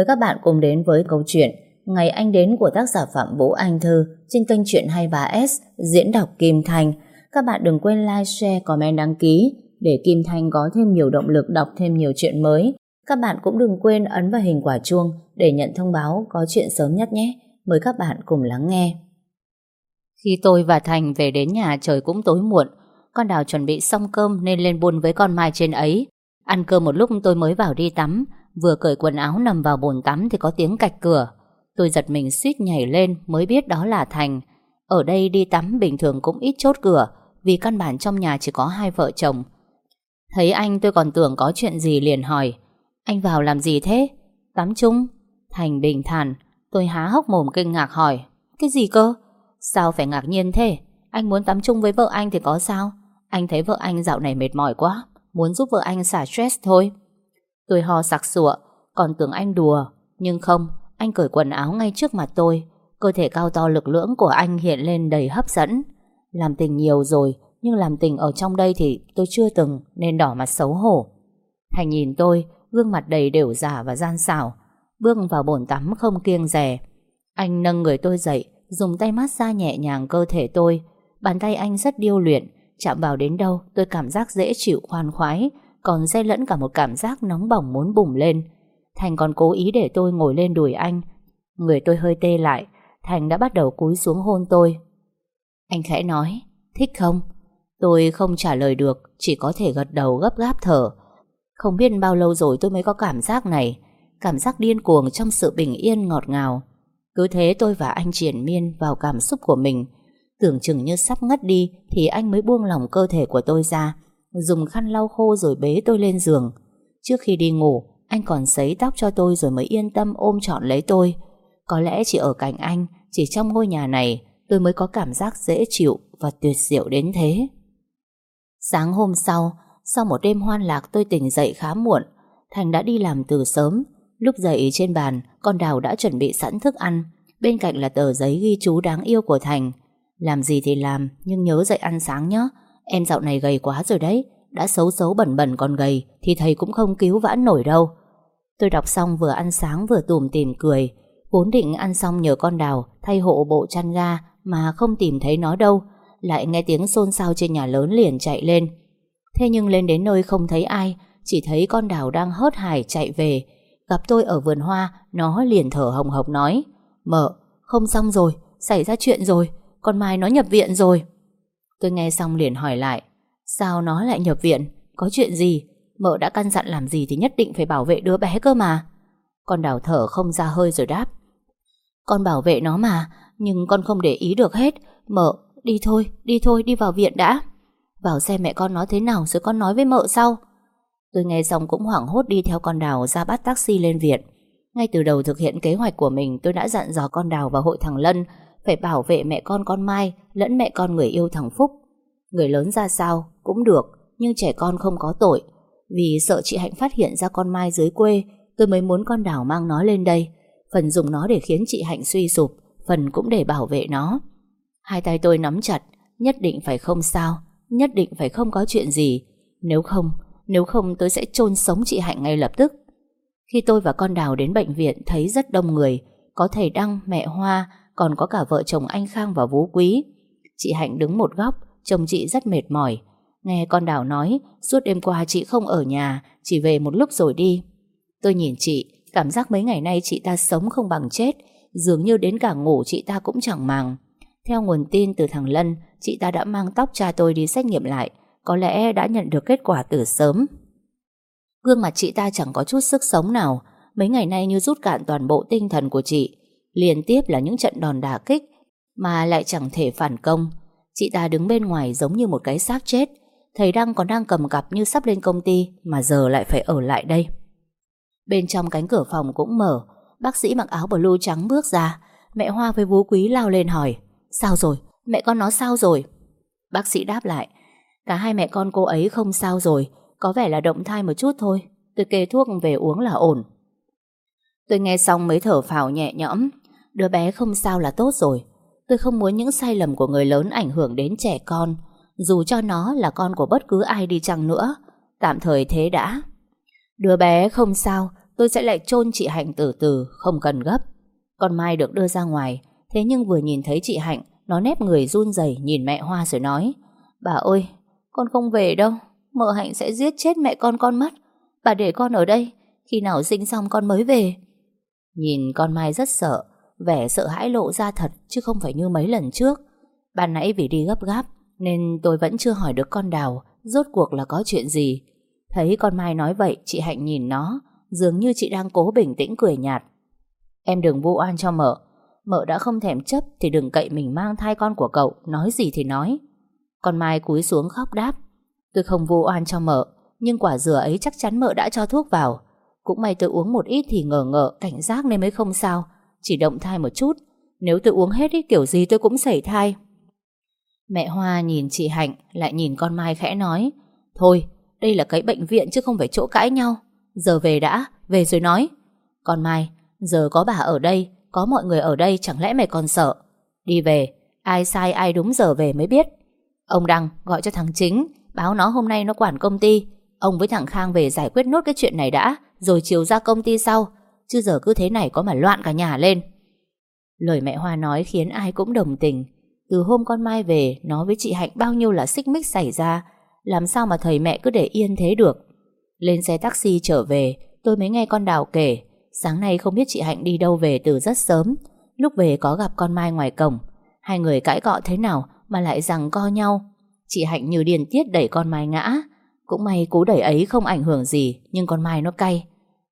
Mời các bạn cùng đến với câu chuyện Ngày Anh Đến của tác giả Phạm Vũ Anh Thư trên kênh Chuyện 23S diễn đọc Kim Thành. Các bạn đừng quên like, share, comment, đăng ký để Kim Thành có thêm nhiều động lực đọc thêm nhiều chuyện mới. Các bạn cũng đừng quên ấn vào hình quả chuông để nhận thông báo có chuyện sớm nhất nhé. Mời các bạn cùng lắng nghe. Khi tôi và Thành về đến nhà trời cũng tối muộn, con Đào chuẩn bị xong cơm nên lên buôn với con Mai trên ấy. Ăn cơm một lúc tôi mới vào đi tắm, vừa cởi quần áo nằm vào bồn tắm thì có tiếng cạch cửa. Tôi giật mình suýt nhảy lên mới biết đó là Thành. Ở đây đi tắm bình thường cũng ít chốt cửa, vì căn bản trong nhà chỉ có hai vợ chồng. Thấy anh tôi còn tưởng có chuyện gì liền hỏi, Anh vào làm gì thế? Tắm chung Thành bình thản, Tôi há hốc mồm kinh ngạc hỏi, Cái gì cơ? Sao phải ngạc nhiên thế? Anh muốn tắm chung với vợ anh thì có sao? Anh thấy vợ anh dạo này mệt mỏi quá, Muốn giúp vợ anh xả stress thôi Tôi ho sặc sụa, Còn tưởng anh đùa. Nhưng không, Anh cởi quần áo ngay trước mặt tôi. Cơ thể cao to lực lưỡng của anh hiện lên đầy hấp dẫn. Làm tình nhiều rồi, Nhưng làm tình ở trong đây thì tôi chưa từng, Nên đỏ mặt xấu hổ. Thành nhìn tôi, Gương mặt đầy đều giả và gian xảo. Bước vào bồn tắm không kiêng rè. Anh nâng người tôi dậy, Dùng tay mát xa nhẹ nhàng cơ thể tôi. Bàn tay anh rất điêu luyện. Chạm vào đến đâu, tôi cảm giác dễ chịu, khoan khoái. Còn xen lẫn cả một cảm giác nóng bỏng muốn bùng lên. Thành còn cố ý để tôi ngồi lên đùi anh. Người tôi hơi tê lại, Thành đã bắt đầu cúi xuống hôn tôi. Anh khẽ nói, Thích không? Tôi không trả lời được, Chỉ có thể gật đầu gấp gáp thở. Không biết bao lâu rồi tôi mới có cảm giác này, Cảm giác điên cuồng trong sự bình yên ngọt ngào. Cứ thế tôi và anh triển miên vào cảm xúc của mình. Tưởng chừng như sắp ngất đi Thì anh mới buông lỏng cơ thể của tôi ra. Dùng khăn lau khô rồi bế tôi lên giường. Trước khi đi ngủ, Anh còn sấy tóc cho tôi rồi mới yên tâm ôm trọn lấy tôi. Có lẽ chỉ ở cạnh anh, Chỉ trong ngôi nhà này, Tôi mới có cảm giác dễ chịu Và tuyệt diệu đến thế. Sáng hôm sau Sau một đêm hoan lạc tôi tỉnh dậy khá muộn. Thành đã đi làm từ sớm. Lúc dậy trên bàn, Con Đào đã chuẩn bị sẵn thức ăn. Bên cạnh là tờ giấy ghi chú đáng yêu của Thành. Làm gì thì làm, Nhưng nhớ dậy ăn sáng nhé. Em dạo này gầy quá rồi đấy Đã xấu xấu bẩn bẩn còn gầy Thì thầy cũng không cứu vãn nổi đâu. Tôi đọc xong vừa ăn sáng vừa tủm tìm cười Vốn định ăn xong nhờ con đào Thay hộ bộ chăn ga Mà không tìm thấy nó đâu Lại nghe tiếng xôn xao trên nhà lớn liền chạy lên. Thế nhưng lên đến nơi không thấy ai Chỉ thấy con đào đang hớt hải chạy về Gặp tôi ở vườn hoa Nó liền thở hồng hộc nói Mợ, không xong rồi, xảy ra chuyện rồi con Mai nó nhập viện rồi. Tôi nghe xong liền hỏi lại, Sao nó lại nhập viện? Có chuyện gì? Mợ đã căn dặn làm gì thì nhất định phải bảo vệ đứa bé cơ mà. Con đào thở không ra hơi rồi đáp, Con bảo vệ nó mà, Nhưng con không để ý được hết. Mợ, đi thôi Đi thôi, đi vào viện đã. Vào xem mẹ con nó thế nào rồi con nói với mợ sau. Tôi nghe xong cũng hoảng hốt đi theo con đào ra bắt taxi lên viện. Ngay từ đầu thực hiện kế hoạch của mình, Tôi đã dặn dò con đào và hội thằng Lân phải bảo vệ mẹ con con Mai lẫn mẹ con người yêu thằng Phúc. Người lớn ra sao cũng được, nhưng trẻ con không có tội. Vì sợ chị Hạnh phát hiện ra con Mai dưới quê, tôi mới muốn con Đào mang nó lên đây. Phần dùng nó để khiến chị Hạnh suy sụp, phần cũng để bảo vệ nó. Hai tay tôi nắm chặt, nhất định phải không sao, nhất định phải không có chuyện gì. Nếu không, nếu không tôi sẽ chôn sống chị Hạnh ngay lập tức. Khi tôi và con Đào đến bệnh viện thấy rất đông người, có thầy Đăng, mẹ Hoa, còn có cả vợ chồng anh Khang và Vũ Quý. Chị Hạnh đứng một góc, chồng chị rất mệt mỏi. Nghe con Đào nói, suốt đêm qua chị không ở nhà, chỉ về một lúc rồi đi. Tôi nhìn chị, cảm giác mấy ngày nay chị ta sống không bằng chết, dường như đến cả ngủ chị ta cũng chẳng màng. Theo nguồn tin từ thằng Lân, chị ta đã mang tóc cha tôi đi xét nghiệm lại, có lẽ đã nhận được kết quả từ sớm. Gương mặt chị ta chẳng có chút sức sống nào, mấy ngày nay như rút cạn toàn bộ tinh thần của chị. Liên tiếp là những trận đòn đả kích Mà lại chẳng thể phản công. Chị ta đứng bên ngoài giống như một cái xác chết. Thầy Đăng còn đang cầm cặp như sắp lên công ty Mà giờ lại phải ở lại đây. Bên trong cánh cửa phòng cũng mở. Bác sĩ mặc áo blue trắng bước ra. Mẹ Hoa với Vũ Quý lao lên hỏi, Sao rồi? Mẹ con nó sao rồi? Bác sĩ đáp lại, Cả hai mẹ con cô ấy không sao rồi. Có vẻ là động thai một chút thôi. Tôi kê thuốc về uống là ổn. Tôi nghe xong mới thở phào nhẹ nhõm. Đứa bé không sao là tốt rồi. Tôi không muốn những sai lầm của người lớn ảnh hưởng đến trẻ con. Dù cho nó là con của bất cứ ai đi chăng nữa, Tạm thời thế đã. Đứa bé không sao, Tôi sẽ lại chôn chị Hạnh từ từ, Không cần gấp. Con Mai được đưa ra ngoài, Thế nhưng vừa nhìn thấy chị Hạnh, Nó nép người run rẩy nhìn mẹ Hoa rồi nói, Bà ơi, con không về đâu, Mợ Hạnh sẽ giết chết mẹ con con mất. Bà để con ở đây, Khi nào sinh xong con mới về. Nhìn con Mai rất sợ Vẻ sợ hãi lộ ra thật, Chứ không phải như mấy lần trước. Ban nãy vì đi gấp gáp, Nên tôi vẫn chưa hỏi được con Đào, Rốt cuộc là có chuyện gì. Thấy con Mai nói vậy, chị Hạnh nhìn nó, Dường như chị đang cố bình tĩnh cười nhạt. Em đừng vu oan cho mợ. Mợ đã không thèm chấp Thì đừng cậy mình mang thai con của cậu, Nói gì thì nói. Con Mai cúi xuống khóc đáp. Tôi không vu oan cho mợ, Nhưng quả dừa ấy chắc chắn mợ đã cho thuốc vào. Cũng may tôi uống một ít thì ngờ ngợ, Cảnh giác nên mới không sao. Chỉ động thai một chút. Nếu tôi uống hết ý, kiểu gì tôi cũng xảy thai. Mẹ Hoa nhìn chị Hạnh Lại nhìn con Mai khẽ nói Thôi đây là cái bệnh viện chứ không phải chỗ cãi nhau. Giờ về đã Về rồi nói. Con Mai Giờ có bà ở đây Có mọi người ở đây chẳng lẽ mày còn sợ? Đi về Ai sai ai đúng giờ về mới biết. Ông Đăng gọi cho thằng Chính Báo nó hôm nay nó quản công ty. Ông với thằng Khang về giải quyết nốt cái chuyện này đã Rồi chiều ra công ty sau. Chứ giờ cứ thế này có mà loạn cả nhà lên. Lời mẹ Hoa nói khiến ai cũng đồng tình. Từ hôm con Mai về, Nó với chị Hạnh bao nhiêu là xích mích xảy ra. Làm sao mà thầy mẹ cứ để yên thế được? Lên xe taxi trở về, Tôi mới nghe con Đào kể. Sáng nay không biết chị Hạnh đi đâu về từ rất sớm. Lúc về có gặp con Mai ngoài cổng. Hai người cãi cọ thế nào Mà lại rằng co nhau. Chị Hạnh như điền tiết đẩy con Mai ngã. Cũng may cú đẩy ấy không ảnh hưởng gì, Nhưng con Mai nó cay.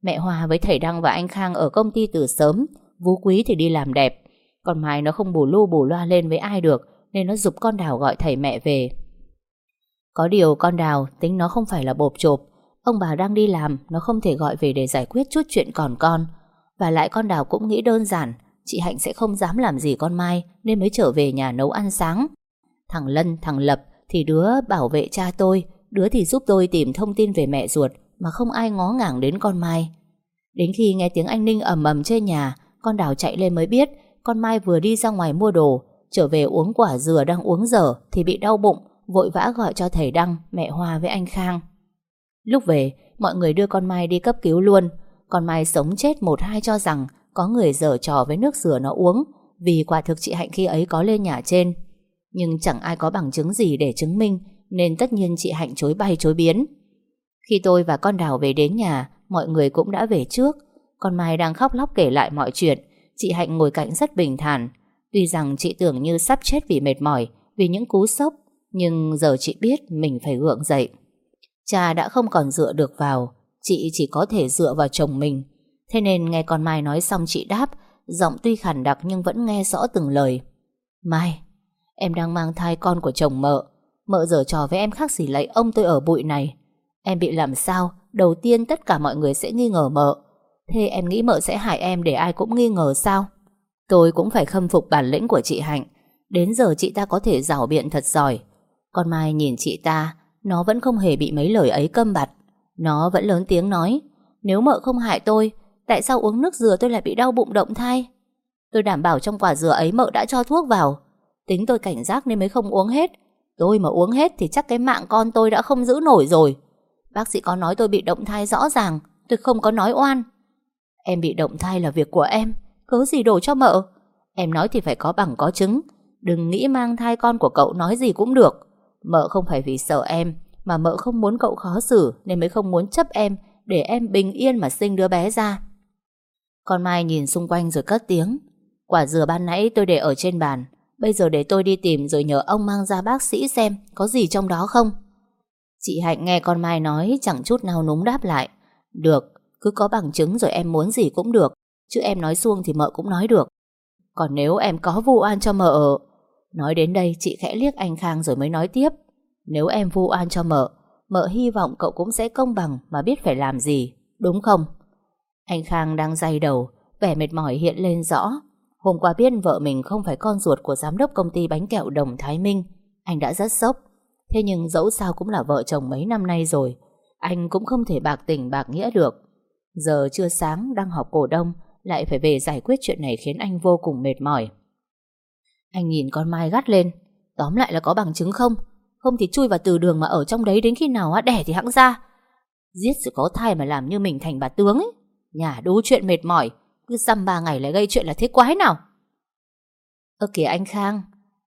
Mẹ Hoa với thầy Đăng và anh Khang ở công ty từ sớm Vú Quý thì đi làm đẹp. Còn Mai nó không bù lu bù loa lên với ai được Nên nó dục con Đào gọi thầy mẹ về. Có điều con Đào tính nó không phải là bộp chộp. Ông bà đang đi làm Nó không thể gọi về để giải quyết chút chuyện còn con. Và lại con Đào cũng nghĩ đơn giản Chị Hạnh sẽ không dám làm gì con Mai Nên mới trở về nhà nấu ăn sáng. Thằng Lân, thằng Lập Thì đứa bảo vệ cha tôi Đứa thì giúp tôi tìm thông tin về mẹ ruột. Mà không ai ngó ngàng đến con Mai Đến khi nghe tiếng anh Ninh ầm ầm trên nhà Con Đào chạy lên mới biết Con Mai vừa đi ra ngoài mua đồ Trở về uống quả dừa đang uống dở Thì bị đau bụng Vội vã gọi cho thầy Đăng, mẹ Hoa với anh Khang Lúc về, mọi người đưa con Mai đi cấp cứu luôn. Con Mai sống chết một hai cho rằng có người dở trò với nước dừa nó uống vì quả thực chị Hạnh khi ấy có lên nhà trên. Nhưng chẳng ai có bằng chứng gì để chứng minh nên tất nhiên chị Hạnh chối bay chối biến. Khi tôi và con Đào về đến nhà, mọi người cũng đã về trước. Con Mai đang khóc lóc kể lại mọi chuyện. Chị Hạnh ngồi cạnh rất bình thản. Tuy rằng chị tưởng như sắp chết vì mệt mỏi, vì những cú sốc, nhưng giờ chị biết mình phải gượng dậy. Cha đã không còn dựa được vào Chị chỉ có thể dựa vào chồng mình Thế nên nghe con Mai nói xong chị đáp Giọng tuy khàn đặc nhưng vẫn nghe rõ từng lời Mai Em đang mang thai con của chồng mợ Mợ dở trò với em khác gì lấy ông tôi ở bụi này Em bị làm sao? Đầu tiên tất cả mọi người sẽ nghi ngờ mợ. Thế em nghĩ mợ sẽ hại em để ai cũng nghi ngờ sao? Tôi cũng phải khâm phục bản lĩnh của chị Hạnh. Đến giờ chị ta có thể rảo biện thật giỏi. Con Mai nhìn chị ta, nó vẫn không hề bị mấy lời ấy câm bặt. Nó vẫn lớn tiếng nói, Nếu mợ không hại tôi, Tại sao uống nước dừa tôi lại bị đau bụng động thai Tôi đảm bảo trong quả dừa ấy mợ đã cho thuốc vào. Tính tôi cảnh giác nên mới không uống hết. Tôi mà uống hết thì chắc cái mạng con tôi đã không giữ nổi rồi. Bác sĩ có nói tôi bị động thai rõ ràng, Tôi không có nói oan. Em bị động thai là việc của em, Cớ gì đổ cho mợ? Em nói thì phải có bằng có chứng, Đừng nghĩ mang thai con của cậu nói gì cũng được. Mợ không phải vì sợ em, Mà mợ không muốn cậu khó xử Nên mới không muốn chấp em, Để em bình yên mà sinh đứa bé ra. Con Mai nhìn xung quanh rồi cất tiếng, Quả dừa ban nãy tôi để ở trên bàn, Bây giờ để tôi đi tìm rồi nhờ ông mang ra bác sĩ xem Có gì trong đó không. Chị Hạnh nghe con Mai nói Chẳng chút nào núng đáp lại. Được, cứ có bằng chứng rồi em muốn gì cũng được Chứ em nói xuông thì mợ cũng nói được. Còn nếu em có vụ an cho mợ Nói đến đây chị khẽ liếc anh Khang rồi mới nói tiếp. Nếu em vu oan cho mợ Mợ hy vọng cậu cũng sẽ công bằng Mà biết phải làm gì Đúng không? Anh Khang đang day đầu Vẻ mệt mỏi hiện lên rõ. Hôm qua biết vợ mình không phải con ruột Của giám đốc công ty bánh kẹo Đồng Thái Minh. Anh đã rất sốc. Thế nhưng dẫu sao cũng là vợ chồng mấy năm nay rồi, Anh cũng không thể bạc tình bạc nghĩa được. Giờ chưa sáng đang họp cổ đông, Lại phải về giải quyết chuyện này khiến anh vô cùng mệt mỏi. Anh nhìn con Mai gắt lên, Tóm lại là có bằng chứng không? Không thì chui vào từ đường mà ở trong đấy đến khi nào á, đẻ thì hãng ra. Giết sự có thai mà làm như mình thành bà tướng ấy, Nhà đố chuyện mệt mỏi, Cứ xăm ba ngày lại gây chuyện là thế quái nào? Ơ kìa anh Khang,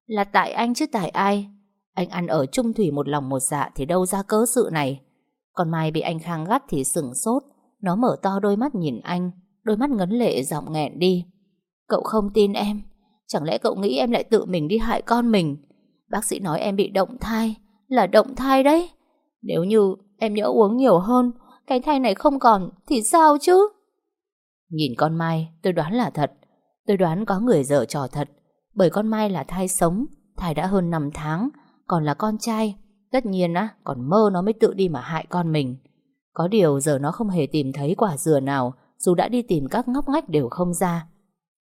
Là tại anh chứ tại ai? Anh ăn ở chung thủy một lòng một dạ Thì đâu ra cớ sự này. Còn Mai bị anh Khang gắt thì sửng sốt. Nó mở to đôi mắt nhìn anh. Đôi mắt ngấn lệ, giọng nghẹn đi. Cậu không tin em. Chẳng lẽ cậu nghĩ em lại tự mình đi hại con mình? Bác sĩ nói em bị động thai. Là động thai đấy. Nếu như em nhỡ uống nhiều hơn, Cái thai này không còn thì sao chứ? Nhìn con Mai, tôi đoán là thật. Tôi đoán có người dở trò thật. Bởi con Mai là thai sống, Thai đã hơn 5 tháng còn là con trai, Tất nhiên á, còn mơ nó mới tự đi mà hại con mình. Có điều giờ nó không hề tìm thấy quả dừa nào, Dù đã đi tìm các ngóc ngách đều không ra.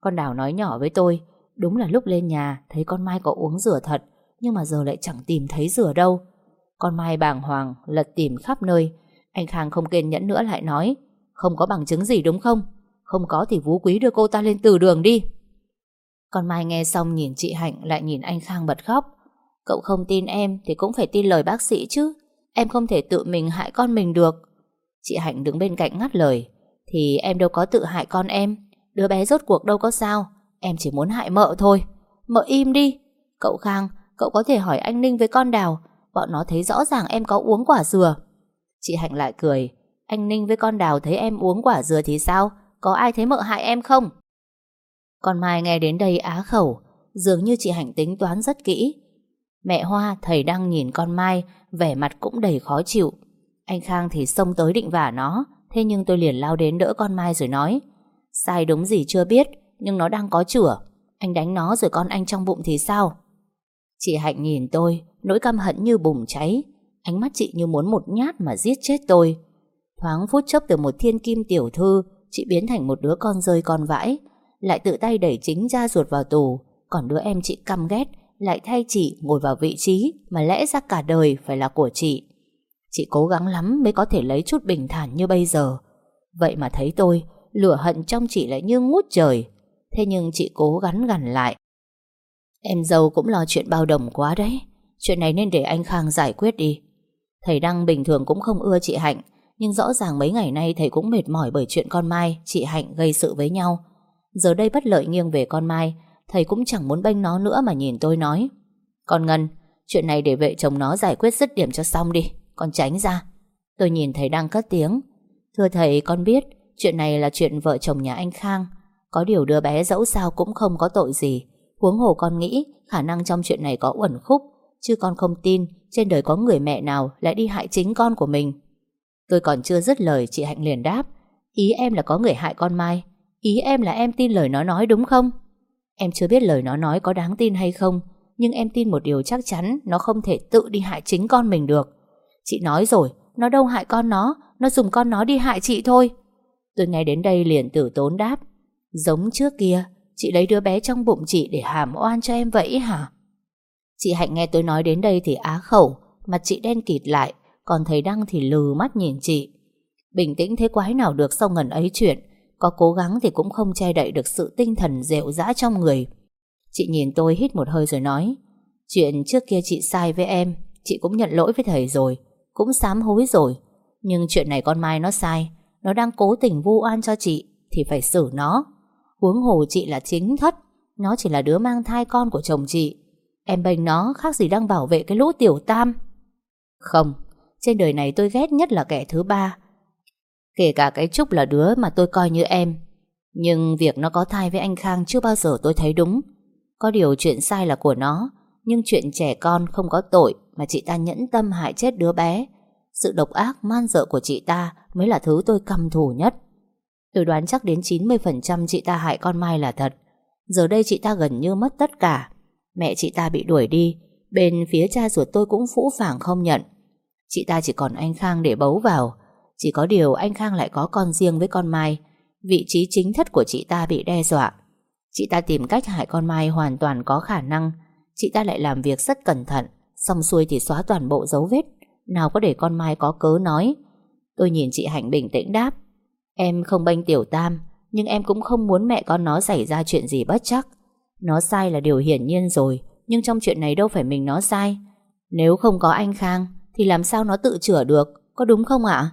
Con Đào nói nhỏ với tôi, Đúng là lúc lên nhà, Thấy con Mai có uống dừa thật, Nhưng mà giờ lại chẳng tìm thấy dừa đâu. Con Mai bàng hoàng, lật tìm khắp nơi. Anh Khang không kiên nhẫn nữa lại nói, Không có bằng chứng gì đúng không? Không có thì Vũ Quý đưa cô ta lên từ đường đi. Con Mai nghe xong nhìn chị Hạnh Lại nhìn anh Khang bật khóc. Cậu không tin em thì cũng phải tin lời bác sĩ chứ. Em không thể tự mình hại con mình được. Chị Hạnh đứng bên cạnh ngắt lời. Thì em đâu có tự hại con em. Đứa bé rốt cuộc đâu có sao. Em chỉ muốn hại mợ thôi. Mợ im đi. Cậu Khang, Cậu có thể hỏi anh Ninh với con Đào. Bọn nó thấy rõ ràng em có uống quả dừa. Chị Hạnh lại cười. Anh Ninh với con Đào thấy em uống quả dừa thì sao? Có ai thấy mợ hại em không? Con Mai nghe đến đây á khẩu. Dường như chị Hạnh tính toán rất kỹ. Mẹ Hoa, thầy đang nhìn con Mai, Vẻ mặt cũng đầy khó chịu. Anh Khang thì xông tới định vả nó, Thế nhưng tôi liền lao đến đỡ con Mai rồi nói, Sai đúng gì chưa biết, Nhưng nó đang có chửa. Anh đánh nó rồi con anh trong bụng thì sao? Chị Hạnh nhìn tôi, Nỗi căm hận như bùng cháy. Ánh mắt chị như muốn một nhát mà giết chết tôi. Thoáng phút chốc từ một thiên kim tiểu thư, Chị biến thành một đứa con rơi con vãi. Lại tự tay đẩy chính ra ruột vào tù. Còn đứa em chị căm ghét lại thay chị ngồi vào vị trí Mà lẽ ra cả đời phải là của chị. Chị cố gắng lắm mới có thể lấy chút bình thản như bây giờ. Vậy mà thấy tôi, Lửa hận trong chị lại như ngút trời. Thế nhưng chị cố gắng gằn lại. Em dâu cũng lo chuyện bao đồng quá đấy. Chuyện này nên để anh Khang giải quyết đi. Thầy Đăng bình thường cũng không ưa chị Hạnh, Nhưng rõ ràng mấy ngày nay thầy cũng mệt mỏi bởi chuyện con Mai, Chị Hạnh gây sự với nhau. Giờ đây bất lợi nghiêng về con Mai Thầy cũng chẳng muốn bênh nó nữa mà nhìn tôi nói. Con Ngân, Chuyện này để vệ chồng nó giải quyết dứt điểm cho xong đi, Con tránh ra. Tôi nhìn thầy đang cất tiếng. Thưa thầy, con biết, Chuyện này là chuyện vợ chồng nhà anh Khang. Có điều đứa bé dẫu sao cũng không có tội gì. Huống hồ con nghĩ khả năng trong chuyện này có uẩn khúc, Chứ con không tin trên đời có người mẹ nào lại đi hại chính con của mình. Tôi còn chưa dứt lời, chị Hạnh liền đáp. Ý em là có người hại con Mai. Ý em là em tin lời nó nói đúng không? Em chưa biết lời nó nói có đáng tin hay không Nhưng em tin một điều chắc chắn Nó không thể tự đi hại chính con mình được Chị nói rồi Nó đâu hại con nó Nó dùng con nó đi hại chị thôi Tôi nghe đến đây liền tử tốn đáp Giống trước kia Chị lấy đứa bé trong bụng chị để hàm oan cho em vậy hả? Chị Hạnh nghe tôi nói đến đây thì á khẩu, mặt chị đen kịt lại, còn thầy Đăng thì lừ mắt nhìn chị. Bình tĩnh thế quái nào được sau ngần ấy chuyện, có cố gắng thì cũng không che đậy được sự tinh thần dẻo dã trong người. Chị nhìn tôi hít một hơi rồi nói, chuyện trước kia chị sai với em, chị cũng nhận lỗi với thầy rồi, cũng sám hối rồi. Nhưng chuyện này con Mai nó sai, nó đang cố tình vu oan cho chị, thì phải xử nó. Huống hồ chị là chính thất Nó chỉ là đứa mang thai con của chồng chị Em bênh nó khác gì đang bảo vệ cái lũ tiểu tam Không Trên đời này tôi ghét nhất là kẻ thứ ba Kể cả cái Trúc là đứa mà tôi coi như em. Nhưng việc nó có thai với anh Khang chưa bao giờ tôi thấy đúng. Có điều chuyện sai là của nó, Nhưng chuyện trẻ con không có tội Mà chị ta nhẫn tâm hại chết đứa bé. Sự độc ác, man dợ của chị ta Mới là thứ tôi căm thù nhất. Tôi đoán chắc đến 90% chị ta hại con Mai là thật. Giờ đây chị ta gần như mất tất cả. Mẹ chị ta bị đuổi đi, Bên phía cha ruột tôi cũng phũ phàng không nhận. Chị ta chỉ còn anh Khang để bấu vào. Chỉ có điều anh Khang lại có con riêng với con Mai. Vị trí chính thất của chị ta bị đe dọa. Chị ta tìm cách hại con Mai hoàn toàn có khả năng. Chị ta lại làm việc rất cẩn thận, Xong xuôi thì xóa toàn bộ dấu vết. Nào có để con Mai có cớ nói. Tôi nhìn chị Hạnh bình tĩnh đáp. Em không bênh tiểu tam, Nhưng em cũng không muốn mẹ con nó xảy ra chuyện gì bất chắc. Nó sai là điều hiển nhiên rồi, Nhưng trong chuyện này đâu phải mình nó sai. Nếu không có anh Khang, Thì làm sao nó tự chữa được, Có đúng không ạ?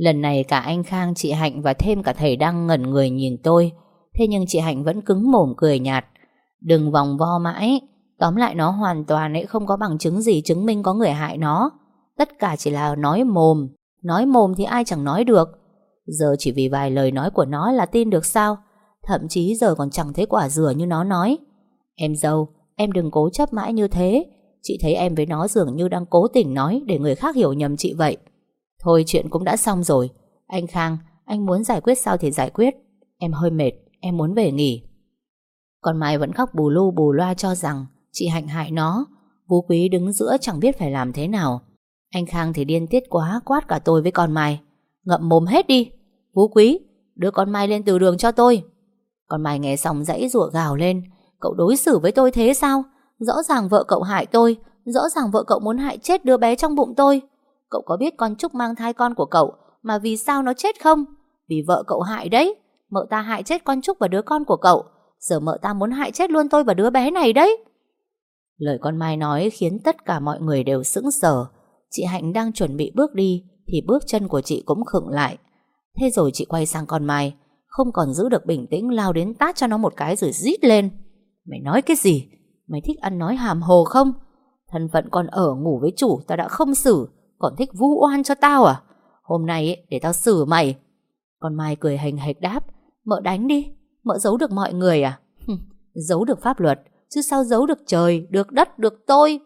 Lần này cả anh Khang, chị Hạnh và thêm cả thầy Đăng ngẩn người nhìn tôi. Thế nhưng chị Hạnh vẫn cứng mồm cười nhạt. Đừng vòng vo mãi. Tóm lại nó hoàn toàn ấy không có bằng chứng gì chứng minh có người hại nó. Tất cả chỉ là nói mồm. Nói mồm thì ai chẳng nói được. Giờ chỉ vì vài lời nói của nó là tin được sao? Thậm chí giờ còn chẳng thấy quả dừa như nó nói. Em dâu, em đừng cố chấp mãi như thế. Chị thấy em với nó dường như đang cố tình nói để người khác hiểu nhầm chị vậy. Thôi chuyện cũng đã xong rồi. Anh Khang, anh muốn giải quyết sao thì giải quyết. Em hơi mệt, em muốn về nghỉ. Còn Mai vẫn khóc bù lu bù loa cho rằng chị hạnh hại nó. Vũ Quý đứng giữa chẳng biết phải làm thế nào. Anh Khang thì điên tiết quá quát cả tôi với con Mai. Ngậm mồm hết đi. Vũ Quý, đưa con Mai lên từ đường cho tôi. Con Mai nghe xong dãy rủa gào lên. Cậu đối xử với tôi thế sao? Rõ ràng vợ cậu hại tôi. Rõ ràng vợ cậu muốn hại chết đứa bé trong bụng tôi. Cậu có biết con Trúc mang thai con của cậu mà vì sao nó chết không? Vì vợ cậu hại đấy. Mợ ta hại chết con Trúc và đứa con của cậu. Giờ mợ ta muốn hại chết luôn tôi và đứa bé này đấy. Lời con Mai nói khiến tất cả mọi người đều sững sờ. Chị Hạnh đang chuẩn bị bước đi thì bước chân của chị cũng khựng lại. Thế rồi chị quay sang con Mai, không còn giữ được bình tĩnh lao đến tát cho nó một cái rồi rít lên. Mày nói cái gì? Mày thích ăn nói hàm hồ không? Thân phận con ở ngủ với chủ ta đã không xử còn thích vu oan cho tao à? Hôm nay ấy, để tao xử mày. Con Mai cười hành hạch đáp. Mợ đánh đi. Mợ giấu được mọi người à? giấu được pháp luật. Chứ sao giấu được trời, được đất, được tôi?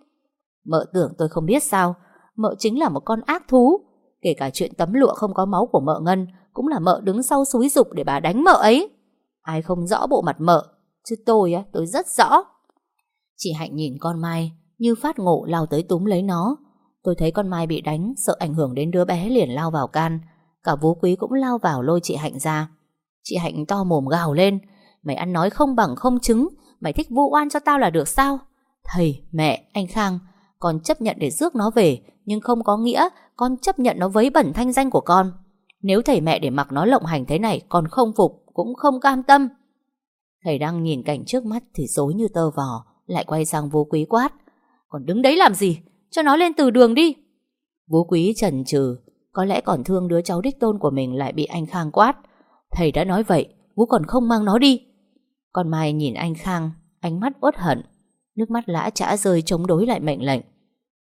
Mợ tưởng tôi không biết sao. Mợ chính là một con ác thú. Kể cả chuyện tấm lụa không có máu của mợ Ngân cũng là mợ đứng sau xúi dục để bà đánh mợ ấy. Ai không rõ bộ mặt mợ. Chứ tôi á, tôi rất rõ. Chị Hạnh nhìn con Mai như phát ngộ lao tới túm lấy nó. Tôi thấy con Mai bị đánh, sợ ảnh hưởng đến đứa bé liền lao vào can. Cả Vũ Quý cũng lao vào lôi chị Hạnh ra. Chị Hạnh to mồm gào lên. Mày ăn nói không bằng không chứng, mày thích vu oan cho tao là được sao? Thầy, mẹ, anh Khang, con chấp nhận để rước nó về, nhưng không có nghĩa con chấp nhận nó vấy bẩn thanh danh của con. Nếu thầy mẹ để mặc nó lộng hành thế này, con không phục, cũng không cam tâm. Thầy đang nhìn cảnh trước mắt thì dối như tơ vò, lại quay sang vô quý quát. Còn đứng đấy làm gì? Cho nó lên từ đường đi. Vũ quý chần chừ, Có lẽ còn thương đứa cháu đích tôn của mình Lại bị anh Khang quát. Thầy đã nói vậy Vũ còn không mang nó đi. Còn Mai nhìn anh Khang Ánh mắt uất hận Nước mắt lã chả rơi chống đối lại mệnh lệnh.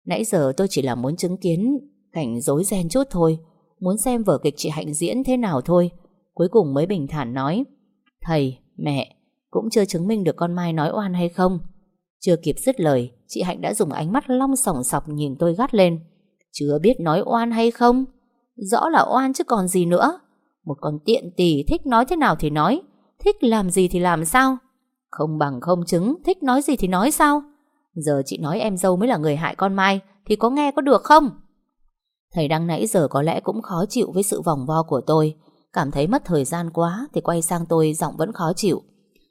Nãy giờ tôi chỉ là muốn chứng kiến Cảnh dối ren chút thôi Muốn xem vở kịch chị Hạnh diễn thế nào thôi. Cuối cùng mới bình thản nói Thầy, mẹ Cũng chưa chứng minh được con Mai nói oan hay không. Chưa kịp dứt lời Chị Hạnh đã dùng ánh mắt long sòng sọc nhìn tôi gắt lên. Chưa biết nói oan hay không? Rõ là oan chứ còn gì nữa. Một con tiện tỳ thích nói thế nào thì nói. Thích làm gì thì làm sao? Không bằng không chứng, Thích nói gì thì nói sao? Giờ chị nói em dâu mới là người hại con Mai, Thì có nghe có được không? Thầy đang nãy giờ có lẽ cũng khó chịu Với sự vòng vo của tôi. Cảm thấy mất thời gian quá Thì quay sang tôi, giọng vẫn khó chịu.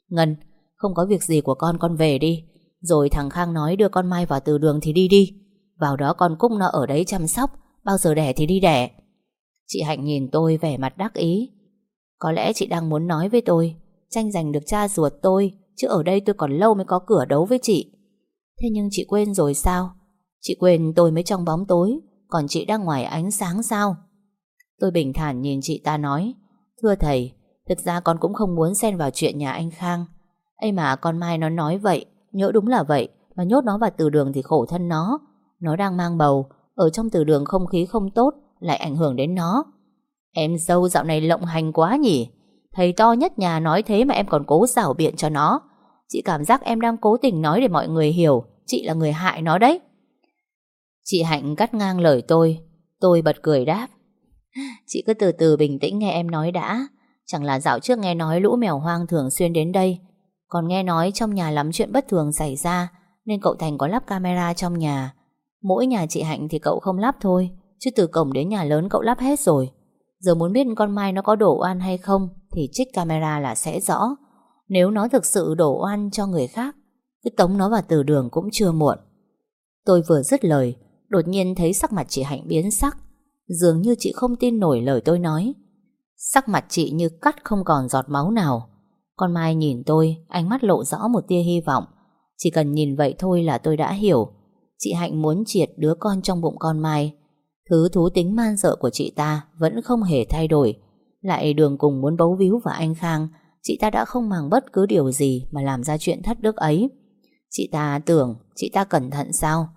Ngân, Không có việc gì của con con về đi rồi thằng Khang nói đưa con Mai vào từ đường thì đi đi. Vào đó con Cúc nó ở đấy chăm sóc, Bao giờ đẻ thì đi đẻ. Chị Hạnh nhìn tôi vẻ mặt đắc ý. Có lẽ chị đang muốn nói với tôi, Tranh giành được cha ruột tôi, Chứ ở đây tôi còn lâu mới có cửa đấu với chị. Thế nhưng chị quên rồi sao? Chị quên tôi mới trong bóng tối, Còn chị đang ngoài ánh sáng sao? Tôi bình thản nhìn chị ta nói, Thưa thầy, Thực ra con cũng không muốn xen vào chuyện nhà anh Khang. Ấy mà con Mai nó nói vậy Nhỡ đúng là vậy, Mà nhốt nó vào từ đường thì khổ thân nó. Nó đang mang bầu, Ở trong từ đường không khí không tốt, Lại ảnh hưởng đến nó. Em dâu dạo này lộng hành quá nhỉ? Thầy to nhất nhà nói thế mà em còn cố xảo biện cho nó. Chị cảm giác em đang cố tình nói để mọi người hiểu, Chị là người hại nó đấy. Chị Hạnh cắt ngang lời tôi. Tôi bật cười đáp. Chị cứ từ từ bình tĩnh nghe em nói đã. Chẳng là dạo trước nghe nói lũ mèo hoang thường xuyên đến đây còn nghe nói trong nhà lắm chuyện bất thường xảy ra, Nên cậu Thành có lắp camera trong nhà. Mỗi nhà chị Hạnh thì cậu không lắp thôi, Chứ từ cổng đến nhà lớn cậu lắp hết rồi. Giờ muốn biết con Mai nó có đổ oan hay không Thì trích camera là sẽ rõ. Nếu nó thực sự đổ oan cho người khác, Cứ tống nó vào từ đường cũng chưa muộn. Tôi vừa dứt lời, Đột nhiên thấy sắc mặt chị Hạnh biến sắc. Dường như chị không tin nổi lời tôi nói. Sắc mặt chị như cắt không còn giọt máu nào con Mai nhìn tôi, ánh mắt lộ rõ một tia hy vọng. Chỉ cần nhìn vậy thôi là tôi đã hiểu. Chị Hạnh muốn triệt đứa con trong bụng con Mai. Thứ thú tính man dợ của chị ta Vẫn không hề thay đổi Lại đường cùng muốn bấu víu vào anh Khang Chị ta đã không màng bất cứ điều gì Mà làm ra chuyện thất đức ấy Chị ta tưởng chị ta cẩn thận sao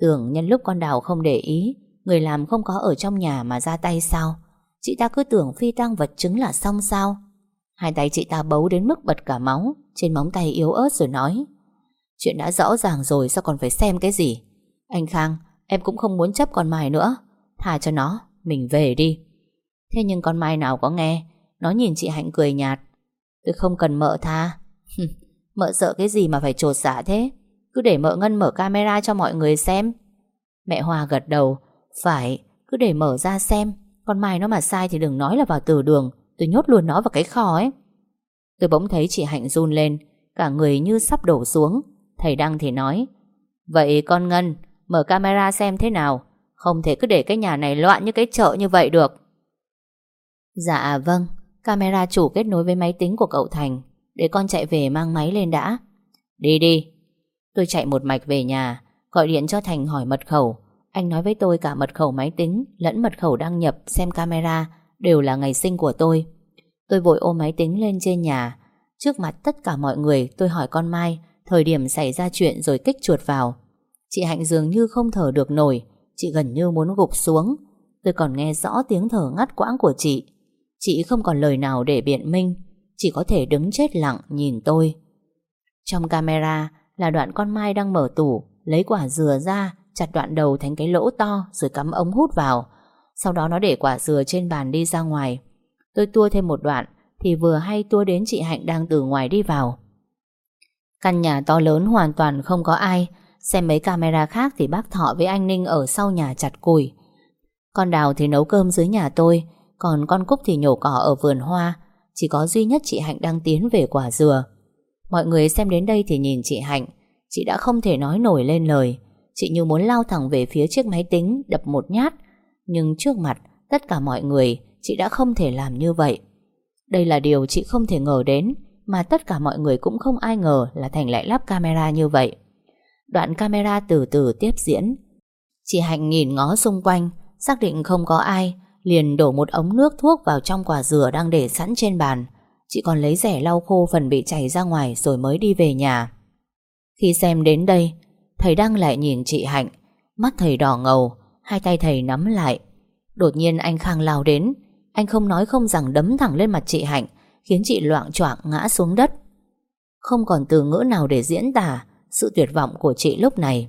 Tưởng nhân lúc con đào không để ý Người làm không có ở trong nhà mà ra tay sao Chị ta cứ tưởng phi tăng vật chứng là xong sao Hai tay chị ta bấu đến mức bật cả máu, Trên móng tay yếu ớt rồi nói. Chuyện đã rõ ràng rồi, sao còn phải xem cái gì? Anh Khang, Em cũng không muốn chấp con Mai nữa. Thả cho nó, Mình về đi. Thế nhưng con Mai nào có nghe? Nó nhìn chị Hạnh cười nhạt. Tôi không cần mợ tha. Mợ sợ cái gì mà phải trột xả thế? Cứ để mợ Ngân mở camera cho mọi người xem. Mẹ hòa gật đầu. Phải, Cứ để mở ra xem. Con Mai nó mà sai thì đừng nói là vào từ đường. Tôi nhốt luôn nó vào cái kho ấy. Tôi bỗng thấy chị Hạnh run lên, Cả người như sắp đổ xuống. Thầy Đăng thì nói, Vậy con Ngân, Mở camera xem thế nào. Không thể cứ để cái nhà này loạn như cái chợ như vậy được. Dạ vâng. Camera chủ kết nối với máy tính của cậu Thành. Để con chạy về mang máy lên đã. Đi đi. Tôi chạy một mạch về nhà, Gọi điện cho Thành hỏi mật khẩu. Anh nói với tôi cả mật khẩu máy tính Lẫn mật khẩu đăng nhập xem camera. Đều là ngày sinh của tôi. Tôi vội ôm máy tính lên trên nhà. Trước mặt tất cả mọi người, tôi hỏi con Mai, Thời điểm xảy ra chuyện rồi kích chuột vào. Chị Hạnh dường như không thở được nổi, Chị gần như muốn gục xuống. Tôi còn nghe rõ tiếng thở ngắt quãng của chị. Chị không còn lời nào để biện minh. Chỉ có thể đứng chết lặng nhìn tôi. Trong camera Là đoạn con Mai đang mở tủ, Lấy quả dừa ra, Chặt đoạn đầu thành cái lỗ to Rồi cắm ống hút vào. Sau đó nó để quả dừa trên bàn đi ra ngoài. Tôi tua thêm một đoạn Thì vừa hay tua đến chị Hạnh đang từ ngoài đi vào. Căn nhà to lớn hoàn toàn không có ai. Xem mấy camera khác thì bác Thọ với anh Ninh ở sau nhà chặt củi. Con Đào thì nấu cơm dưới nhà tôi, Còn con Cúc thì nhổ cỏ ở vườn hoa. Chỉ có duy nhất chị Hạnh đang tiến về quả dừa. Mọi người xem đến đây thì nhìn chị Hạnh. Chị đã không thể nói nổi lên lời. Chị như muốn lao thẳng về phía chiếc máy tính, Đập một nhát nhưng trước mặt, tất cả mọi người, Chị đã không thể làm như vậy. Đây là điều chị không thể ngờ đến, Mà tất cả mọi người cũng không ai ngờ Là Thành lại lắp camera như vậy. Đoạn camera từ từ tiếp diễn. Chị Hạnh nhìn ngó xung quanh, Xác định không có ai, Liền đổ một ống nước thuốc vào trong quả dừa Đang để sẵn trên bàn. Chị còn lấy rẻ lau khô phần bị chảy ra ngoài Rồi mới đi về nhà. Khi xem đến đây, Thầy đang lại nhìn chị Hạnh, Mắt thầy đỏ ngầu Hai tay thầy nắm lại Đột nhiên anh Khang lao đến Anh không nói không rằng đấm thẳng lên mặt chị Hạnh Khiến chị loạn choạng ngã xuống đất Không còn từ ngữ nào để diễn tả sự tuyệt vọng của chị lúc này.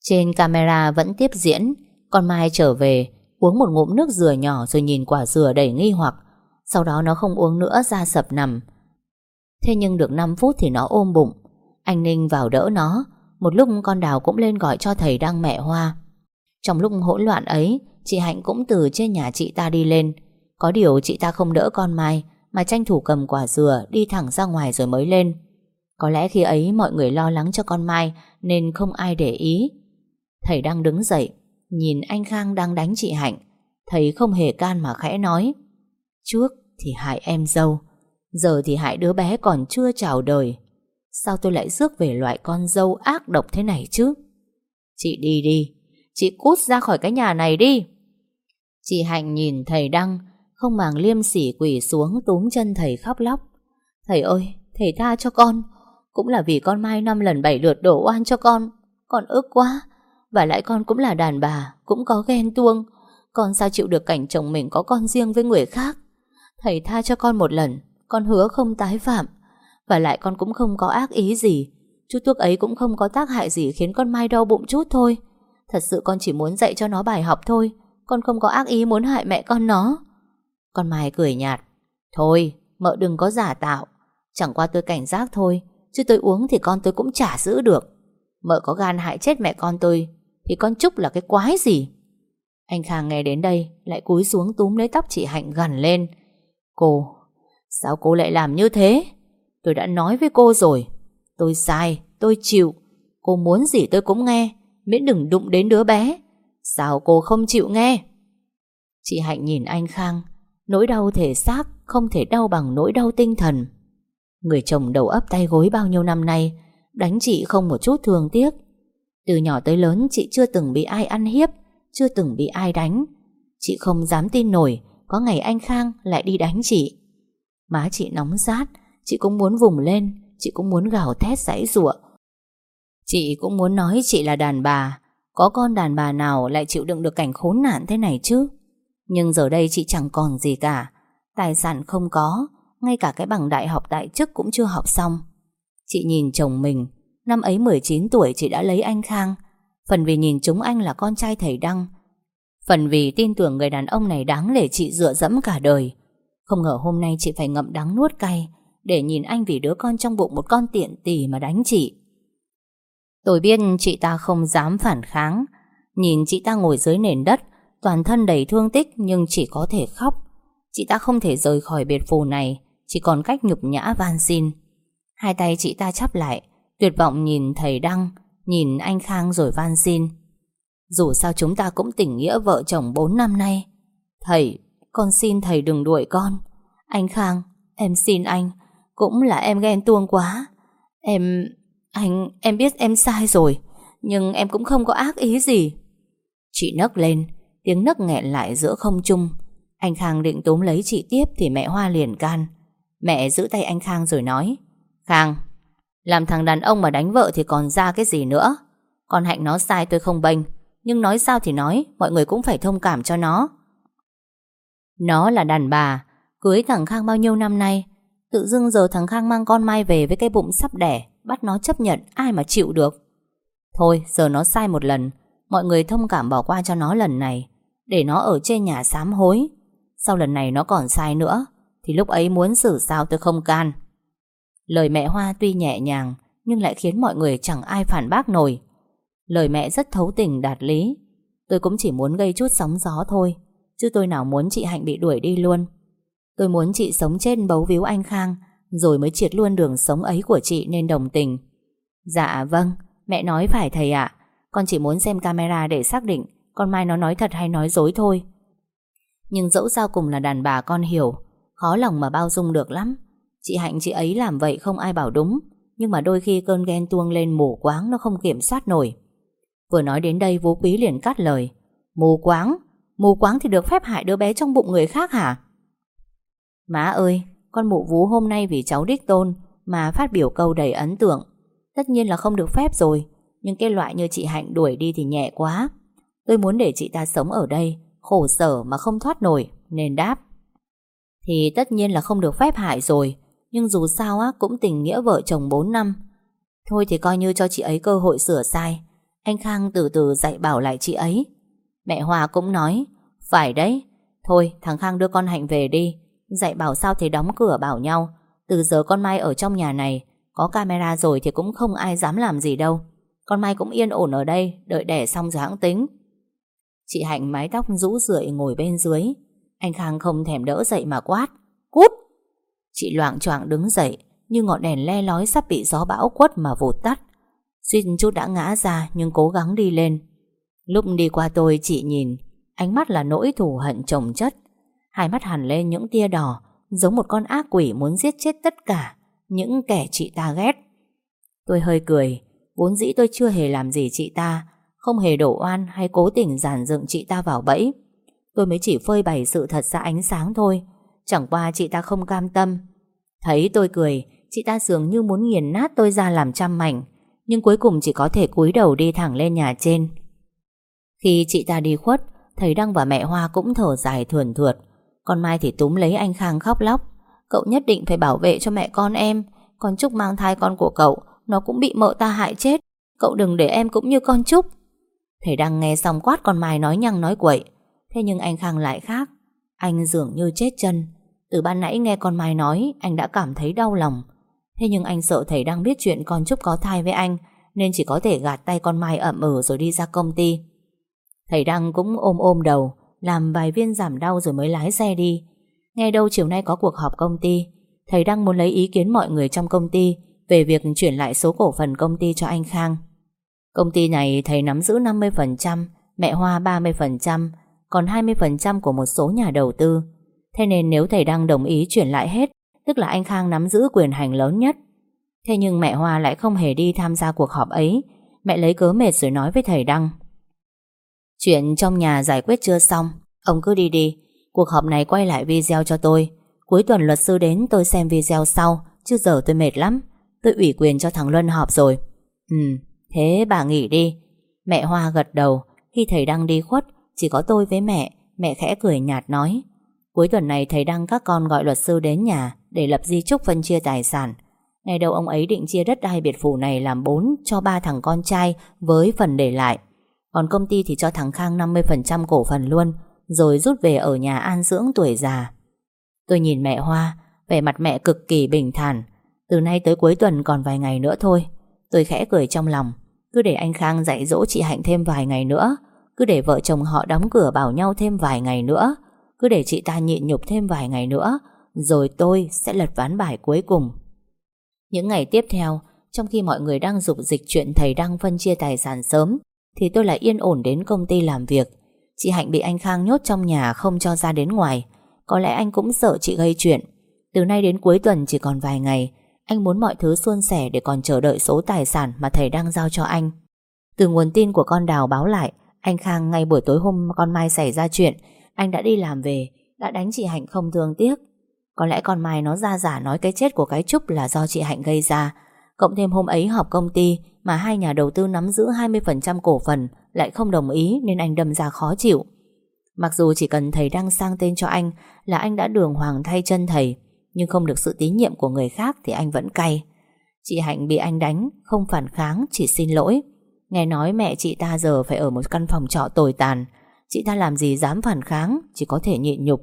Trên camera vẫn tiếp diễn, con Mai trở về, uống một ngụm nước dừa nhỏ rồi nhìn quả dừa đầy nghi hoặc. Sau đó nó không uống nữa ra sập nằm. Thế nhưng được 5 phút thì nó ôm bụng. Anh Ninh vào đỡ nó. Một lúc con Đào cũng lên gọi cho thầy đang mẹ Hoa. Trong lúc hỗn loạn ấy, chị Hạnh cũng từ trên nhà chị ta đi lên. Có điều chị ta không đỡ con Mai, mà tranh thủ cầm quả dừa đi thẳng ra ngoài rồi mới lên. Có lẽ khi ấy mọi người lo lắng cho con Mai Nên không ai để ý Thầy đang đứng dậy Nhìn anh Khang đang đánh chị Hạnh Thầy không hề can mà khẽ nói Trước thì hại em dâu Giờ thì hại đứa bé còn chưa chào đời Sao tôi lại rước về loại con dâu ác độc thế này chứ Chị đi đi Chị cút ra khỏi cái nhà này đi. Chị Hạnh nhìn thầy Đăng, Không màng liêm sỉ quỷ xuống túm chân thầy khóc lóc. Thầy ơi, Thầy tha cho con, cũng là vì con Mai năm lần bảy lượt đổ oan cho con. Con ức quá, Và lại con cũng là đàn bà, Cũng có ghen tuông. Con sao chịu được cảnh chồng mình có con riêng với người khác? Thầy tha cho con một lần, Con hứa không tái phạm. Và lại con cũng không có ác ý gì. Chút thuốc ấy cũng không có tác hại gì Khiến con Mai đau bụng chút thôi. Thật sự con chỉ muốn dạy cho nó bài học thôi Con không có ác ý muốn hại mẹ con nó. Con Mai cười nhạt Thôi mợ đừng có giả tạo. Chẳng qua tôi cảnh giác thôi Chứ tôi uống thì con tôi cũng chả giữ được. Mợ có gan hại chết mẹ con tôi Thì con Trúc là cái quái gì? Anh Khang nghe đến đây Lại cúi xuống túm lấy tóc chị Hạnh gần lên Cô Sao cô lại làm như thế? Tôi đã nói với cô rồi. Tôi sai, tôi chịu. Cô muốn gì tôi cũng nghe. Miễn đừng đụng đến đứa bé Sao cô không chịu nghe Chị Hạnh nhìn anh Khang Nỗi đau thể xác không thể đau bằng nỗi đau tinh thần Người chồng đầu ấp tay gối bao nhiêu năm nay Đánh chị không một chút thương tiếc Từ nhỏ tới lớn chị chưa từng bị ai ăn hiếp chưa từng bị ai đánh. Chị không dám tin nổi có ngày anh Khang lại đi đánh chị. Má chị nóng rát, chị cũng muốn vùng lên, chị cũng muốn gào thét giãy giụa. Chị cũng muốn nói chị là đàn bà, có con đàn bà nào lại chịu đựng được cảnh khốn nạn thế này chứ? Nhưng giờ đây chị chẳng còn gì cả, tài sản không có, ngay cả cái bằng đại học tại chức cũng chưa học xong. Chị nhìn chồng mình, năm ấy 19 tuổi chị đã lấy anh Khang, phần vì nhìn chúng anh là con trai thầy Đăng, phần vì tin tưởng người đàn ông này đáng để chị dựa dẫm cả đời. Không ngờ hôm nay chị phải ngậm đắng nuốt cay để nhìn anh vì đứa con trong bụng một con tiện tỳ mà đánh chị. Tôi biết chị ta không dám phản kháng, nhìn chị ta ngồi dưới nền đất, toàn thân đầy thương tích nhưng chỉ có thể khóc. Chị ta không thể rời khỏi biệt phù này, chỉ còn cách nhục nhã van xin. Hai tay chị ta chắp lại, tuyệt vọng nhìn thầy Đăng, nhìn anh Khang rồi van xin. Dù sao chúng ta cũng tình nghĩa vợ chồng 4 năm nay. Thầy, con xin thầy đừng đuổi con. Anh Khang, em xin anh, cũng là em ghen tuông quá. Em, anh, em biết em sai rồi, nhưng em cũng không có ác ý gì. Chị nấc lên, tiếng nấc nghẹn lại giữa không trung. Anh Khang định túm lấy chị tiếp thì mẹ Hoa liền can. Mẹ giữ tay anh Khang rồi nói Khang Làm thằng đàn ông mà đánh vợ thì còn ra cái gì nữa Con Hạnh nó sai tôi không bênh Nhưng nói sao thì nói Mọi người cũng phải thông cảm cho nó Nó là đàn bà Cưới thằng Khang bao nhiêu năm nay Tự dưng giờ thằng Khang mang con Mai về Với cái bụng sắp đẻ Bắt nó chấp nhận ai mà chịu được Thôi giờ nó sai một lần Mọi người thông cảm bỏ qua cho nó lần này Để nó ở trên nhà sám hối Sau lần này nó còn sai nữa thì lúc ấy muốn xử sao tôi không can. Lời mẹ Hoa tuy nhẹ nhàng nhưng lại khiến mọi người chẳng ai phản bác nổi. Lời mẹ rất thấu tình đạt lý. Tôi cũng chỉ muốn gây chút sóng gió thôi, chứ tôi nào muốn chị Hạnh bị đuổi đi luôn. Tôi muốn chị sống trên bấu víu anh Khang, rồi mới triệt luôn đường sống ấy của chị nên đồng tình. Dạ vâng, mẹ nói phải thầy ạ. Con chỉ muốn xem camera để xác định con Mai nó nói thật hay nói dối thôi. Nhưng dẫu sao cùng là đàn bà con hiểu Khó lòng mà bao dung được lắm Chị Hạnh chị ấy làm vậy không ai bảo đúng Nhưng mà đôi khi cơn ghen tuông lên mù quáng Nó không kiểm soát nổi Vừa nói đến đây Vũ Quý liền cắt lời Mù quáng Mù quáng thì được phép hại đứa bé trong bụng người khác hả Má ơi con mụ vú hôm nay vì cháu đích tôn Mà phát biểu câu đầy ấn tượng. Tất nhiên là không được phép rồi, Nhưng cái loại như chị Hạnh đuổi đi thì nhẹ quá. Tôi muốn để chị ta sống ở đây, Khổ sở mà không thoát nổi, Nên đáp. Thì tất nhiên là không được phép hại rồi, Nhưng dù sao á, cũng tình nghĩa vợ chồng 4 năm. Thôi thì coi như cho chị ấy cơ hội sửa sai. Anh Khang từ từ dạy bảo lại chị ấy. Mẹ Hòa cũng nói, Phải đấy, Thôi, thằng Khang đưa con Hạnh về đi. Dạy bảo sao thì đóng cửa bảo nhau. Từ giờ con Mai ở trong nhà này, Có camera rồi thì cũng không ai dám làm gì đâu. Con Mai cũng yên ổn ở đây, Đợi đẻ xong rồi hãng tính. Chị Hạnh mái tóc rũ rượi ngồi bên dưới. Anh Khang không thèm đỡ dậy mà quát, Cút! Chị loạn choạng đứng dậy, Như ngọn đèn le lói sắp bị gió bão quất mà vụt tắt. Suýt chút đã ngã ra, Nhưng cố gắng đi lên. Lúc đi qua tôi, chị nhìn, Ánh mắt là nỗi thù hận chồng chất. Hai mắt hẳn lên những tia đỏ, Giống một con ác quỷ muốn giết chết tất cả Những kẻ chị ta ghét. Tôi hơi cười, Vốn dĩ tôi chưa hề làm gì chị ta, Không hề đổ oan hay cố tình giản dựng chị ta vào bẫy. Tôi mới chỉ phơi bày sự thật ra ánh sáng thôi, Chẳng qua chị ta không cam tâm. Thấy tôi cười, Chị ta dường như muốn nghiền nát tôi ra làm trăm mảnh, Nhưng cuối cùng chỉ có thể cúi đầu đi thẳng lên nhà trên. Khi chị ta đi khuất, Thầy Đăng và mẹ Hoa cũng thở dài thườn thượt. Con Mai thì túm lấy anh Khang khóc lóc. Cậu nhất định phải bảo vệ cho mẹ con em. Con Trúc mang thai con của cậu, Nó cũng bị mợ ta hại chết. Cậu đừng để em cũng như con Trúc. Thầy đang nghe xong quát con Mai nói nhăng nói quậy. Thế nhưng anh Khang lại khác. Anh dường như chết chân. Từ ban nãy nghe con Mai nói, Anh đã cảm thấy đau lòng. Thế nhưng anh sợ thầy đang biết chuyện con Trúc có thai với anh, Nên chỉ có thể gạt tay con Mai ẩm ừ rồi đi ra công ty. Thầy Đăng cũng ôm ôm đầu. Làm vài viên giảm đau rồi mới lái xe đi Nghe đâu chiều nay có cuộc họp công ty Thầy Đăng muốn lấy ý kiến mọi người trong công ty Về việc chuyển lại số cổ phần công ty cho anh Khang Công ty này thầy nắm giữ 50% Mẹ Hoa 30% còn 20% của một số nhà đầu tư. Thế nên nếu thầy Đăng đồng ý chuyển lại hết, tức là anh Khang nắm giữ quyền hành lớn nhất. Thế nhưng mẹ Hoa lại không hề đi tham gia cuộc họp ấy. Mẹ lấy cớ mệt rồi nói với thầy Đăng. Chuyện trong nhà giải quyết chưa xong. Ông cứ đi đi. Cuộc họp này quay lại video cho tôi. Cuối tuần luật sư đến, tôi xem video sau. Chứ giờ tôi mệt lắm. Tôi ủy quyền cho thằng Luân họp rồi. Ừ thế bà nghỉ đi. Mẹ Hoa gật đầu. Khi thầy đang đi khuất, Chỉ có tôi với mẹ. Mẹ khẽ cười nhạt nói. Cuối tuần này thầy đăng các con gọi luật sư đến nhà Để lập di chúc phân chia tài sản. Ngày đầu ông ấy định chia đất đai biệt phủ này Làm bốn cho ba thằng con trai Với phần để lại. Còn công ty thì cho thằng Khang 50% cổ phần luôn, Rồi rút về ở nhà an dưỡng tuổi già. Tôi nhìn mẹ Hoa, Vẻ mặt mẹ cực kỳ bình thản. Từ nay tới cuối tuần còn vài ngày nữa thôi. Tôi khẽ cười trong lòng, Cứ để anh Khang dạy dỗ chị Hạnh thêm vài ngày nữa. Cứ để vợ chồng họ đóng cửa bảo nhau thêm vài ngày nữa. Cứ để chị ta nhịn nhục thêm vài ngày nữa, Rồi tôi sẽ lật ván bài cuối cùng. Những ngày tiếp theo, Trong khi mọi người đang dục dịch chuyện thầy đang phân chia tài sản sớm thì tôi lại yên ổn đến công ty làm việc. Chị Hạnh bị anh Khang nhốt trong nhà không cho ra đến ngoài. Có lẽ anh cũng sợ chị gây chuyện. Từ nay đến cuối tuần chỉ còn vài ngày, Anh muốn mọi thứ suôn sẻ để còn chờ đợi số tài sản mà thầy đang giao cho anh. Từ nguồn tin của con Đào báo lại, Anh Khang ngay buổi tối hôm con Mai xảy ra chuyện, Anh đã đi làm về, Đã đánh chị Hạnh không thương tiếc. Có lẽ con Mai nó ra giả nói cái chết của cái Trúc là do chị Hạnh gây ra. Cộng thêm hôm ấy họp công ty mà hai nhà đầu tư nắm giữ 20% cổ phần Lại không đồng ý Nên anh đâm ra khó chịu. Mặc dù chỉ cần thầy đăng sang tên cho anh Là anh đã đường hoàng thay chân thầy, Nhưng không được sự tín nhiệm của người khác Thì anh vẫn cay. Chị Hạnh bị anh đánh, Không phản kháng, chỉ xin lỗi. Nghe nói mẹ chị ta giờ phải ở một căn phòng trọ tồi tàn. Chị ta làm gì dám phản kháng, Chỉ có thể nhịn nhục.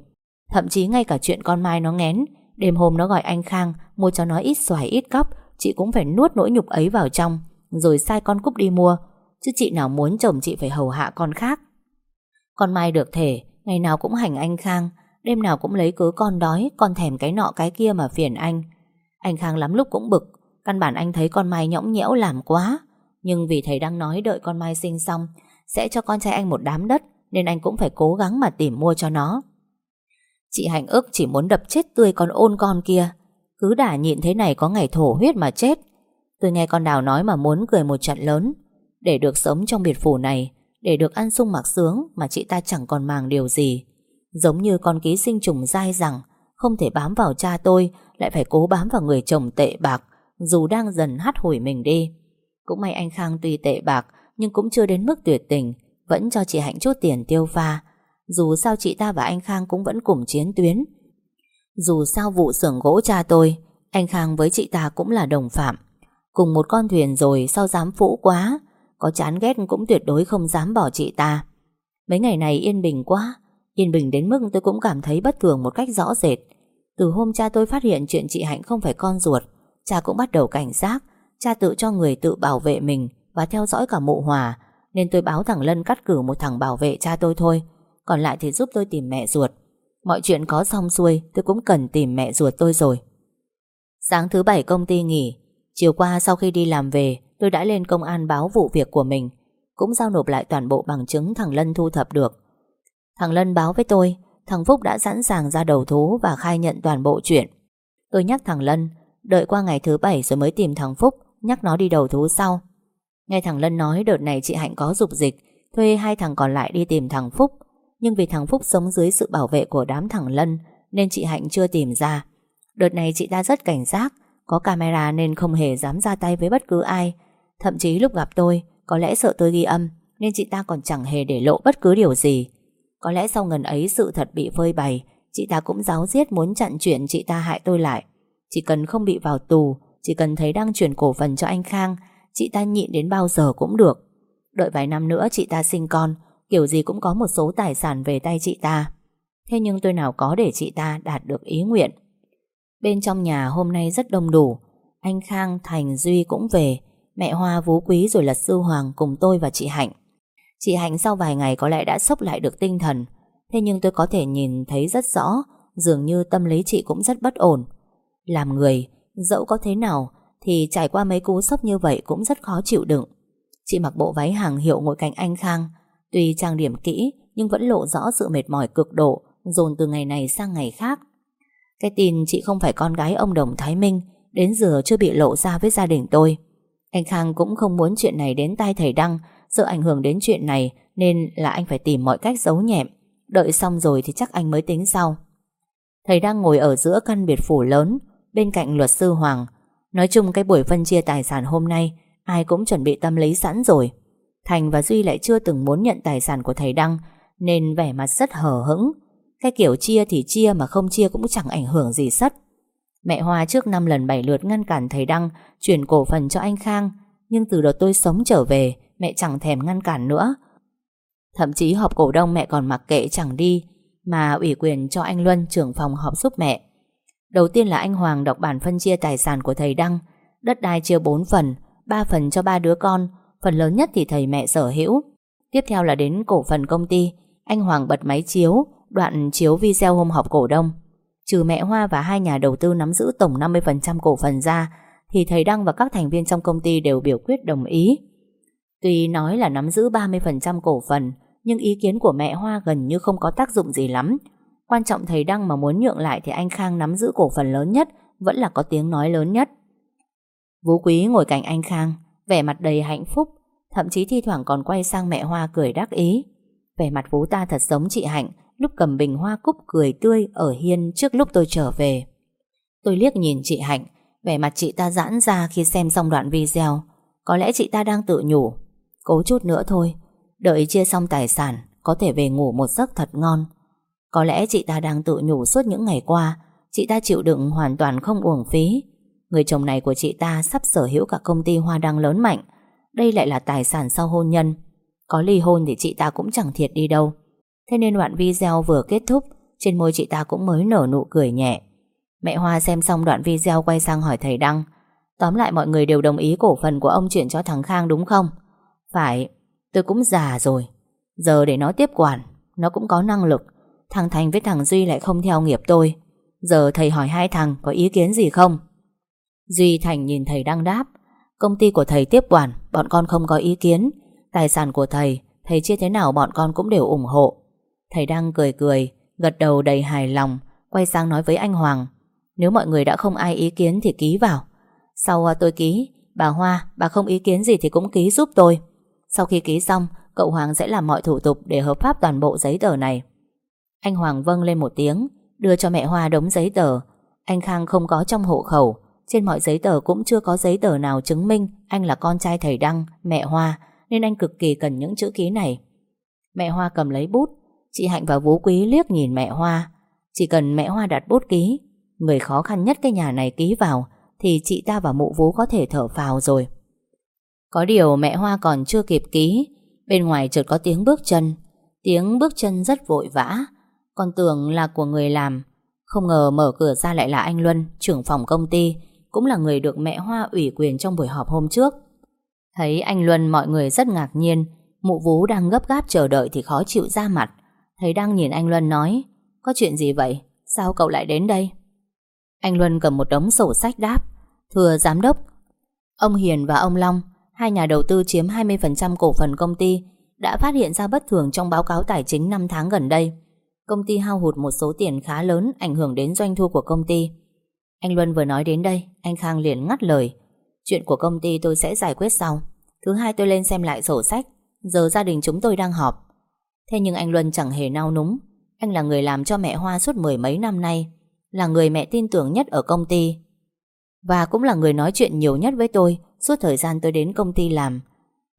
Thậm chí ngay cả chuyện con Mai nó ngén Đêm hôm nó gọi anh Khang, Mua cho nó ít xoài ít cóc, Chị cũng phải nuốt nỗi nhục ấy vào trong. Rồi sai con Cúc đi mua, Chứ chị nào muốn chồng chị phải hầu hạ con khác. Con Mai được thể Ngày nào cũng hành anh Khang, Đêm nào cũng lấy cớ con đói, Con thèm cái nọ cái kia mà phiền anh. Anh Khang lắm lúc cũng bực, Căn bản anh thấy con Mai nhõng nhẽo làm quá. Nhưng vì thầy đang nói đợi con Mai sinh xong, Sẽ cho con trai anh một đám đất, Nên anh cũng phải cố gắng mà tìm mua cho nó. Chị Hạnh ước chỉ muốn đập chết tươi con ôn con kia. Cứ đả nhịn thế này có ngày thổ huyết mà chết. Tôi nghe con Đào nói mà muốn cười một trận lớn. Để được sống trong biệt phủ này, Để được ăn sung mặc sướng Mà chị ta chẳng còn màng điều gì. Giống như con ký sinh trùng dai rằng Không thể bám vào cha tôi, Lại phải cố bám vào người chồng tệ bạc, Dù đang dần hắt hủi mình đi. Cũng may anh Khang tuy tệ bạc, Nhưng cũng chưa đến mức tuyệt tình, Vẫn cho chị Hạnh chút tiền tiêu pha. Dù sao chị ta và anh Khang cũng vẫn cùng chiến tuyến. Dù sao vụ xưởng gỗ cha tôi, Anh Khang với chị ta cũng là đồng phạm. Cùng một con thuyền rồi Sao dám phũ quá. Có chán ghét cũng tuyệt đối không dám bỏ chị ta. Mấy ngày này yên bình quá. Yên bình đến mức tôi cũng cảm thấy bất thường một cách rõ rệt. Từ hôm cha tôi phát hiện chuyện chị Hạnh không phải con ruột, Cha cũng bắt đầu cảnh giác. Cha tự cho người tự bảo vệ mình Và theo dõi cả mụ hòa, Nên tôi báo thằng Lân cắt cử một thằng bảo vệ cha tôi thôi. Còn lại thì giúp tôi tìm mẹ ruột. Mọi chuyện có xong xuôi, Tôi cũng cần tìm mẹ ruột tôi rồi. Sáng thứ bảy công ty nghỉ Chiều qua sau khi đi làm về, Tôi đã lên công an báo vụ việc của mình, Cũng giao nộp lại toàn bộ bằng chứng thằng Lân thu thập được. Thằng Lân báo với tôi, Thằng Phúc đã sẵn sàng ra đầu thú Và khai nhận toàn bộ chuyện. Tôi nhắc thằng Lân, Đợi qua ngày thứ bảy rồi mới tìm thằng Phúc, Nhắc nó đi đầu thú sau. Nghe thằng Lân nói, đợt này chị Hạnh có dục dịch, Thuê hai thằng còn lại đi tìm thằng Phúc. Nhưng vì thằng Phúc sống dưới sự bảo vệ của đám thằng Lân, Nên chị Hạnh chưa tìm ra. Đợt này chị ta rất cảnh giác có camera nên không hề dám ra tay với bất cứ ai. Thậm chí lúc gặp tôi, Có lẽ sợ tôi ghi âm, Nên chị ta còn chẳng hề để lộ bất cứ điều gì. Có lẽ sau ngần ấy sự thật bị phơi bày, Chị ta cũng giáo giết muốn chặn chuyện chị ta hại tôi lại. Chỉ cần không bị vào tù, Chỉ cần thấy đang chuyển cổ phần cho anh Khang, Chị ta nhịn đến bao giờ cũng được. Đợi vài năm nữa chị ta sinh con, Kiểu gì cũng có một số tài sản về tay chị ta. Thế nhưng tôi nào có để chị ta đạt được ý nguyện. Bên trong nhà hôm nay rất đông đủ. Anh Khang, Thành, Duy cũng về. Mẹ Hoa, Vú Quý rồi là Sư Hoàng cùng tôi và chị Hạnh. Chị Hạnh sau vài ngày có lẽ đã sốc lại được tinh thần. Thế nhưng tôi có thể nhìn thấy rất rõ Dường như tâm lý chị cũng rất bất ổn. Làm người Dẫu có thế nào Thì trải qua mấy cú sốc như vậy cũng rất khó chịu đựng. Chị mặc bộ váy hàng hiệu ngồi cạnh anh Khang. Tuy trang điểm kỹ Nhưng vẫn lộ rõ sự mệt mỏi cực độ Dồn từ ngày này sang ngày khác. Cái tin chị không phải con gái ông Đồng Thái Minh, Đến giờ chưa bị lộ ra với gia đình tôi. Anh Khang cũng không muốn chuyện này đến tai thầy Đăng, Sợ ảnh hưởng đến chuyện này, Nên là anh phải tìm mọi cách giấu nhẹm. Đợi xong rồi thì chắc anh mới tính sau. Thầy đang ngồi ở giữa căn biệt phủ lớn, Bên cạnh luật sư Hoàng. Nói chung cái buổi phân chia tài sản hôm nay, Ai cũng chuẩn bị tâm lý sẵn rồi. Thành và Duy lại chưa từng muốn nhận tài sản của thầy Đăng, Nên vẻ mặt rất hờ hững. Cái kiểu chia thì chia mà không chia cũng chẳng ảnh hưởng gì sất Mẹ Hoa trước năm lần bảy lượt ngăn cản thầy Đăng, Chuyển cổ phần cho anh Khang. Nhưng từ đợt tôi sống trở về, Mẹ chẳng thèm ngăn cản nữa. Thậm chí họp cổ đông mẹ còn mặc kệ chẳng đi, Mà ủy quyền cho anh Luân, trưởng phòng họp giúp mẹ. Đầu tiên là anh Hoàng đọc bản phân chia tài sản của thầy Đăng. Đất đai chia 4 phần 3 phần cho ba đứa con, Phần lớn nhất thì thầy mẹ sở hữu. Tiếp theo là đến cổ phần công ty. Anh Hoàng bật máy chiếu. Đoạn chiếu video hôm họp cổ đông. Trừ mẹ Hoa và hai nhà đầu tư nắm giữ tổng 50% cổ phần ra, Thì thầy Đăng và các thành viên trong công ty đều biểu quyết đồng ý. Tuy nói là nắm giữ 30% cổ phần, Nhưng ý kiến của mẹ Hoa gần như không có tác dụng gì lắm. Quan trọng thầy Đăng mà muốn nhượng lại Thì anh Khang nắm giữ cổ phần lớn nhất, Vẫn là có tiếng nói lớn nhất. Vũ Quý ngồi cạnh anh Khang, Vẻ mặt đầy hạnh phúc, Thậm chí thi thoảng còn quay sang mẹ Hoa cười đắc ý. Vẻ mặt Vũ ta thật giống chị Hạnh Lúc cầm bình hoa cúc cười tươi Ở hiên trước lúc tôi trở về. Tôi liếc nhìn chị Hạnh, Vẻ mặt chị ta giãn ra khi xem xong đoạn video. Có lẽ chị ta đang tự nhủ, Cố chút nữa thôi, Đợi chia xong tài sản, Có thể về ngủ một giấc thật ngon. Có lẽ chị ta đang tự nhủ suốt những ngày qua, Chị ta chịu đựng hoàn toàn không uổng phí. Người chồng này của chị ta sắp sở hữu cả công ty hoa đăng lớn mạnh, Đây lại là tài sản sau hôn nhân. Có ly hôn thì chị ta cũng chẳng thiệt đi đâu. Thế nên đoạn video vừa kết thúc Trên môi chị ta cũng mới nở nụ cười nhẹ. Mẹ Hoa xem xong đoạn video quay sang hỏi thầy Đăng Tóm lại mọi người đều đồng ý cổ phần của ông chuyển cho thằng Khang đúng không? Phải, tôi cũng già rồi. Giờ để nó tiếp quản Nó cũng có năng lực. Thằng Thành với thằng Duy lại không theo nghiệp tôi. Giờ thầy hỏi hai thằng có ý kiến gì không? Duy Thành nhìn thầy đang đáp Công ty của thầy tiếp quản Bọn con không có ý kiến. Tài sản của thầy Thầy chia thế nào bọn con cũng đều ủng hộ. Thầy đang cười cười Gật đầu đầy hài lòng Quay sang nói với anh Hoàng Nếu mọi người đã không ai ý kiến thì ký vào. Sau à, tôi ký Bà Hoa, bà không ý kiến gì thì cũng ký giúp tôi. Sau khi ký xong Cậu Hoàng sẽ làm mọi thủ tục để hợp pháp toàn bộ giấy tờ này. Anh Hoàng vâng lên một tiếng Đưa cho mẹ Hoa đống giấy tờ. Anh Khang không có trong hộ khẩu trên mọi giấy tờ cũng chưa có giấy tờ nào chứng minh anh là con trai thầy Đăng, mẹ Hoa, nên anh cực kỳ cần những chữ ký này. Mẹ Hoa cầm lấy bút, chị Hạnh và Vũ Quý liếc nhìn mẹ Hoa. Chỉ cần mẹ Hoa đặt bút ký, người khó khăn nhất cái nhà này ký vào, thì chị ta và mụ Vũ có thể thở phào rồi. Có điều mẹ Hoa còn chưa kịp ký, bên ngoài chợt có tiếng bước chân. Tiếng bước chân rất vội vã, còn tưởng là của người làm. Không ngờ mở cửa ra lại là anh Luân, trưởng phòng công ty, cũng là người được mẹ Hoa ủy quyền trong buổi họp hôm trước. Thấy anh Luân mọi người rất ngạc nhiên, mụ vú đang gấp gáp chờ đợi thì khó chịu ra mặt. Thấy đang nhìn anh Luân nói, có chuyện gì vậy? Sao cậu lại đến đây? Anh Luân cầm một đống sổ sách đáp, thưa giám đốc. Ông Hiền và ông Long, hai nhà đầu tư chiếm 20% cổ phần công ty, đã phát hiện ra bất thường trong báo cáo tài chính 5 tháng gần đây. Công ty hao hụt một số tiền khá lớn ảnh hưởng đến doanh thu của công ty. Anh Luân vừa nói đến đây Anh Khang liền ngắt lời Chuyện của công ty tôi sẽ giải quyết sau Thứ hai tôi lên xem lại sổ sách Giờ gia đình chúng tôi đang họp Thế nhưng anh Luân chẳng hề nao núng. Anh là người làm cho mẹ Hoa suốt mười mấy năm nay, Là người mẹ tin tưởng nhất ở công ty. Và cũng là người nói chuyện nhiều nhất với tôi Suốt thời gian tôi đến công ty làm.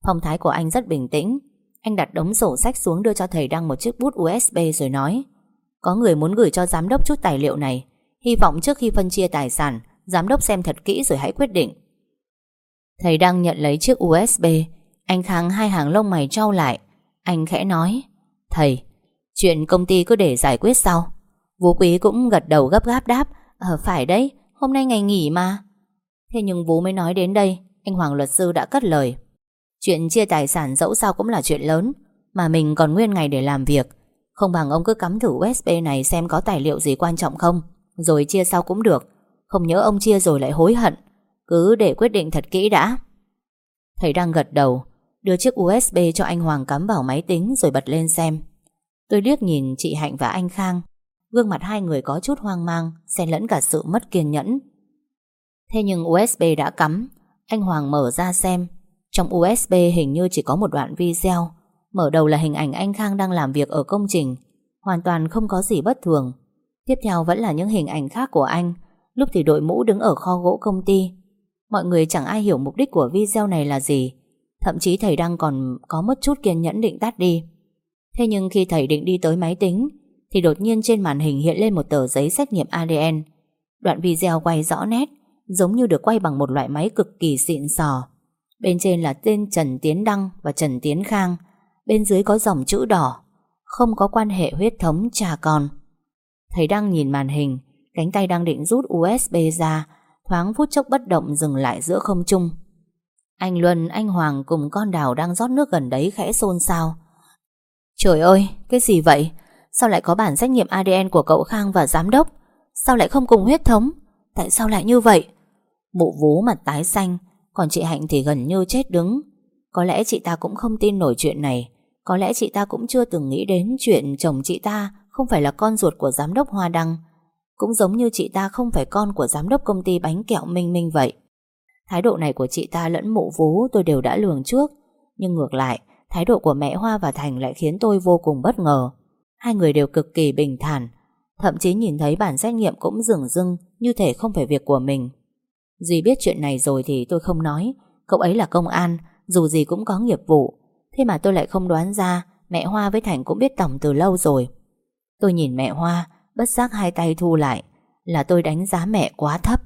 Phong thái của anh rất bình tĩnh. Anh đặt đống sổ sách xuống đưa cho thầy đăng một chiếc bút USB rồi nói, Có người muốn gửi cho giám đốc chút tài liệu này. Hy vọng trước khi phân chia tài sản, Giám đốc xem thật kỹ rồi hãy quyết định. Thầy đang nhận lấy chiếc USB Anh Khang hai hàng lông mày trao lại. Anh khẽ nói Thầy, chuyện công ty cứ để giải quyết sau. Vũ Quý cũng gật đầu gấp gáp đáp Ờ phải đấy, hôm nay ngày nghỉ mà. Thế nhưng Vũ mới nói đến đây Anh Hoàng luật sư đã cất lời. Chuyện chia tài sản dẫu sao cũng là chuyện lớn Mà mình còn nguyên ngày để làm việc. Không bằng ông cứ cắm thử USB này xem có tài liệu gì quan trọng không rồi chia sau cũng được. Không nhớ ông chia rồi lại hối hận. Cứ để quyết định thật kỹ đã. Thầy đang gật đầu. Đưa chiếc USB cho anh Hoàng cắm vào máy tính Rồi bật lên xem. Tôi liếc nhìn chị Hạnh và anh Khang. Gương mặt hai người có chút hoang mang, Xen lẫn cả sự mất kiên nhẫn. Thế nhưng USB đã cắm. Anh Hoàng mở ra xem. Trong USB hình như chỉ có một đoạn video. Mở đầu là hình ảnh anh Khang đang làm việc ở công trình. Hoàn toàn không có gì bất thường. Tiếp theo vẫn là những hình ảnh khác của anh. Lúc thì đội mũ đứng ở kho gỗ công ty. Mọi người chẳng ai hiểu mục đích của video này là gì. Thậm chí thầy đang còn có một chút kiên nhẫn định tắt đi. Thế nhưng khi thầy định đi tới máy tính, Thì đột nhiên trên màn hình hiện lên một tờ giấy xét nghiệm ADN Đoạn video quay rõ nét, Giống như được quay bằng một loại máy cực kỳ xịn sò. Bên trên là tên Trần Tiến Đăng và Trần Tiến Khang. Bên dưới có dòng chữ đỏ, Không có quan hệ huyết thống cha con. Thầy Đăng nhìn màn hình, Cánh tay đang định rút USB ra, Thoáng phút chốc bất động dừng lại giữa không trung. Anh Luân, anh Hoàng cùng con đào đang rót nước gần đấy khẽ xôn xao Trời ơi, cái gì vậy? Sao lại có bản xét nghiệm ADN của cậu Khang và giám đốc? Sao lại không cùng huyết thống? Tại sao lại như vậy? Mụ vú mặt tái xanh Còn chị Hạnh thì gần như chết đứng Có lẽ chị ta cũng không tin nổi chuyện này Có lẽ chị ta cũng chưa từng nghĩ đến Chuyện chồng chị ta không phải là con ruột của giám đốc Hoa Đăng Cũng giống như chị ta không phải con của giám đốc công ty bánh kẹo Minh Minh vậy Thái độ này của chị ta lẫn mụ vú tôi đều đã lường trước. Nhưng ngược lại, Thái độ của mẹ Hoa và Thành lại khiến tôi vô cùng bất ngờ. Hai người đều cực kỳ bình thản, Thậm chí nhìn thấy bản xét nghiệm cũng dừng dưng Như thể không phải việc của mình. Duy biết chuyện này rồi thì tôi không nói, Cậu ấy là công an, Dù gì cũng có nghiệp vụ. Thế mà tôi lại không đoán ra, Mẹ Hoa với Thành cũng biết tổng từ lâu rồi. Tôi nhìn mẹ Hoa, Bất giác hai tay thu lại, Là tôi đánh giá mẹ quá thấp.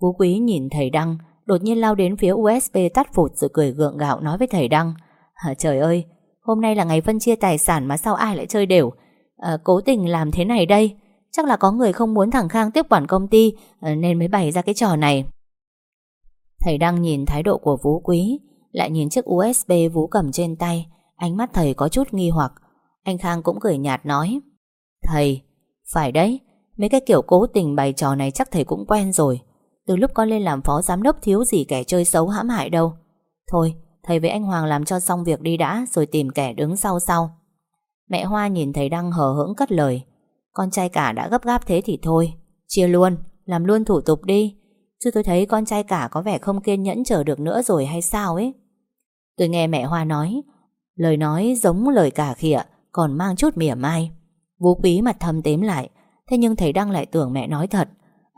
Phú Quý nhìn thầy Đăng Đột nhiên lao đến phía USB tắt phụt Rồi cười gượng gạo nói với thầy Đăng à, Trời ơi Hôm nay là ngày phân chia tài sản mà sao ai lại chơi đều? À, Cố tình làm thế này đây Chắc là có người không muốn thằng Khang tiếp quản công ty à, Nên mới bày ra cái trò này. Thầy Đăng nhìn thái độ của Vũ Quý Lại nhìn chiếc USB Vũ cầm trên tay Ánh mắt thầy có chút nghi hoặc. Anh Khang cũng cười nhạt nói Thầy, phải đấy Mấy cái kiểu cố tình bày trò này chắc thầy cũng quen rồi. Từ lúc con lên làm phó giám đốc Thiếu gì kẻ chơi xấu hãm hại đâu. Thôi, thầy với anh Hoàng làm cho xong việc đi đã Rồi tìm kẻ đứng sau sau. Mẹ Hoa nhìn thầy đang hờ hững cất lời. Con trai cả đã gấp gáp thế thì thôi Chia luôn, làm luôn thủ tục đi. Chứ tôi thấy con trai cả có vẻ không kiên nhẫn chờ được nữa rồi hay sao ấy? Tôi nghe mẹ Hoa nói Lời nói giống lời cả khịa Còn mang chút mỉa mai. Vũ quý mặt thâm tím lại Thế nhưng thầy Đăng lại tưởng mẹ nói thật.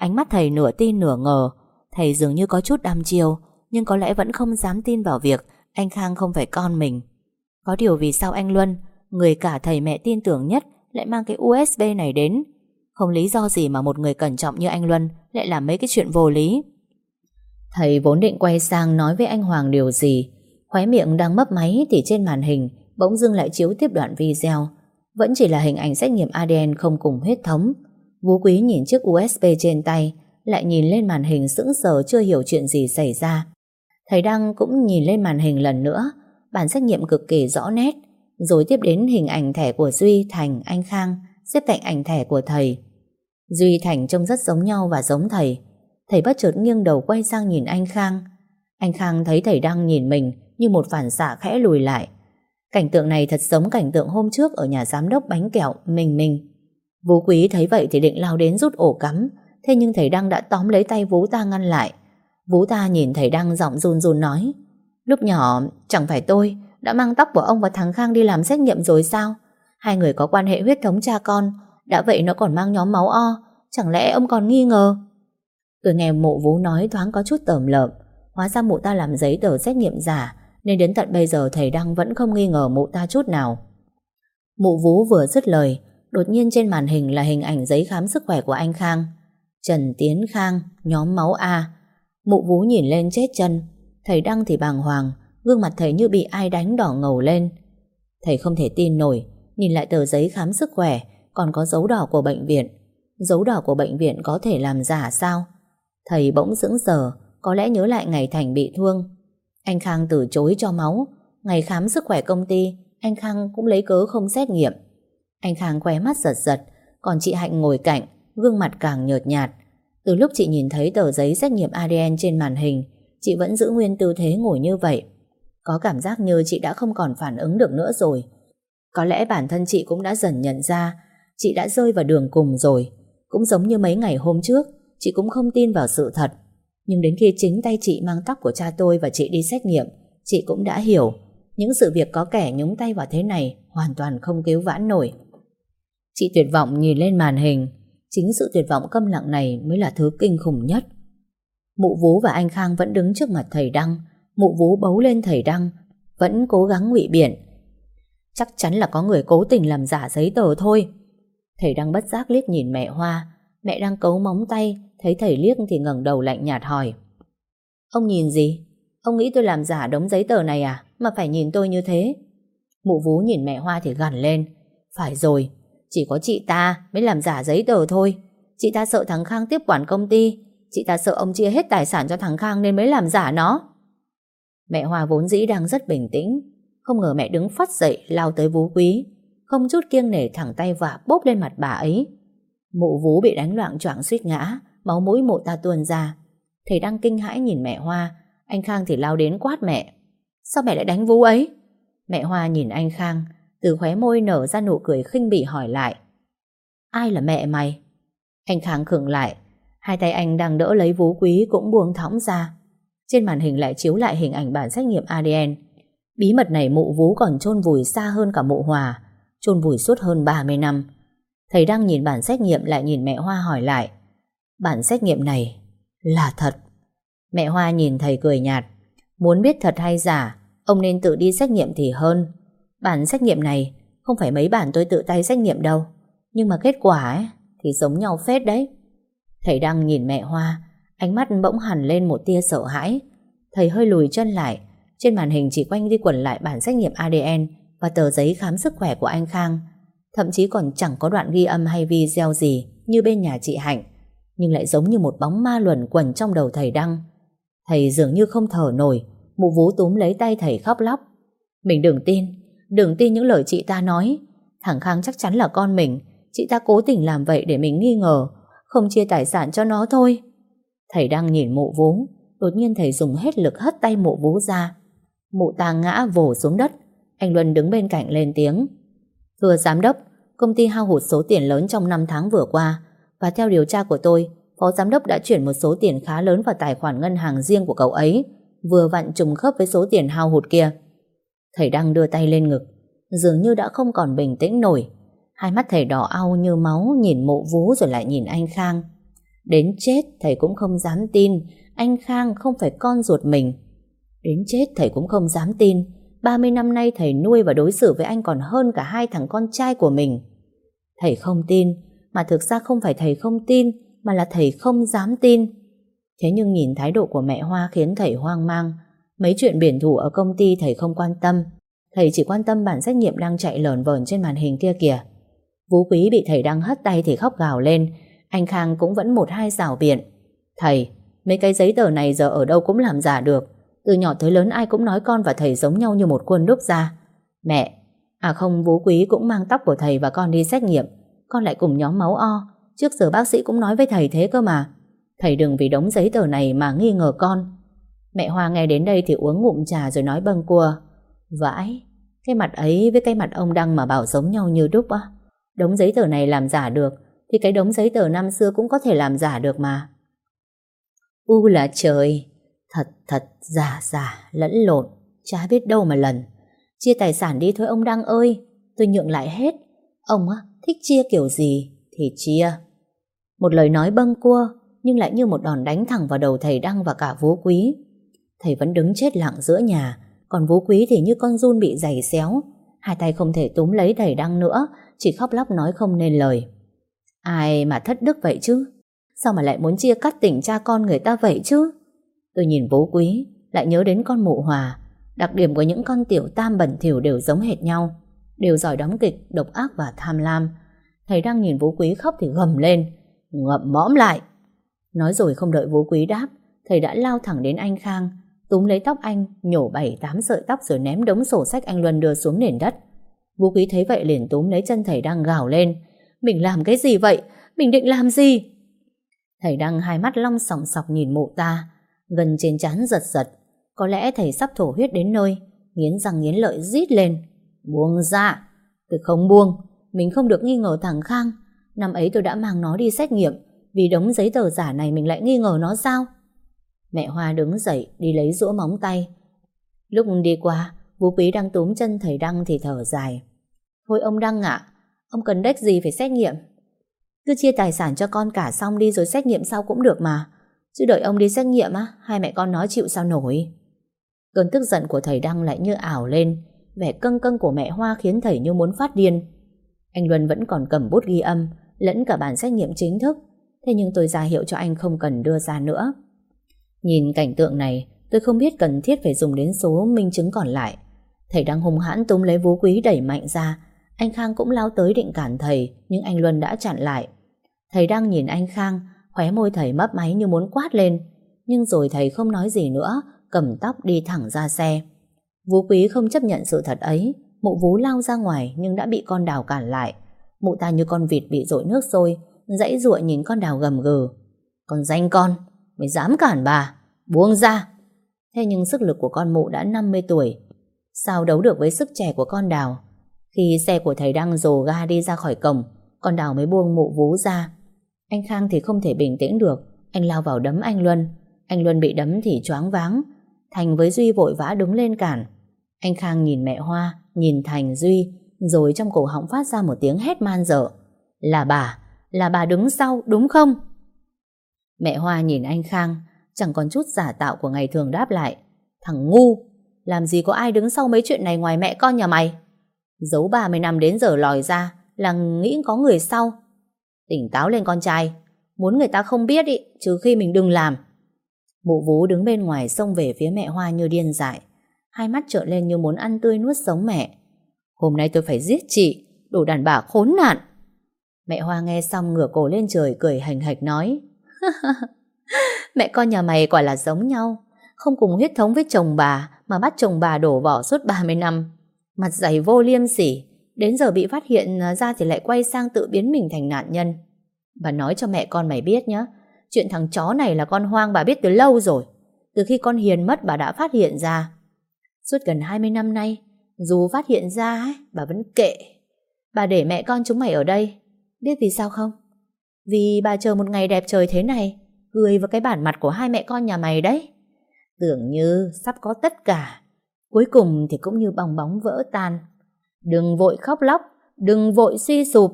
Ánh mắt thầy nửa tin nửa ngờ. Thầy dường như có chút đăm chiêu, Nhưng có lẽ vẫn không dám tin vào việc Anh Khang không phải con mình. Có điều vì sao anh Luân, Người cả thầy mẹ tin tưởng nhất, Lại mang cái USB này đến? Không lý do gì mà một người cẩn trọng như anh Luân Lại làm mấy cái chuyện vô lý. Thầy vốn định quay sang nói với anh Hoàng điều gì, Khóe miệng đang mấp máy Thì trên màn hình Bỗng dưng lại chiếu tiếp đoạn video. Vẫn chỉ là hình ảnh xét nghiệm ADN không cùng huyết thống. Vũ Quý nhìn chiếc USB trên tay Lại nhìn lên màn hình sững sờ Chưa hiểu chuyện gì xảy ra Thầy Đăng cũng nhìn lên màn hình lần nữa Bản xét nghiệm cực kỳ rõ nét rồi tiếp đến hình ảnh thẻ của Duy, Thành, anh Khang xếp cạnh ảnh thẻ của thầy. Duy Thành trông rất giống nhau và giống thầy. Thầy bất chợt nghiêng đầu quay sang nhìn anh Khang. Anh Khang thấy thầy đang nhìn mình như một phản xạ khẽ lùi lại. Cảnh tượng này thật giống cảnh tượng hôm trước ở nhà giám đốc bánh kẹo mình mình. Vũ Quý thấy vậy thì định lao đến rút ổ cắm, thế nhưng thầy Đăng đã tóm lấy tay Vũ ta ngăn lại. Vũ ta nhìn thầy Đăng giọng run run nói, lúc nhỏ chẳng phải tôi, đã mang tóc của ông và thằng Khang đi làm xét nghiệm rồi sao? Hai người có quan hệ huyết thống cha con, đã vậy nó còn mang nhóm máu O, chẳng lẽ ông còn nghi ngờ? Tôi nghe mộ vú nói thoáng có chút tởm lợm, hóa ra mụ ta làm giấy tờ xét nghiệm giả, nên đến tận bây giờ thầy Đăng vẫn không nghi ngờ mụ ta chút nào. Mụ vú vừa dứt lời, đột nhiên trên màn hình là hình ảnh giấy khám sức khỏe của anh Khang. Trần Tiến Khang, nhóm máu A. Mụ vú nhìn lên chết chân, thầy Đăng thì bàng hoàng, Gương mặt thầy như bị ai đánh đỏ ngầu lên. Thầy không thể tin nổi Nhìn lại tờ giấy khám sức khỏe Còn có dấu đỏ của bệnh viện. Dấu đỏ của bệnh viện có thể làm giả sao? Thầy bỗng dững sờ Có lẽ nhớ lại ngày Thành bị thương. Anh Khang từ chối cho máu. Ngày khám sức khỏe công ty Anh Khang cũng lấy cớ không xét nghiệm. Anh Khang khóe mắt giật giật Còn chị Hạnh ngồi cạnh Gương mặt càng nhợt nhạt Từ lúc chị nhìn thấy tờ giấy xét nghiệm ADN trên màn hình Chị vẫn giữ nguyên tư thế ngồi như vậy có cảm giác như chị đã không còn phản ứng được nữa rồi. Có lẽ bản thân chị cũng đã dần nhận ra chị đã rơi vào đường cùng rồi. Cũng giống như mấy ngày hôm trước, chị cũng không tin vào sự thật. Nhưng đến khi chính tay chị mang tóc của cha tôi và chị đi xét nghiệm, chị cũng đã hiểu những sự việc có kẻ nhúng tay vào thế này hoàn toàn không cứu vãn nổi. Chị tuyệt vọng nhìn lên màn hình, chính sự tuyệt vọng câm lặng này mới là thứ kinh khủng nhất. Mụ Vú và anh Khang vẫn đứng trước mặt thầy Đăng, mụ Vú bấu lên thầy Đăng, vẫn cố gắng ngụy biện. Chắc chắn là có người cố tình làm giả giấy tờ thôi. Thầy Đăng bất giác liếc nhìn mẹ Hoa, mẹ đang cấu móng tay, thấy thầy liếc thì ngẩng đầu lạnh nhạt hỏi. Ông nhìn gì? Ông nghĩ tôi làm giả đống giấy tờ này à? Mà phải nhìn tôi như thế. Mụ vú nhìn mẹ Hoa thì gằn lên. Phải rồi, chỉ có chị ta mới làm giả giấy tờ thôi. Chị ta sợ thằng Khang tiếp quản công ty. Chị ta sợ ông chia hết tài sản cho thằng Khang nên mới làm giả nó. Mẹ hòa vốn dĩ đang rất bình tĩnh. Không ngờ mẹ đứng phát dậy, lao tới vú quý. Không chút kiêng nể, thẳng tay và bốp lên mặt bà ấy. Mụ vú bị đánh loạn choạng suýt ngã. Máu mũi mụ ta tuôn ra. Thầy đang kinh hãi nhìn mẹ Hoa anh Khang thì lao đến quát mẹ Sao mẹ lại đánh vú ấy Mẹ Hoa nhìn anh Khang từ khóe môi nở ra nụ cười khinh bỉ hỏi lại. Ai là mẹ mày? Anh Khang khựng lại. Hai tay anh đang đỡ lấy vú Quý Cũng buông thõng ra. Trên màn hình lại chiếu lại hình ảnh bản xét nghiệm ADN Bí mật này mụ vú còn chôn vùi xa hơn cả mụ Hòa, chôn vùi suốt hơn 30 năm. Thầy đang nhìn bản xét nghiệm lại nhìn mẹ Hoa hỏi lại. Bản xét nghiệm này là thật. Mẹ Hoa nhìn thầy cười nhạt. Muốn biết thật hay giả, Ông nên tự đi xét nghiệm thì hơn. Bản xét nghiệm này, Không phải mấy bản tôi tự tay xét nghiệm đâu. Nhưng mà kết quả ấy, Thì giống nhau phết đấy. Thầy đang nhìn mẹ Hoa, Ánh mắt bỗng hẳn lên một tia sợ hãi. Thầy hơi lùi chân lại, Trên màn hình chỉ quanh đi quẩn lại bản xét nghiệm ADN Và tờ giấy khám sức khỏe của anh Khang. Thậm chí còn chẳng có đoạn ghi âm hay video gì Như bên nhà chị Hạnh, Nhưng lại giống như một bóng ma luẩn quẩn trong đầu thầy Đăng. Thầy dường như không thở nổi, Mụ vú túm lấy tay thầy khóc lóc. Mình đừng tin Đừng tin những lời chị ta nói. Thằng Khang chắc chắn là con mình. Chị ta cố tình làm vậy để mình nghi ngờ Không chia tài sản cho nó thôi. Thầy đang nhìn mụ vú. Đột nhiên thầy dùng hết lực hất tay mụ vú ra. Mụ ta ngã vồ xuống đất. Anh Luân đứng bên cạnh lên tiếng. Thưa giám đốc Công ty hao hụt số tiền lớn trong 5 tháng vừa qua. Và theo điều tra của tôi Phó giám đốc đã chuyển một số tiền khá lớn vào tài khoản ngân hàng riêng của cậu ấy, vừa vặn trùng khớp với số tiền hao hụt kia. Thầy đang đưa tay lên ngực, dường như đã không còn bình tĩnh nổi. Hai mắt thầy đỏ au như máu nhìn mộ vú rồi lại nhìn anh Khang. Đến chết thầy cũng không dám tin anh Khang không phải con ruột mình. Đến chết thầy cũng không dám tin 30 năm nay thầy nuôi và đối xử với anh còn hơn cả hai thằng con trai của mình. Thầy không tin, mà thực ra không phải thầy không tin, mà là thầy không dám tin. Thế nhưng nhìn thái độ của mẹ Hoa khiến thầy hoang mang. Mấy chuyện biển thủ ở công ty thầy không quan tâm. Thầy chỉ quan tâm bản xét nghiệm đang chạy lởn vởn trên màn hình kia kìa. Vũ Quý bị thầy đang hất tay thì khóc gào lên. Anh Khang cũng vẫn một hai rào biện. Thầy, mấy cái giấy tờ này giờ ở đâu cũng làm giả được. Từ nhỏ tới lớn ai cũng nói con và thầy giống nhau như một quân đúc ra. Mẹ, à không Vũ Quý cũng mang tóc của thầy và con đi xét nghiệm. Con lại cùng nhóm máu O. Trước giờ bác sĩ cũng nói với thầy thế cơ mà Thầy đừng vì đống giấy tờ này mà nghi ngờ con Mẹ Hoa nghe đến đây thì uống ngụm trà rồi nói bâng cua Vãi, Cái mặt ấy với cái mặt ông Đăng mà bảo giống nhau như đúc á. Đống giấy tờ này làm giả được, Thì cái đống giấy tờ năm xưa cũng có thể làm giả được mà. U là trời, Thật thật, giả giả, lẫn lộn, Chả biết đâu mà lần. Chia tài sản đi thôi ông Đăng ơi, Tôi nhượng lại hết. Ông á, thích chia kiểu gì thì chia. Một lời nói bâng cua nhưng lại như một đòn đánh thẳng vào đầu thầy Đăng và cả vú quý. Thầy vẫn đứng chết lặng giữa nhà, còn vú quý thì như con run bị giày xéo. Hai tay không thể túm lấy thầy Đăng nữa, chỉ khóc lóc nói không nên lời. Ai mà thất đức vậy chứ? Sao mà lại muốn chia cắt tình cha con người ta vậy chứ? Tôi nhìn vú quý, lại nhớ đến con mụ hòa. Đặc điểm của những con tiểu tam bẩn thỉu đều giống hệt nhau. Đều giỏi đóng kịch, độc ác và tham lam. Thầy đang nhìn Vũ Quý khóc thì gầm lên Ngậm mõm lại Nói rồi không đợi Vũ Quý đáp Thầy đã lao thẳng đến anh Khang Túm lấy tóc anh, Nhổ bảy, tám sợi tóc rồi ném đống sổ sách anh Luân đưa xuống nền đất. Vũ Quý thấy vậy liền túm lấy chân thầy đang gào lên. Mình làm cái gì vậy? Mình định làm gì? Thầy đang hai mắt long sòng sọc nhìn mụ ta Gần trên trán giật giật. Có lẽ thầy sắp thổ huyết đến nơi, Nghiến răng nghiến lợi rít lên. Buông ra, Tôi không buông, mình không được nghi ngờ thằng Khang. Năm ấy tôi đã mang nó đi xét nghiệm, Vì đống giấy tờ giả này mình lại nghi ngờ nó sao? Mẹ Hoa đứng dậy Đi lấy rũa móng tay Lúc đi qua, Vũ Quý đang túm chân thầy Đăng thì thở dài. Thôi ông Đăng ạ, ông cần đếch gì phải xét nghiệm. Cứ chia tài sản cho con cả xong đi rồi xét nghiệm sau cũng được mà. Chứ đợi ông đi xét nghiệm á, hai mẹ con nói chịu sao nổi. Cơn tức giận của thầy Đăng lại như ảo lên, vẻ căng căng của mẹ Hoa khiến thầy như muốn phát điên. Anh Luân vẫn còn cầm bút ghi âm, lẫn cả bản xét nghiệm chính thức, thế nhưng tôi ra hiệu cho anh không cần đưa ra nữa. Nhìn cảnh tượng này, tôi không biết cần thiết phải dùng đến số minh chứng còn lại. Thầy đang hung hãn túm lấy vú quý đẩy mạnh ra, anh Khang cũng lao tới định cản thầy, nhưng anh Luân đã chặn lại. Thầy đang nhìn anh Khang, khóe môi thầy mấp máy như muốn quát lên, nhưng rồi thầy không nói gì nữa, cầm tóc đi thẳng ra xe. Vú quý không chấp nhận sự thật ấy, mụ vú lao ra ngoài nhưng đã bị con đào cản lại. Mụ ta như con vịt bị dội nước sôi, dãy ruộng nhìn con đào gầm gừ. Con danh con, mày dám cản bà, buông ra. Thế nhưng sức lực của con mụ đã 50 tuổi, sao đấu được với sức trẻ của con đào. Khi xe của thầy đang rồ ga đi ra khỏi cổng, con đào mới buông mụ vú ra. Anh Khang thì không thể bình tĩnh được, anh lao vào đấm anh Luân. Anh Luân bị đấm thì choáng váng, Thành với Duy vội vã đứng lên cản. Anh Khang nhìn mẹ Hoa, nhìn Thành Duy, rồi trong cổ họng phát ra một tiếng hét man dở. Là bà, là bà đứng sau, đúng không? Mẹ Hoa nhìn anh Khang, chẳng còn chút giả tạo của ngày thường đáp lại. Thằng ngu, làm gì có ai đứng sau mấy chuyện này ngoài mẹ con nhà mày? Giấu 30 năm đến giờ lòi ra là nghĩ có người sau. Tỉnh táo lên con trai, muốn người ta không biết ý, trừ khi mình đừng làm. Mụ vú đứng bên ngoài xông về phía mẹ Hoa như điên dại. Hai mắt trợn lên như muốn ăn tươi nuốt sống mẹ. Hôm nay tôi phải giết chị, đồ đàn bà khốn nạn. Mẹ Hoa nghe xong ngửa cổ lên trời cười hành hạch nói. mẹ con nhà mày quả là giống nhau. Không cùng huyết thống với chồng bà mà bắt chồng bà đổ vỏ suốt 30 năm. Mặt dày vô liêm sỉ. Đến giờ bị phát hiện à, ra thì lại quay sang tự biến mình thành nạn nhân. Bà nói cho mẹ con mày biết nhé. Chuyện thằng chó này là con hoang bà biết từ lâu rồi. Từ khi con Hiền mất bà đã phát hiện ra. Suốt gần 20 năm nay, dù phát hiện ra ấy, bà vẫn kệ. Bà để mẹ con chúng mày ở đây. Biết vì sao không? Vì bà chờ một ngày đẹp trời thế này, cười vào cái bản mặt của hai mẹ con nhà mày đấy. Tưởng như sắp có tất cả. Cuối cùng thì cũng như bong bóng vỡ tan. Đừng vội khóc lóc, đừng vội suy sụp.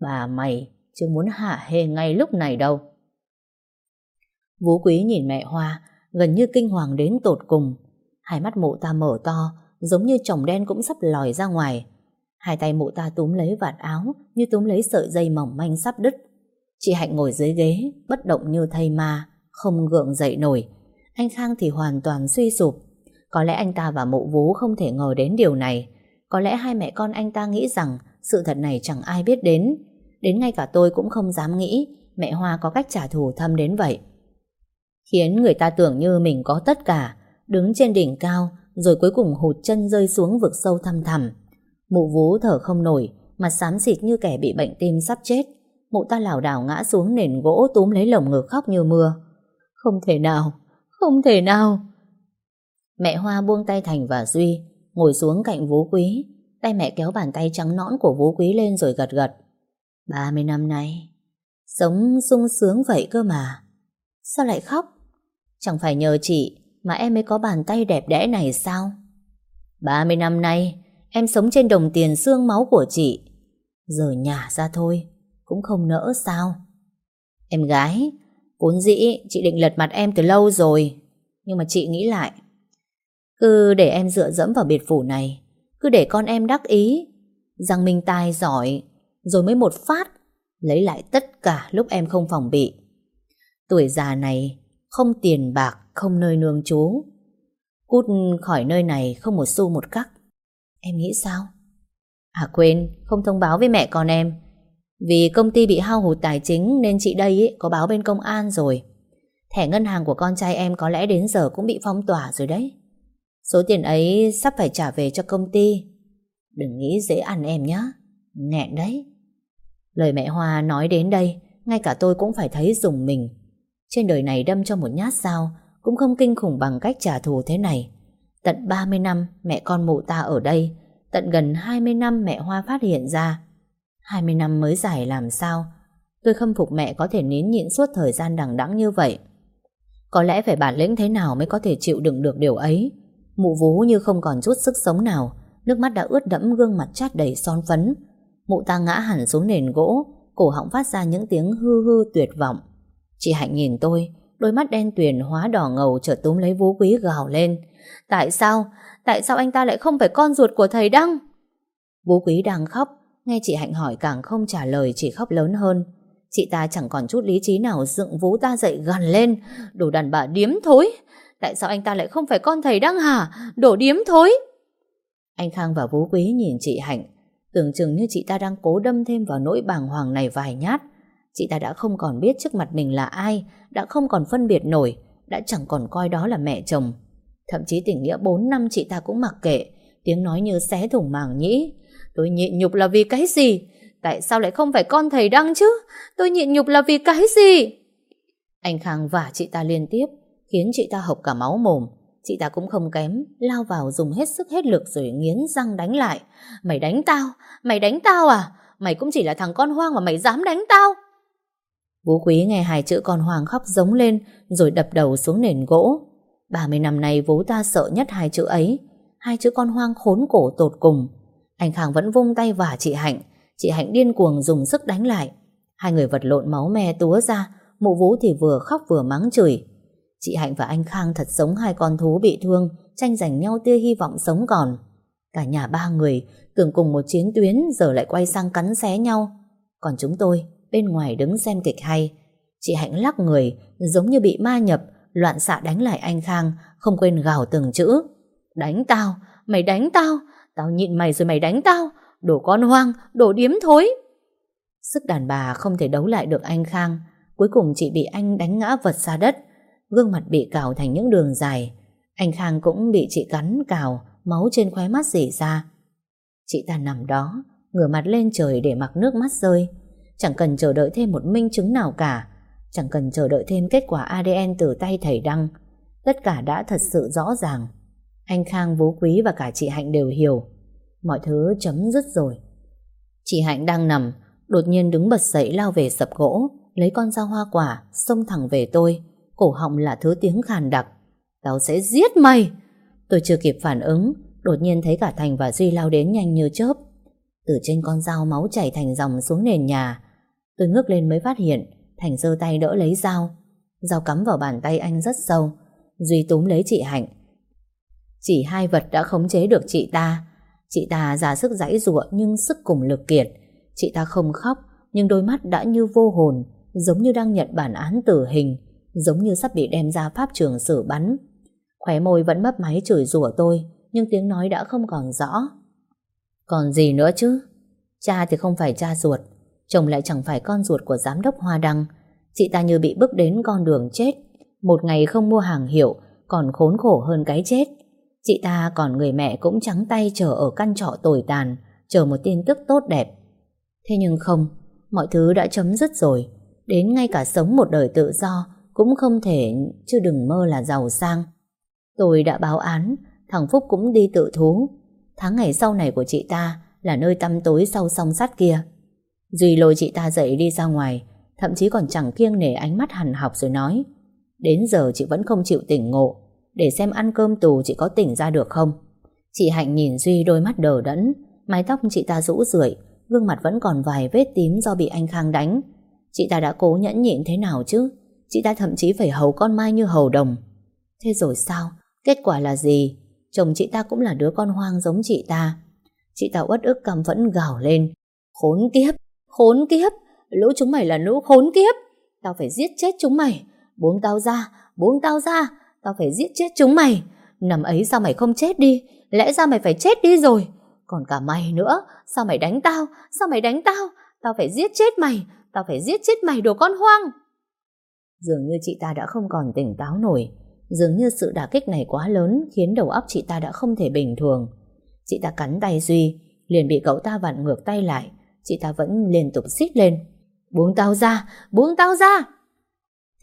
Bà mày chưa muốn hạ hề ngay lúc này đâu. Vũ Quý nhìn mẹ Hoa, gần như kinh hoàng đến tột cùng. Hai mắt mụ ta mở to, giống như chồng đen cũng sắp lòi ra ngoài. Hai tay mụ ta túm lấy vạt áo, như túm lấy sợi dây mỏng manh sắp đứt. Chị Hạnh ngồi dưới ghế, bất động như thây ma, không gượng dậy nổi. Anh Khang thì hoàn toàn suy sụp. Có lẽ anh ta và mụ vú không thể ngờ đến điều này. Có lẽ hai mẹ con anh ta nghĩ rằng sự thật này chẳng ai biết đến. Đến ngay cả tôi cũng không dám nghĩ mẹ Hoa có cách trả thù thâm đến vậy khiến người ta tưởng như mình có tất cả, đứng trên đỉnh cao, rồi cuối cùng hụt chân rơi xuống vực sâu thăm thẳm. Mụ vú thở không nổi, mặt xám xịt như kẻ bị bệnh tim sắp chết. Mụ ta lảo đảo ngã xuống nền gỗ túm lấy lồng ngực khóc như mưa. Không thể nào, không thể nào. Mẹ Hoa buông tay Thành và Duy, ngồi xuống cạnh vú quý. Tay mẹ kéo bàn tay trắng nõn của vú quý lên rồi gật gật. 30 năm nay, sống sung sướng vậy cơ mà. Sao lại khóc? Chẳng phải nhờ chị mà em mới có bàn tay đẹp đẽ này sao? 30 năm nay, em sống trên đồng tiền xương máu của chị. Giờ nhả ra thôi, cũng không nỡ sao? Em gái, vốn dĩ chị định lật mặt em từ lâu rồi. Nhưng mà chị nghĩ lại. Cứ để em dựa dẫm vào biệt phủ này. Cứ để con em đắc ý. Rằng mình tài giỏi. Rồi mới một phát. Lấy lại tất cả lúc em không phòng bị. Tuổi già này không tiền bạc, không nơi nương trú. Cút khỏi nơi này không một xu một cắc. Em nghĩ sao? À quên, không thông báo với mẹ con em. Vì công ty bị hao hụt tài chính nên chị đây có báo bên công an rồi. Thẻ ngân hàng của con trai em có lẽ đến giờ cũng bị phong tỏa rồi đấy. Số tiền ấy sắp phải trả về cho công ty. Đừng nghĩ dễ ăn em nhé. Nghẹn đấy. Lời mẹ Hoa nói đến đây, ngay cả tôi cũng phải thấy dùng mình. Trên đời này đâm cho một nhát sao cũng không kinh khủng bằng cách trả thù thế này. Tận 30 năm mẹ con mụ ta ở đây, tận gần 20 năm mẹ Hoa phát hiện ra. 20 năm mới giải làm sao? Tôi khâm phục mẹ có thể nín nhịn suốt thời gian đằng đẵng như vậy. Có lẽ phải bản lĩnh thế nào mới có thể chịu đựng được điều ấy. Mụ vú như không còn chút sức sống nào, nước mắt đã ướt đẫm gương mặt chát đầy son phấn. Mụ ta ngã hẳn xuống nền gỗ, cổ họng phát ra những tiếng hư hư tuyệt vọng. Chị Hạnh nhìn tôi, đôi mắt đen tuyền hóa đỏ ngầu trở túm lấy vú quý gào lên. Tại sao? Tại sao anh ta lại không phải con ruột của thầy Đăng? Vú quý đang khóc, nghe chị Hạnh hỏi càng không trả lời chỉ khóc lớn hơn. Chị ta chẳng còn chút lý trí nào dựng vú ta dậy gần lên. Đồ đàn bà điếm thối. Tại sao anh ta lại không phải con thầy Đăng hả? Đồ điếm thối. Anh Khang và vú quý nhìn chị Hạnh. Tưởng chừng như chị ta đang cố đâm thêm vào nỗi bàng hoàng này vài nhát. Chị ta đã không còn biết trước mặt mình là ai, đã không còn phân biệt nổi, đã chẳng còn coi đó là mẹ chồng. Thậm chí tình nghĩa 4 năm chị ta cũng mặc kệ, tiếng nói như xé thủng màng nhĩ. Tôi nhịn nhục là vì cái gì? Tại sao lại không phải con thầy Đăng chứ? Tôi nhịn nhục là vì cái gì? Anh Khang vả chị ta liên tiếp, khiến chị ta hộc cả máu mồm. Chị ta cũng không kém, lao vào dùng hết sức hết lực rồi nghiến răng đánh lại. Mày đánh tao? Mày đánh tao à? Mày cũng chỉ là thằng con hoang mà mày dám đánh tao? Vũ Quý nghe hai chữ con hoang khóc giống lên rồi đập đầu xuống nền gỗ. 30 năm nay Vũ ta sợ nhất hai chữ ấy. Hai chữ con hoang khốn cổ tột cùng. Anh Khang vẫn vung tay vả chị Hạnh. Chị Hạnh điên cuồng dùng sức đánh lại. Hai người vật lộn máu me túa ra. Mụ Vũ thì vừa khóc vừa mắng chửi. Chị Hạnh và anh Khang thật giống hai con thú bị thương, tranh giành nhau tia hy vọng sống còn. Cả nhà ba người, tưởng cùng một chiến tuyến giờ lại quay sang cắn xé nhau. Còn chúng tôi, bên ngoài đứng xem kịch hay. Chị Hạnh lắc người, giống như bị ma nhập, loạn xạ đánh lại anh Khang, không quên gào từng chữ. Đánh tao, mày đánh tao, tao nhịn mày rồi mày đánh tao, đồ con hoang, đồ điếm thối. Sức đàn bà không thể đấu lại được anh Khang, cuối cùng chị bị anh đánh ngã vật ra đất, gương mặt bị cào thành những đường dài. Anh Khang cũng bị chị cắn cào, máu trên khóe mắt rỉ ra. Chị ta nằm đó, ngửa mặt lên trời để mặc nước mắt rơi. Chẳng cần chờ đợi thêm một minh chứng nào cả, chẳng cần chờ đợi thêm kết quả ADN từ tay thầy Đăng. Tất cả đã thật sự rõ ràng. Anh Khang, Vũ Quý và cả chị Hạnh đều hiểu. Mọi thứ chấm dứt rồi. Chị Hạnh đang nằm, đột nhiên đứng bật dậy lao về sập gỗ, lấy con dao hoa quả, xông thẳng về tôi. Cổ họng là thứ tiếng khàn đặc. Tao sẽ giết mày! Tôi chưa kịp phản ứng, đột nhiên thấy cả Thành và Duy lao đến nhanh như chớp. Từ trên con dao máu chảy thành dòng xuống nền nhà. Tôi ngước lên mới phát hiện, Thành giơ tay đỡ lấy dao. Dao cắm vào bàn tay anh rất sâu. Duy túm lấy chị Hạnh. Chỉ hai vật đã khống chế được chị ta. Chị ta ra sức giãy giụa nhưng sức cùng lực kiệt. Chị ta không khóc, nhưng đôi mắt đã như vô hồn, giống như đang nhận bản án tử hình giống như sắp bị đem ra pháp trường xử bắn. Khóe môi vẫn mấp máy chửi rủa tôi, nhưng tiếng nói đã không còn rõ. Còn gì nữa chứ? Cha thì không phải cha ruột, chồng lại chẳng phải con ruột của giám đốc Hoa Đăng. Chị ta như bị bước đến con đường chết, một ngày không mua hàng hiệu, còn khốn khổ hơn cái chết. Chị ta còn người mẹ cũng trắng tay chờ ở căn trọ tồi tàn, chờ một tin tức tốt đẹp. Thế nhưng không, mọi thứ đã chấm dứt rồi. Đến ngay cả sống một đời tự do cũng không thể chứ đừng mơ là giàu sang. Tôi đã báo án, thằng Phúc cũng đi tự thú. Tháng ngày sau này của chị ta là nơi tăm tối sau song sắt kia. Duy lôi chị ta dậy đi ra ngoài, thậm chí còn chẳng kiêng nể ánh mắt hằn học rồi nói Đến giờ chị vẫn không chịu tỉnh ngộ, để xem ăn cơm tù chị có tỉnh ra được không. Chị Hạnh nhìn Duy đôi mắt đờ đẫn, mái tóc chị ta rũ rượi, gương mặt vẫn còn vài vết tím do bị anh Khang đánh. Chị ta đã cố nhẫn nhịn thế nào chứ? Chị ta thậm chí phải hầu con Mai như hầu đồng. Thế rồi sao? Kết quả là gì? Chồng chị ta cũng là đứa con hoang giống chị ta. Chị ta uất ức cầm vẫn gào lên. Khốn kiếp! Khốn kiếp! Lũ chúng mày là lũ khốn kiếp! Tao phải giết chết chúng mày! Buông tao ra! Buông tao ra! Tao phải giết chết chúng mày. Nằm ấy sao mày không chết đi? Lẽ ra mày phải chết đi rồi. Còn cả mày nữa Sao mày đánh tao? Sao mày đánh tao? Tao phải giết chết mày. Tao phải giết chết mày đồ con hoang. Dường như chị ta đã không còn tỉnh táo nổi. Dường như sự đả kích này quá lớn Khiến đầu óc chị ta đã không thể bình thường. Chị ta cắn tay Duy Liền bị cậu ta vặn ngược tay lại. Chị ta vẫn liên tục xít lên. Buông tao ra, buông tao ra!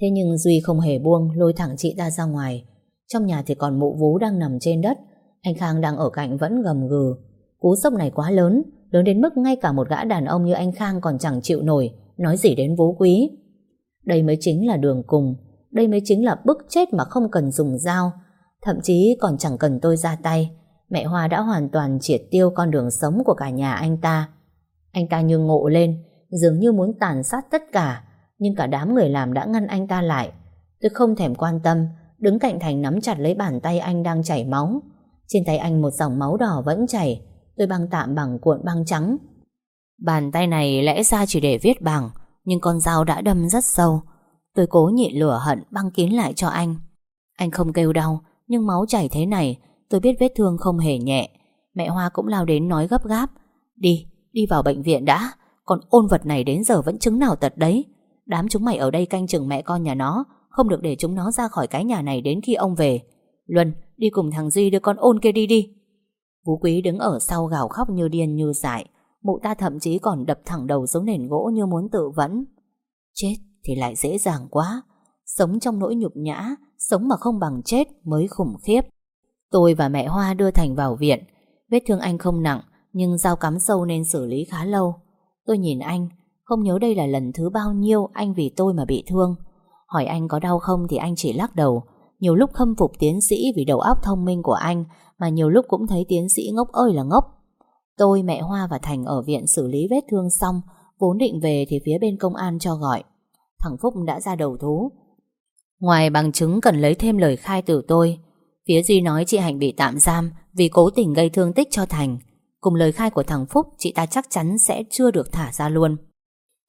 Thế nhưng Duy không hề buông, Lôi thẳng chị ta ra ngoài. Trong nhà thì còn mụ vú đang nằm trên đất. Anh Khang đang ở cạnh vẫn gầm gừ. Cú sốc này quá lớn Lớn đến mức ngay cả một gã đàn ông như anh Khang còn chẳng chịu nổi. Nói gì đến vú quý? Đây mới chính là đường cùng. Đây mới chính là bức chết mà không cần dùng dao. Thậm chí còn chẳng cần tôi ra tay. Mẹ Hoa đã hoàn toàn triệt tiêu con đường sống của cả nhà anh ta. Anh ta như ngộ lên, Dường như muốn tàn sát tất cả. Nhưng cả đám người làm đã ngăn anh ta lại. Tôi không thèm quan tâm Đứng cạnh Thành nắm chặt lấy bàn tay anh đang chảy máu. Trên tay anh một dòng máu đỏ vẫn chảy Tôi băng tạm bằng cuộn băng trắng. Bàn tay này lẽ ra chỉ để viết bằng Nhưng con dao đã đâm rất sâu. Tôi cố nhịn lửa hận băng kín lại cho anh. Anh không kêu đau Nhưng máu chảy thế này Tôi biết vết thương không hề nhẹ. Mẹ Hoa cũng lao đến nói gấp gáp. Đi, đi vào bệnh viện đã Còn ôn vật này đến giờ vẫn chứng nào tật đấy. Đám chúng mày ở đây canh chừng mẹ con nhà nó Không được để chúng nó ra khỏi cái nhà này đến khi ông về. Luân, đi cùng thằng Duy đưa con ôn kia đi đi. Vũ Quý đứng ở sau gào khóc như điên như dại Mụ ta thậm chí còn đập thẳng đầu xuống nền gỗ như muốn tự vẫn. Chết thì lại dễ dàng quá Sống trong nỗi nhục nhã Sống mà không bằng chết mới khủng khiếp. Tôi và mẹ Hoa đưa Thành vào viện Vết thương anh không nặng Nhưng dao cắm sâu nên xử lý khá lâu. Tôi nhìn anh không nhớ đây là lần thứ bao nhiêu anh vì tôi mà bị thương. Hỏi anh có đau không thì anh chỉ lắc đầu. Nhiều lúc khâm phục tiến sĩ vì đầu óc thông minh của anh Mà nhiều lúc cũng thấy tiến sĩ ngốc ơi là ngốc. Tôi, mẹ Hoa và Thành ở viện xử lý vết thương xong Vốn định về thì phía bên công an cho gọi. Thằng Phúc đã ra đầu thú. Ngoài bằng chứng cần lấy thêm lời khai từ tôi Phía Duy nói chị Hạnh bị tạm giam Vì cố tình gây thương tích cho Thành. Cùng lời khai của thằng Phúc Chị ta chắc chắn sẽ chưa được thả ra luôn.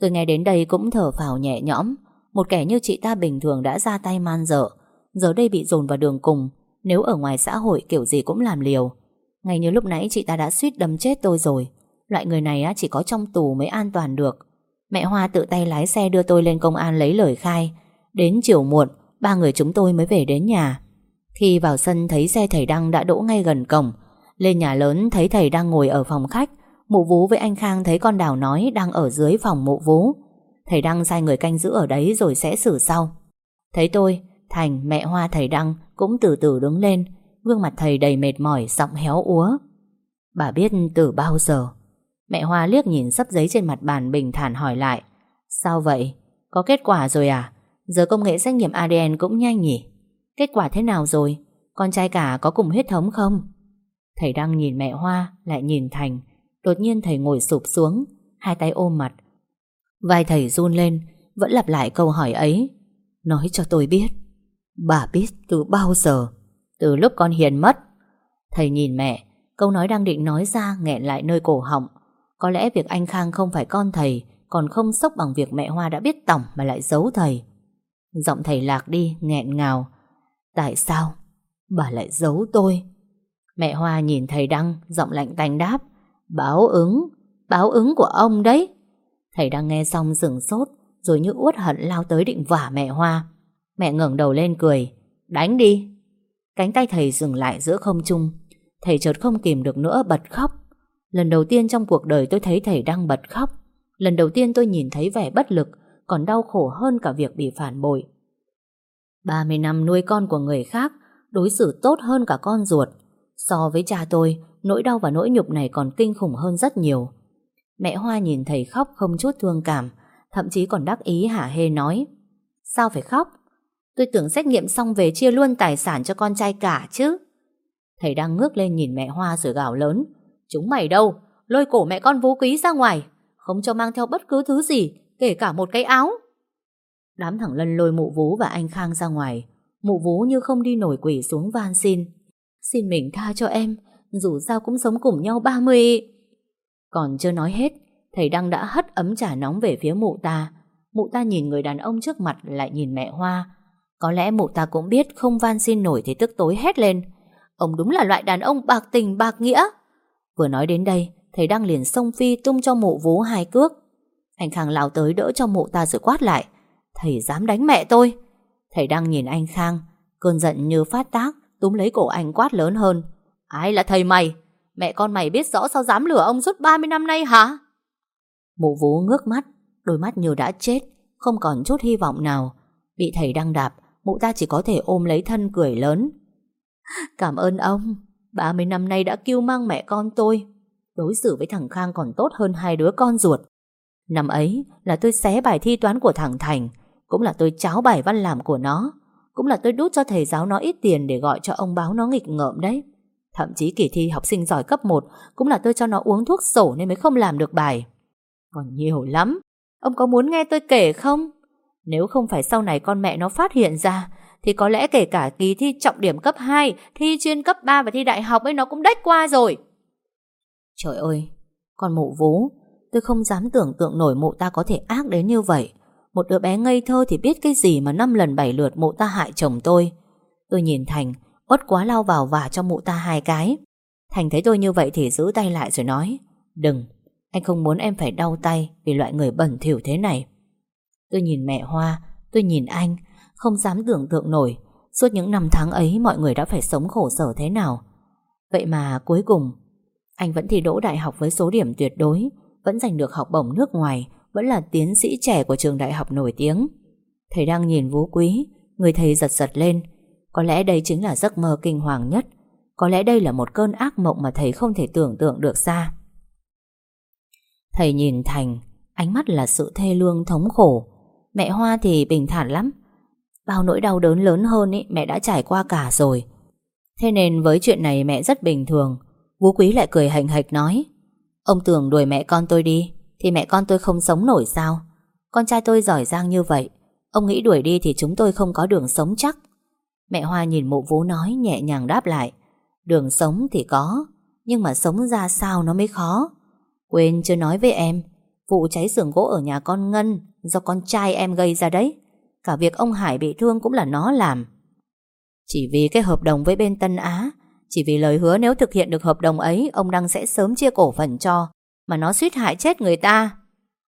Tôi nghe đến đây cũng thở phào nhẹ nhõm. Một kẻ như chị ta bình thường đã ra tay man dợ. Giờ đây bị dồn vào đường cùng, Nếu ở ngoài xã hội kiểu gì cũng làm liều. Ngay như lúc nãy chị ta đã suýt đâm chết tôi rồi. Loại người này chỉ có trong tù mới an toàn được. Mẹ Hoa tự tay lái xe đưa tôi lên công an lấy lời khai. Đến chiều muộn, Ba người chúng tôi mới về đến nhà. Khi vào sân thấy xe thầy Đăng đã đỗ ngay gần cổng. Lên nhà lớn thấy thầy đang ngồi ở phòng khách. Mụ vú với anh Khang thấy con đào nói Đang ở dưới phòng mụ vú Thầy Đăng sai người canh giữ ở đấy rồi sẽ xử sau Thấy tôi Thành, mẹ Hoa thầy Đăng cũng từ từ đứng lên Gương mặt thầy đầy mệt mỏi Giọng héo úa Bà biết từ bao giờ Mẹ Hoa liếc nhìn sắp giấy trên mặt bàn bình thản hỏi lại Sao vậy? Có kết quả rồi à? Giờ công nghệ xét nghiệm ADN cũng nhanh nhỉ? Kết quả thế nào rồi? Con trai cả có cùng huyết thống không? Thầy đang nhìn mẹ Hoa Lại nhìn Thành Đột nhiên thầy ngồi sụp xuống, Hai tay ôm mặt. Vai thầy run lên, Vẫn lặp lại câu hỏi ấy. Nói cho tôi biết, Bà biết từ bao giờ? Từ lúc con Hiền mất. Thầy nhìn mẹ, Câu nói đang định nói ra nghẹn lại nơi cổ họng. Có lẽ việc anh Khang không phải con thầy, Còn không sốc bằng việc mẹ Hoa đã biết tổng Mà lại giấu thầy. Giọng thầy lạc đi, nghẹn ngào. Tại sao? Bà lại giấu tôi. Mẹ Hoa nhìn thầy Đăng, Giọng lạnh tanh đáp. Báo ứng Báo ứng của ông đấy Thầy đang nghe xong dừng sốt Rồi như uất hận lao tới định vả mẹ Hoa Mẹ ngẩng đầu lên cười Đánh đi Cánh tay thầy dừng lại giữa không trung Thầy chợt không kìm được nữa bật khóc Lần đầu tiên trong cuộc đời tôi thấy thầy đang bật khóc. Lần đầu tiên tôi nhìn thấy vẻ bất lực, còn đau khổ hơn cả việc bị phản bội. 30 năm nuôi con của người khác, đối xử tốt hơn cả con ruột. So với cha tôi, nỗi đau và nỗi nhục này còn kinh khủng hơn rất nhiều. Mẹ Hoa nhìn thầy khóc không chút thương cảm, thậm chí còn đắc ý hả hê nói. Sao phải khóc? Tôi tưởng xét nghiệm xong về chia luôn tài sản cho con trai cả chứ. Thầy đang ngước lên nhìn mẹ Hoa rồi gào lớn. Chúng mày đâu? Lôi cổ mẹ con vũ quý ra ngoài. Không cho mang theo bất cứ thứ gì, kể cả một cái áo. Đám thẳng lân lôi mụ vú và anh Khang ra ngoài. Mụ vú như không đi nổi quỷ xuống van xin. Xin mình tha cho em, dù sao cũng sống cùng nhau 30... Còn chưa nói hết, thầy Đăng đã hất ấm trà nóng về phía mụ ta. Mụ ta nhìn người đàn ông trước mặt lại nhìn mẹ Hoa. Có lẽ mụ ta cũng biết không van xin nổi thì tức tối hét lên. Ông đúng là loại đàn ông bạc tình bạc nghĩa. Vừa nói đến đây, thầy Đăng liền xông phi tung cho mụ vú hai cước. Anh Khang lao tới đỡ cho mụ ta rồi quát lại. Thầy dám đánh mẹ tôi. Thầy Đăng nhìn anh Khang, cơn giận như phát tác, túm lấy cổ anh quát lớn hơn. Ai là thầy mày? Mẹ con mày biết rõ sao dám lừa ông suốt 30 năm nay hả? Mụ vú ngước mắt, đôi mắt như đã chết, không còn chút hy vọng nào. Bị thầy Đăng đạp, mụ ta chỉ có thể ôm lấy thân cười lớn. Cảm ơn ông, 30 năm nay đã kêu mang mẹ con tôi Đối xử với thằng Khang còn tốt hơn hai đứa con ruột Năm ấy là tôi xé bài thi toán của thằng Thành Cũng là tôi cháo bài văn làm của nó Cũng là tôi đút cho thầy giáo nó ít tiền Để gọi cho ông báo nó nghịch ngợm đấy Thậm chí kỳ thi học sinh giỏi cấp 1 Cũng là tôi cho nó uống thuốc sổ Nên mới không làm được bài. Còn nhiều lắm, Ông có muốn nghe tôi kể không? Nếu không phải sau này con mẹ nó phát hiện ra, Thì có lẽ kể cả kỳ thi trọng điểm cấp 2 Thi chuyên cấp 3 và thi đại học ấy Nó cũng đách qua rồi. Trời ơi, Con mụ vú, Tôi không dám tưởng tượng nổi mụ ta có thể ác đến như vậy. Một đứa bé ngây thơ thì biết cái gì Mà năm lần bảy lượt mụ ta hại chồng tôi. Tôi nhìn Thành Uất quá lao vào vả cho mụ ta hai cái. Thành thấy tôi như vậy thì giữ tay lại rồi nói, Đừng, Anh không muốn em phải đau tay Vì loại người bẩn thỉu thế này. Tôi nhìn mẹ Hoa, Tôi nhìn anh, Không dám tưởng tượng nổi, Suốt những năm tháng ấy mọi người đã phải sống khổ sở thế nào. Vậy mà cuối cùng, Anh vẫn thi đỗ đại học với số điểm tuyệt đối, Vẫn giành được học bổng nước ngoài, Vẫn là tiến sĩ trẻ của trường đại học nổi tiếng. Thầy đang nhìn Vũ Quý, Người thầy giật giật lên có lẽ đây chính là giấc mơ kinh hoàng nhất. Có lẽ đây là một cơn ác mộng mà thầy không thể tưởng tượng được ra. Thầy nhìn Thành Ánh mắt là sự thê lương thống khổ. Mẹ Hoa thì bình thản lắm. Bao nỗi đau đớn lớn hơn ý, mẹ đã trải qua cả rồi. Thế nên với chuyện này mẹ rất bình thường. Vũ Quý lại cười hành hạch nói Ông tưởng đuổi mẹ con tôi đi Thì mẹ con tôi không sống nổi sao? Con trai tôi giỏi giang như vậy Ông nghĩ đuổi đi thì chúng tôi không có đường sống chắc. Mẹ Hoa nhìn mụ vú nói nhẹ nhàng đáp lại, Đường sống thì có, Nhưng mà sống ra sao nó mới khó. Quên chưa nói với em, Vụ cháy xưởng gỗ ở nhà con Ngân Do con trai em gây ra đấy, Cả việc ông Hải bị thương cũng là nó làm. Chỉ vì cái hợp đồng với bên Tân Á, Chỉ vì lời hứa nếu thực hiện được hợp đồng ấy, Ông Đăng sẽ sớm chia cổ phần cho, Mà nó suýt hại chết người ta.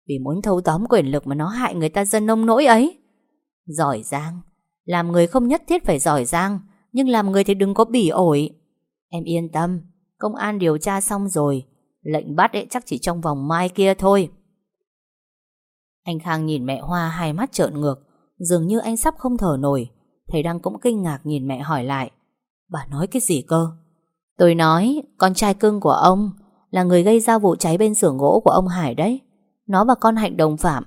Vì muốn thâu tóm quyền lực mà nó hại người ta dân nông nỗi ấy. Giỏi giang làm người không nhất thiết phải giỏi giang, Nhưng làm người thì đừng có bỉ ổi. Em yên tâm, Công an điều tra xong rồi, Lệnh bắt ấy chắc chỉ trong vòng mai kia thôi. Anh Khang nhìn mẹ Hoa hai mắt trợn ngược, Dường như anh sắp không thở nổi. Thầy đang cũng kinh ngạc nhìn mẹ hỏi lại, Bà nói cái gì cơ? Tôi nói, con trai cưng của ông, Là người gây ra vụ cháy bên xưởng gỗ của ông Hải đấy. Nó và con Hạnh đồng phạm.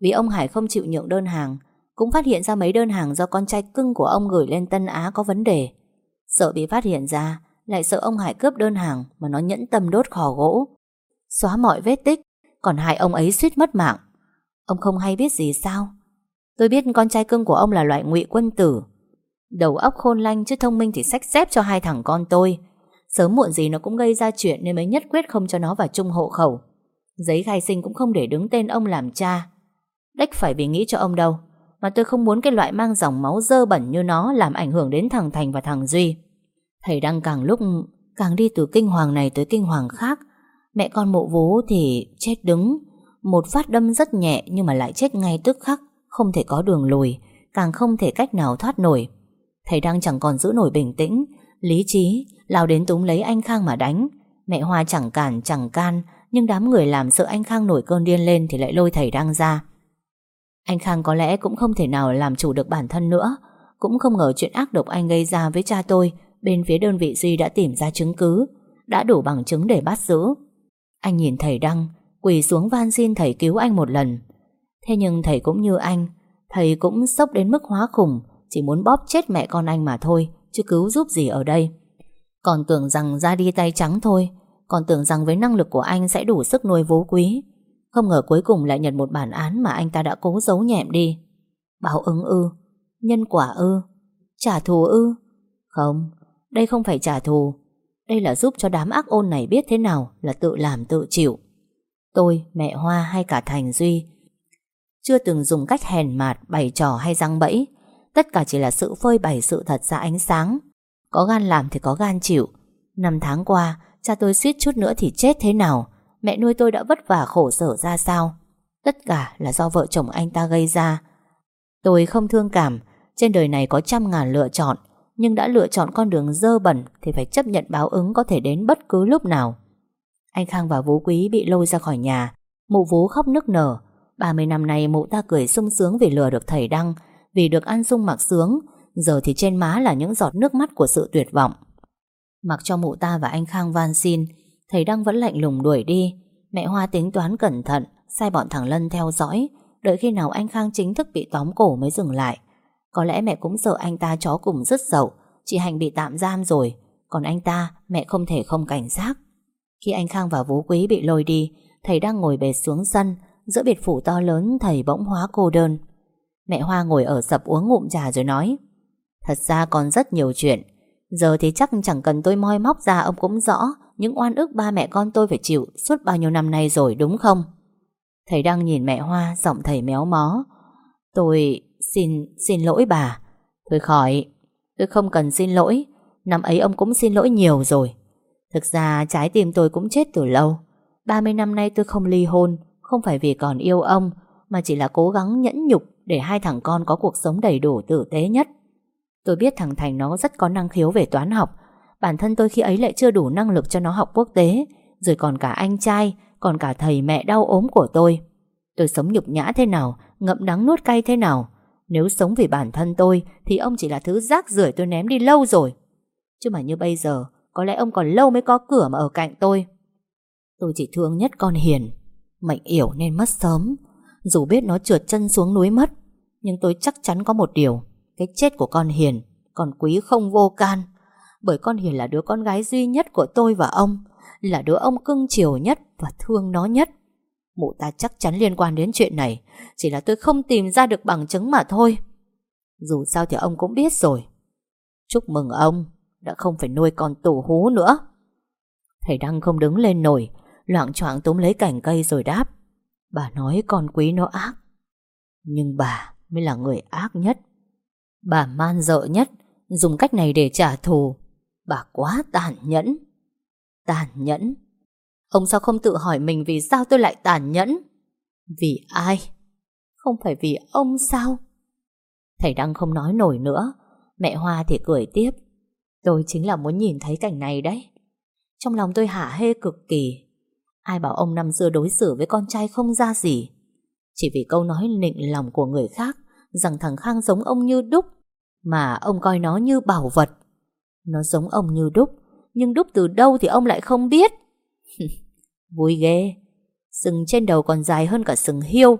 Vì ông Hải không chịu nhượng đơn hàng cũng phát hiện ra mấy đơn hàng do con trai cưng của ông gửi lên Tân Á có vấn đề. Sợ bị phát hiện ra, lại sợ ông Hải cướp đơn hàng mà nó nhẫn tâm đốt khò gỗ. Xóa mọi vết tích, còn hại ông ấy suýt mất mạng. Ông không hay biết gì sao? Tôi biết con trai cưng của ông là loại ngụy quân tử. Đầu óc khôn lanh chứ thông minh thì sách xếp cho hai thằng con tôi. Sớm muộn gì nó cũng gây ra chuyện nên mới nhất quyết không cho nó vào chung hộ khẩu. Giấy khai sinh cũng không để đứng tên ông làm cha. Đách phải vì nghĩ cho ông đâu. Mà tôi không muốn cái loại mang dòng máu dơ bẩn như nó Làm ảnh hưởng đến thằng Thành và thằng Duy. Thầy đang càng lúc Càng đi từ kinh hoàng này tới kinh hoàng khác. Mẹ con mộ vú thì chết đứng. Một phát đâm rất nhẹ Nhưng mà lại chết ngay tức khắc, Không thể có đường lùi, Càng không thể cách nào thoát nổi. Thầy đang chẳng còn giữ nổi bình tĩnh, Lý trí, lao đến túm lấy anh Khang mà đánh. Mẹ Hoa chẳng cản, chẳng can, Nhưng đám người làm sợ anh Khang nổi cơn điên lên Thì lại lôi thầy đang ra anh Khang có lẽ cũng không thể nào làm chủ được bản thân nữa. Cũng không ngờ chuyện ác độc anh gây ra với cha tôi, Bên phía đơn vị Duy đã tìm ra chứng cứ, Đã đủ bằng chứng để bắt giữ. Anh nhìn thầy Đăng, Quỳ xuống van xin thầy cứu anh một lần. Thế nhưng thầy cũng như anh, Thầy cũng sốc đến mức hóa khủng, Chỉ muốn bóp chết mẹ con anh mà thôi, Chứ cứu giúp gì ở đây. Còn tưởng rằng ra đi tay trắng thôi, Còn tưởng rằng với năng lực của anh sẽ đủ sức nuôi vú quý không ngờ cuối cùng lại nhận một bản án mà anh ta đã cố giấu nhẹm đi. Báo ứng ư? Nhân quả ư? Trả thù ư? Không, đây không phải trả thù. Đây là giúp cho đám ác ôn này biết thế nào là tự làm tự chịu. Tôi, mẹ Hoa hay cả Thành Duy chưa từng dùng cách hèn mạt, bày trò hay răng bẫy. Tất cả chỉ là sự phơi bày sự thật ra ánh sáng. Có gan làm thì có gan chịu. Năm tháng qua, cha tôi suýt chút nữa thì chết thế nào mẹ nuôi tôi đã vất vả khổ sở ra sao. Tất cả là do vợ chồng anh ta gây ra. Tôi không thương cảm, trên đời này có trăm ngàn lựa chọn, nhưng đã lựa chọn con đường dơ bẩn thì phải chấp nhận báo ứng có thể đến bất cứ lúc nào. Anh Khang và Vũ Quý bị lôi ra khỏi nhà, mụ Vũ khóc nức nở. 30 năm nay mụ ta cười sung sướng vì lừa được thầy Đăng, vì được ăn sung mặc sướng, giờ thì trên má là những giọt nước mắt của sự tuyệt vọng. Mặc cho mụ ta và anh Khang van xin, Thầy Đăng vẫn lạnh lùng đuổi đi. Mẹ Hoa tính toán cẩn thận, Sai bọn thằng Lân theo dõi. Đợi khi nào anh Khang chính thức bị tóm cổ mới dừng lại. Có lẽ mẹ cũng sợ anh ta chó cùng rất dậu Chị Hành bị tạm giam rồi. Còn anh ta, mẹ không thể không cảnh giác. Khi anh Khang và Vũ Quý bị lôi đi, Thầy đang ngồi bệt xuống sân. Giữa biệt phủ to lớn, thầy bỗng hóa cô đơn. Mẹ Hoa ngồi ở sập uống ngụm trà rồi nói, Thật ra còn rất nhiều chuyện. Giờ thì chắc chẳng cần tôi moi móc ra, Ông cũng rõ những oan ức ba mẹ con tôi phải chịu Suốt bao nhiêu năm nay rồi đúng không? Thầy đang nhìn mẹ Hoa Giọng thầy méo mó. Tôi xin, xin lỗi bà. Thôi khỏi Tôi không cần xin lỗi. Năm ấy ông cũng xin lỗi nhiều rồi. Thực ra trái tim tôi cũng chết từ lâu. 30 năm nay tôi không ly hôn Không phải vì còn yêu ông Mà chỉ là cố gắng nhẫn nhục Để hai thằng con có cuộc sống đầy đủ tử tế nhất. Tôi biết thằng Thành nó rất có năng khiếu về toán học Bản thân tôi khi ấy lại chưa đủ năng lực cho nó học quốc tế, Rồi còn cả anh trai, Còn cả thầy mẹ đau ốm của tôi. Tôi sống nhục nhã thế nào, Ngậm đắng nuốt cay thế nào? Nếu sống vì bản thân tôi, Thì ông chỉ là thứ rác rưởi tôi ném đi lâu rồi. Chứ mà như bây giờ, Có lẽ ông còn lâu mới có cửa mà ở cạnh tôi. Tôi chỉ thương nhất con Hiền. Mệnh yểu nên mất sớm. Dù biết nó trượt chân xuống núi mất, Nhưng tôi chắc chắn có một điều. Cái chết của con Hiền Còn quý không vô can. Bởi con Hiền là đứa con gái duy nhất của tôi và ông, Là đứa ông cưng chiều nhất Và thương nó nhất. Mụ ta chắc chắn liên quan đến chuyện này, Chỉ là tôi không tìm ra được bằng chứng mà thôi. Dù sao thì ông cũng biết rồi. Chúc mừng ông, Đã không phải nuôi con tù hú nữa. Thầy Đăng không đứng lên nổi Loạn choạng túm lấy cành cây rồi đáp. Bà nói con quý nó ác, Nhưng bà mới là người ác nhất. Bà man dợ nhất, Dùng cách này để trả thù. Bà quá tàn nhẫn Tàn nhẫn Ông sao không tự hỏi mình vì sao tôi lại tàn nhẫn? Vì ai? Không phải vì ông sao? Thầy Đăng không nói nổi nữa. Mẹ Hoa thì cười tiếp. Tôi chính là muốn nhìn thấy cảnh này đấy. Trong lòng tôi hả hê cực kỳ. Ai bảo ông năm xưa đối xử với con trai không ra gì. Chỉ vì câu nói nịnh lòng của người khác rằng thằng Khang giống ông như đúc, mà ông coi nó như bảo vật. Nó giống ông như đúc. Nhưng đúc từ đâu thì ông lại không biết. Vui ghê. Sừng trên đầu còn dài hơn cả sừng hiêu.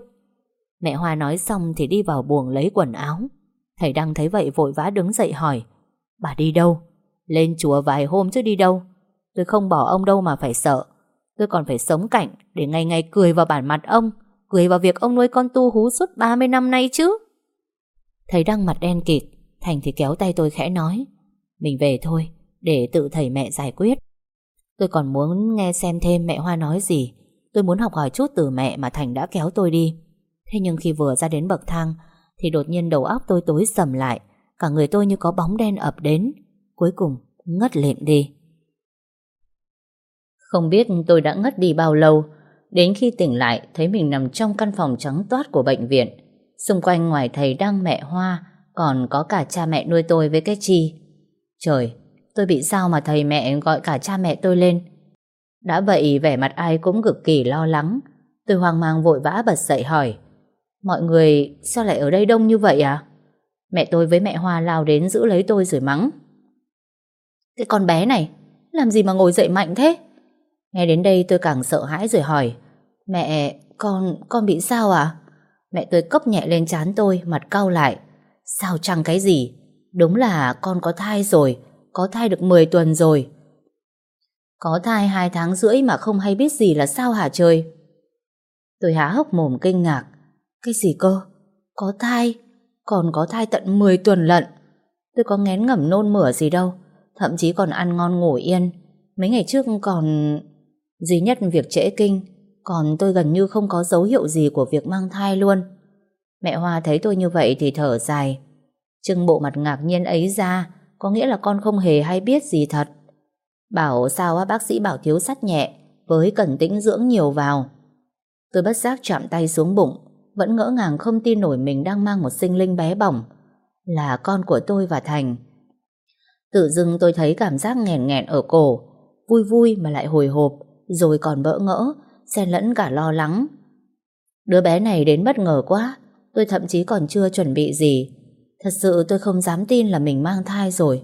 Mẹ Hoa nói xong thì đi vào buồng lấy quần áo. Thầy Đăng thấy vậy vội vã đứng dậy hỏi, Bà đi đâu? Lên chùa vài hôm chứ đi đâu? Tôi không bỏ ông đâu mà phải sợ. Tôi còn phải sống cảnh Để ngày ngày cười vào bản mặt ông, Cười vào việc ông nuôi con tu hú suốt 30 năm nay chứ. Thầy Đăng mặt đen kịt, Thành thì kéo tay tôi khẽ nói mình về thôi, Để tự thầy mẹ giải quyết. Tôi còn muốn nghe xem thêm mẹ Hoa nói gì. Tôi muốn học hỏi chút từ mẹ mà Thành đã kéo tôi đi. Thế nhưng khi vừa ra đến bậc thang, Thì đột nhiên đầu óc tôi tối sầm lại. Cả người tôi như có bóng đen ập đến. Cuối cùng, ngất lịm đi. Không biết tôi đã ngất đi bao lâu, Đến khi tỉnh lại Thấy mình nằm trong căn phòng trắng toát của bệnh viện. Xung quanh ngoài thầy đang mẹ Hoa, Còn có cả cha mẹ nuôi tôi với cái chi. Trời, Tôi bị sao mà thầy mẹ gọi cả cha mẹ tôi lên? Đã vậy, vẻ mặt ai cũng cực kỳ lo lắng. Tôi hoang mang vội vã bật dậy hỏi, Mọi người, sao lại ở đây đông như vậy à Mẹ tôi với mẹ Hoa lao đến giữ lấy tôi rồi mắng. Cái con bé này, Làm gì mà ngồi dậy mạnh thế? Nghe đến đây tôi càng sợ hãi rồi hỏi, Mẹ, con con bị sao à Mẹ tôi cốc nhẹ lên chán tôi, Mặt cau lại, Sao chẳng cái gì? Đúng là con có thai rồi, có thai được 10 tuần rồi. Có thai 2 tháng rưỡi mà không hay biết gì là sao hả trời? Tôi há hốc mồm kinh ngạc. Cái gì cơ? Có thai? Còn có thai tận 10 tuần lận. Tôi có ngén ngẩm nôn mửa gì đâu. Thậm chí còn ăn ngon ngủ yên. Mấy ngày trước còn... Duy nhất việc trễ kinh. Còn tôi gần như không có dấu hiệu gì của việc mang thai luôn. Mẹ Hoa thấy tôi như vậy thì thở dài. Trưng bộ mặt ngạc nhiên ấy ra có nghĩa là con không hề hay biết gì thật. Bảo sao á bác sĩ bảo thiếu sắt nhẹ, với cẩn tĩnh dưỡng nhiều vào. Tôi bất giác chạm tay xuống bụng, vẫn ngỡ ngàng không tin nổi mình đang mang một sinh linh bé bỏng. Là con của tôi và Thành. Tự dưng tôi thấy cảm giác nghẹn nghẹn ở cổ, vui vui mà lại hồi hộp, rồi còn bỡ ngỡ, xen lẫn cả lo lắng. Đứa bé này đến bất ngờ quá, tôi thậm chí còn chưa chuẩn bị gì, Thật sự tôi không dám tin là mình mang thai rồi.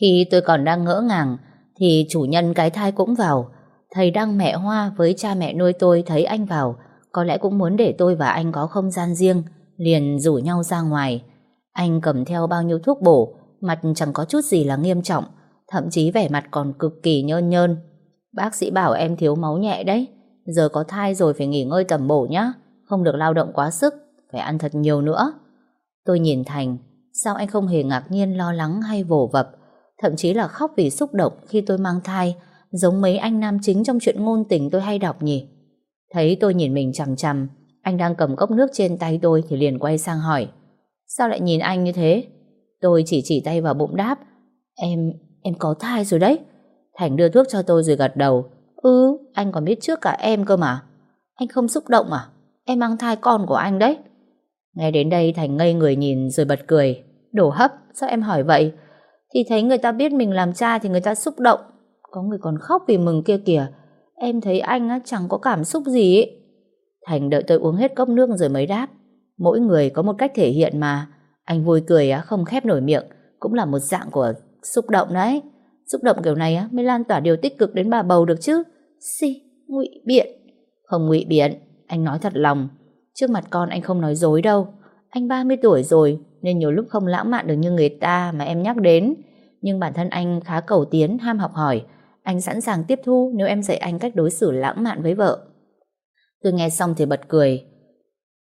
Khi tôi còn đang ngỡ ngàng, thì chủ nhân cái thai cũng vào. Thầy đăng mẹ Hoa với cha mẹ nuôi tôi thấy anh vào, có lẽ cũng muốn để tôi và anh có không gian riêng, liền rủ nhau ra ngoài. Anh cầm theo bao nhiêu thuốc bổ, mặt chẳng có chút gì là nghiêm trọng, thậm chí vẻ mặt còn cực kỳ nhơn nhơn. Bác sĩ bảo em thiếu máu nhẹ đấy, giờ có thai rồi phải nghỉ ngơi tầm bổ nhá, không được lao động quá sức, phải ăn thật nhiều nữa. Tôi nhìn Thành, sao anh không hề ngạc nhiên lo lắng hay vồ vập, thậm chí là khóc vì xúc động khi tôi mang thai, giống mấy anh nam chính trong chuyện ngôn tình tôi hay đọc nhỉ. Thấy tôi nhìn mình chằm chằm, anh đang cầm cốc nước trên tay tôi thì liền quay sang hỏi. Sao lại nhìn anh như thế? Tôi chỉ chỉ tay vào bụng đáp. Em, em có thai rồi đấy. Thành đưa thuốc cho tôi rồi gật đầu. Ừ, anh còn biết trước cả em cơ mà. Anh không xúc động à? Em mang thai con của anh đấy. Nghe đến đây Thành ngây người nhìn rồi bật cười. Đổ hấp, sao em hỏi vậy? Thì thấy người ta biết mình làm cha thì người ta xúc động. Có người còn khóc vì mừng kia kìa. Em thấy anh á, chẳng có cảm xúc gì ấy. Thành đợi tôi uống hết cốc nước rồi mới đáp. Mỗi người có một cách thể hiện mà. Anh vui cười á, không khép nổi miệng. Cũng là một dạng của xúc động đấy. Xúc động kiểu này á, mới lan tỏa điều tích cực đến bà bầu được chứ. Xì, ngụy biện. Không ngụy biện, anh nói thật lòng. Trước mặt con anh không nói dối đâu. Anh 30 tuổi rồi, nên nhiều lúc không lãng mạn được như người ta mà em nhắc đến. Nhưng bản thân anh khá cầu tiến, ham học hỏi. Anh sẵn sàng tiếp thu nếu em dạy anh cách đối xử lãng mạn với vợ. Tôi nghe xong thì bật cười.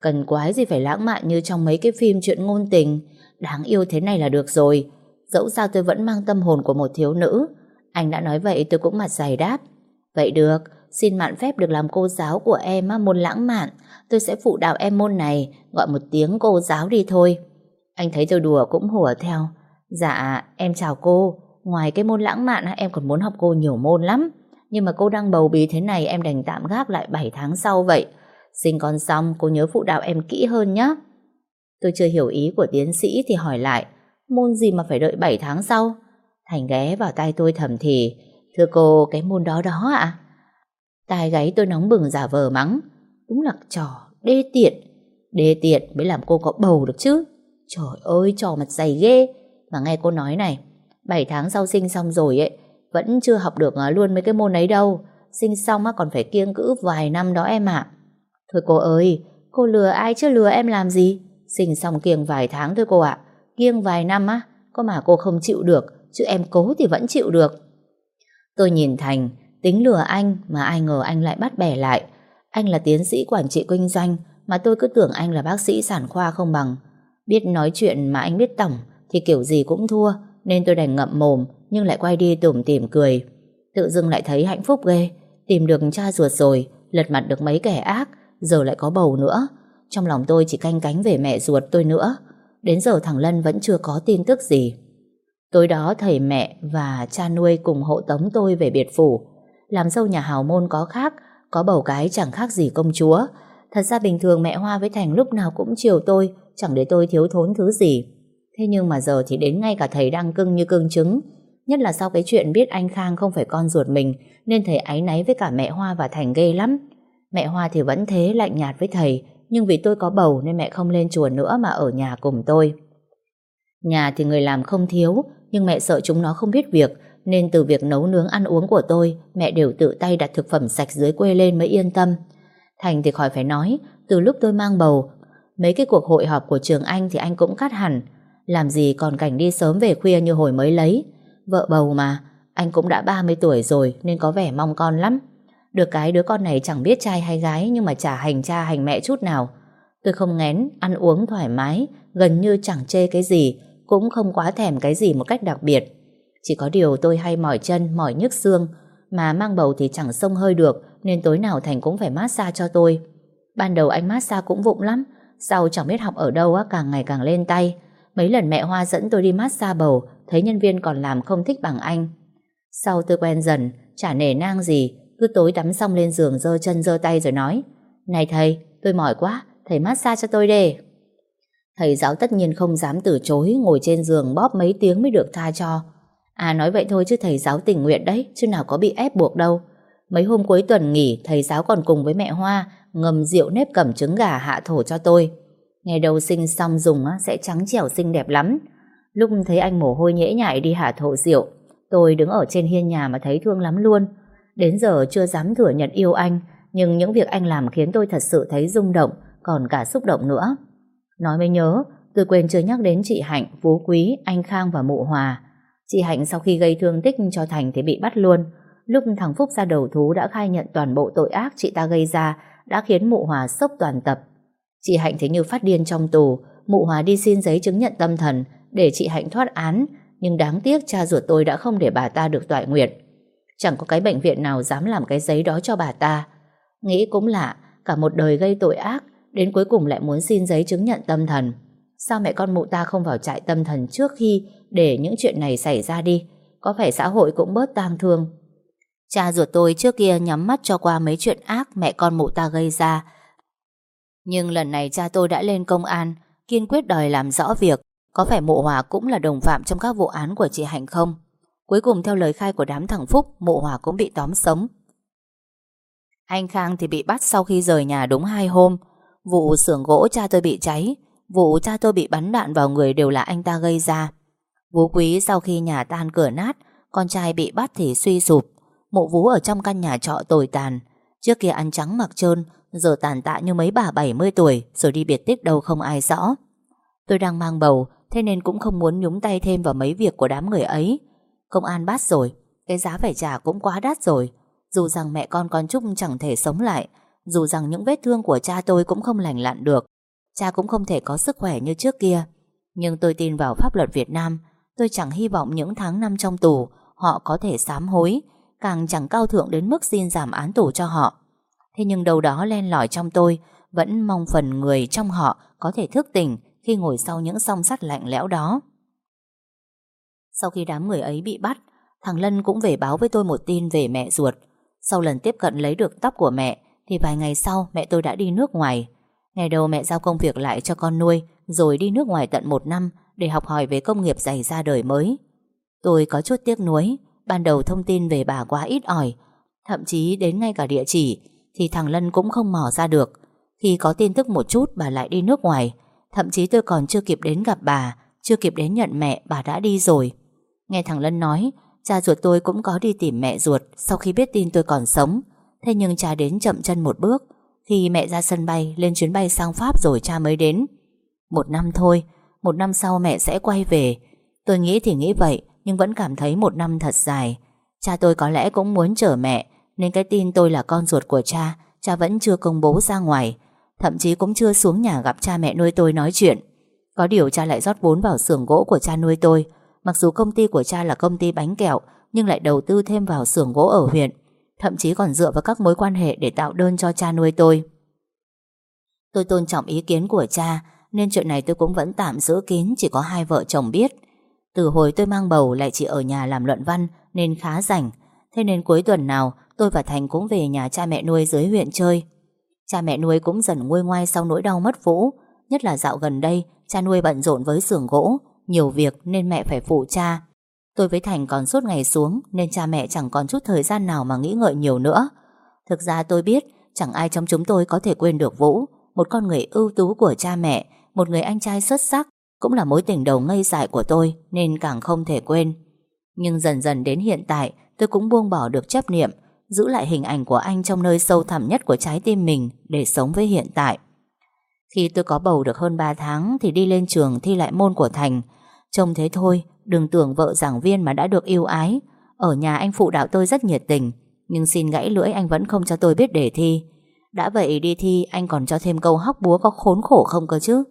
Cần quái gì phải lãng mạn như trong mấy cái phim chuyện ngôn tình. Đáng yêu thế này là được rồi. Dẫu sao tôi vẫn mang tâm hồn của một thiếu nữ. Anh đã nói vậy tôi cũng mặt dày đáp. Vậy được, xin mạn phép được làm cô giáo của em môn lãng mạn. Tôi sẽ phụ đạo em môn này, gọi một tiếng cô giáo đi thôi. Anh thấy tôi đùa cũng hùa theo. Dạ, em chào cô. Ngoài cái môn lãng mạn em còn muốn học cô nhiều môn lắm. Nhưng mà cô đang bầu bí thế này em đành tạm gác lại 7 tháng sau vậy. Sinh con xong cô nhớ phụ đạo em kỹ hơn nhé. Tôi chưa hiểu ý của tiến sĩ thì hỏi lại môn gì mà phải đợi 7 tháng sau? Thành ghé vào tay tôi thầm thì thưa cô cái môn đó đó ạ. À? Tai gáy tôi nóng bừng giả vờ mắng. Đúng là trò đê tiện. Đê tiện mới làm cô có bầu được chứ. Trời ơi, trò mặt dày ghê. Mà nghe cô nói này 7 tháng sau sinh xong rồi ấy, vẫn chưa học được à, luôn mấy cái môn ấy đâu. Sinh xong còn phải kiêng cữ vài năm đó em ạ. Thôi cô ơi, Cô lừa ai chứ lừa em làm gì? Sinh xong kiêng vài tháng thôi cô ạ. Kiêng vài năm á, Có mà cô không chịu được, Chứ em cố thì vẫn chịu được. Tôi nhìn Thành Tính lừa anh mà ai ngờ anh lại bắt bẻ lại Anh là tiến sĩ quản trị kinh doanh Mà tôi cứ tưởng anh là bác sĩ sản khoa không bằng Biết nói chuyện mà anh biết tổng Thì kiểu gì cũng thua Nên tôi đành ngậm mồm nhưng lại quay đi tủm tỉm cười. Tự dưng lại thấy hạnh phúc ghê, tìm được cha ruột rồi, lật mặt được mấy kẻ ác, giờ lại có bầu nữa. Trong lòng tôi chỉ canh cánh về mẹ ruột tôi nữa. Đến giờ thằng Lân vẫn chưa có tin tức gì. Tối đó thầy mẹ và cha nuôi cùng hộ tống tôi về biệt phủ. Làm dâu nhà hào môn có khác, có bầu cái chẳng khác gì công chúa. Thật ra bình thường mẹ Hoa với Thành lúc nào cũng chiều tôi, chẳng để tôi thiếu thốn thứ gì. Thế nhưng mà giờ thì đến ngay cả thầy đang cưng như cưng trứng, Nhất là sau cái chuyện biết anh Khang không phải con ruột mình nên thầy áy náy với cả mẹ Hoa và Thành ghê lắm. Mẹ Hoa thì vẫn thế lạnh nhạt với thầy nhưng vì tôi có bầu nên mẹ không lên chùa nữa mà ở nhà cùng tôi. Nhà thì người làm không thiếu nhưng mẹ sợ chúng nó không biết việc nên từ việc nấu nướng ăn uống của tôi mẹ đều tự tay đặt thực phẩm sạch dưới quê lên mới yên tâm. Thành thì khỏi phải nói từ lúc tôi mang bầu mấy cái cuộc hội họp của trường anh thì anh cũng cắt hẳn làm gì còn cảnh đi sớm về khuya như hồi mới lấy Vợ bầu mà, anh cũng đã 30 tuổi rồi nên có vẻ mong con lắm. Được cái đứa con này chẳng biết trai hay gái nhưng mà chả hành cha hành mẹ chút nào. Tôi không ngén, ăn uống thoải mái, gần như chẳng chê cái gì, cũng không quá thèm cái gì một cách đặc biệt. Chỉ có điều tôi hay mỏi chân, mỏi nhức xương, mà mang bầu thì chẳng sông hơi được nên tối nào Thành cũng phải massage cho tôi. Ban đầu anh massage cũng vụng lắm, sau chẳng biết học ở đâu á càng ngày càng lên tay. Mấy lần mẹ Hoa dẫn tôi đi massage bầu thấy nhân viên còn làm không thích bằng anh. Sau tôi quen dần, chả nể nang gì, cứ tối tắm xong lên giường dơ chân dơ tay rồi nói Này thầy, tôi mỏi quá, thầy massage cho tôi đi. Thầy giáo tất nhiên không dám từ chối, ngồi trên giường bóp mấy tiếng mới được tha cho. À nói vậy thôi chứ thầy giáo tình nguyện đấy, chứ nào có bị ép buộc đâu. Mấy hôm cuối tuần nghỉ, thầy giáo còn cùng với mẹ Hoa ngầm rượu nếp cẩm trứng gà hạ thổ cho tôi. Ngày đầu sinh xong dùng sẽ trắng trẻo xinh đẹp lắm. Lúc thấy anh mồ hôi nhễ nhại đi hạ thổ rượu, tôi đứng ở trên hiên nhà mà thấy thương lắm luôn. Đến giờ chưa dám thừa nhận yêu anh, nhưng những việc anh làm khiến tôi thật sự thấy rung động, còn cả xúc động nữa. Nói mới nhớ, Tôi quên chưa nhắc đến chị Hạnh, Phú Quý, anh Khang và Mụ Hòa. Chị Hạnh sau khi gây thương tích cho Thành thì bị bắt luôn. Lúc thằng Phúc ra đầu thú đã khai nhận toàn bộ tội ác chị ta gây ra đã khiến Mụ Hòa sốc toàn tập. Chị Hạnh thấy như phát điên trong tù, Mụ Hòa đi xin giấy chứng nhận tâm thần để chị Hạnh thoát án, nhưng đáng tiếc cha ruột tôi đã không để bà ta được toại nguyện. Chẳng có cái bệnh viện nào dám làm cái giấy đó cho bà ta. Nghĩ cũng lạ, cả một đời gây tội ác, đến cuối cùng lại muốn xin giấy chứng nhận tâm thần. Sao mẹ con mụ ta không vào trại tâm thần trước khi để những chuyện này xảy ra đi? Có phải xã hội cũng bớt tang thương? Cha ruột tôi trước kia nhắm mắt cho qua mấy chuyện ác mẹ con mụ ta gây ra. Nhưng lần này cha tôi đã lên công an, kiên quyết đòi làm rõ việc có phải mụ hòa cũng là đồng phạm trong các vụ án của chị Hạnh không? Cuối cùng theo lời khai của đám thằng Phúc, mụ hòa cũng bị tóm sống. Anh Khang thì bị bắt sau khi rời nhà đúng hai hôm. Vụ xưởng gỗ cha tôi bị cháy, vụ cha tôi bị bắn đạn vào người đều là anh ta gây ra. Vũ Quý sau khi nhà tan cửa nát, con trai bị bắt thì suy sụp. Mộ Vũ ở trong căn nhà trọ tồi tàn. Trước kia ăn trắng mặc trơn, giờ tàn tạ như mấy bà 70 tuổi, rồi đi biệt tích đâu không ai rõ. Tôi đang mang bầu, thế nên cũng không muốn nhúng tay thêm vào mấy việc của đám người ấy. Công an bắt rồi, cái giá phải trả cũng quá đắt rồi. Dù rằng mẹ con con Trúc chẳng thể sống lại, dù rằng những vết thương của cha tôi cũng không lành lặn được, cha cũng không thể có sức khỏe như trước kia. Nhưng tôi tin vào pháp luật Việt Nam, tôi chẳng hy vọng những tháng năm trong tù họ có thể sám hối, càng chẳng cao thượng đến mức xin giảm án tù cho họ. Thế nhưng đâu đó len lỏi trong tôi vẫn mong phần người trong họ có thể thức tỉnh khi ngồi sau những song sắt lạnh lẽo đó. Sau khi đám người ấy bị bắt, thằng Lân cũng về báo với tôi một tin về mẹ ruột. Sau lần tiếp cận lấy được tóc của mẹ, thì vài ngày sau mẹ tôi đã đi nước ngoài. Ngày đầu mẹ giao công việc lại cho con nuôi, rồi đi nước ngoài tận một năm để học hỏi về công nghiệp dày ra đời mới. Tôi có chút tiếc nuối, ban đầu thông tin về bà quá ít ỏi, thậm chí đến ngay cả địa chỉ thì thằng Lân cũng không mò ra được. Khi có tin tức một chút bà lại đi nước ngoài, thậm chí tôi còn chưa kịp đến gặp bà, chưa kịp đến nhận mẹ bà đã đi rồi. Nghe thằng Lân nói, cha ruột tôi cũng có đi tìm mẹ ruột sau khi biết tin tôi còn sống. Thế nhưng cha đến chậm chân một bước, thì mẹ ra sân bay lên chuyến bay sang Pháp rồi cha mới đến. Một năm thôi, một năm sau mẹ sẽ quay về. Tôi nghĩ thì nghĩ vậy, nhưng vẫn cảm thấy một năm thật dài. Cha tôi có lẽ cũng muốn chở mẹ, nên cái tin tôi là con ruột của cha, cha vẫn chưa công bố ra ngoài. Thậm chí cũng chưa xuống nhà gặp cha mẹ nuôi tôi nói chuyện. Có điều cha lại rót vốn vào xưởng gỗ của cha nuôi tôi, Mặc dù công ty của cha là công ty bánh kẹo Nhưng lại đầu tư thêm vào xưởng gỗ ở huyện Thậm chí còn dựa vào các mối quan hệ Để tạo đơn cho cha nuôi tôi. Tôi tôn trọng ý kiến của cha, Nên chuyện này tôi cũng vẫn tạm giữ kín, Chỉ có hai vợ chồng biết. Từ hồi tôi mang bầu lại chỉ ở nhà làm luận văn, Nên khá rảnh. Thế nên cuối tuần nào, tôi và Thành cũng về nhà cha mẹ nuôi dưới huyện chơi. Cha mẹ nuôi cũng dần nguôi ngoai sau nỗi đau mất vũ. Nhất là dạo gần đây, Cha nuôi bận rộn với xưởng gỗ, nhiều việc nên mẹ phải phụ cha. Tôi với Thành còn suốt ngày xuống Nên cha mẹ chẳng còn chút thời gian nào mà nghĩ ngợi nhiều nữa. Thực ra tôi biết Chẳng ai trong chúng tôi có thể quên được Vũ Một con người ưu tú của cha mẹ Một người anh trai xuất sắc Cũng là mối tình đầu ngây dại của tôi Nên càng không thể quên. Nhưng dần dần đến hiện tại Tôi cũng buông bỏ được chấp niệm Giữ lại hình ảnh của anh trong nơi sâu thẳm nhất của trái tim mình Để sống với hiện tại. Khi tôi có bầu được hơn 3 tháng Thì đi lên trường thi lại môn của Thành. Trông thế thôi, đừng tưởng vợ giảng viên mà đã được yêu ái. Ở nhà anh phụ đạo tôi rất nhiệt tình, nhưng xin gãy lưỡi anh vẫn không cho tôi biết đề thi. Đã vậy đi thi anh còn cho thêm câu hóc búa có khốn khổ không cơ chứ.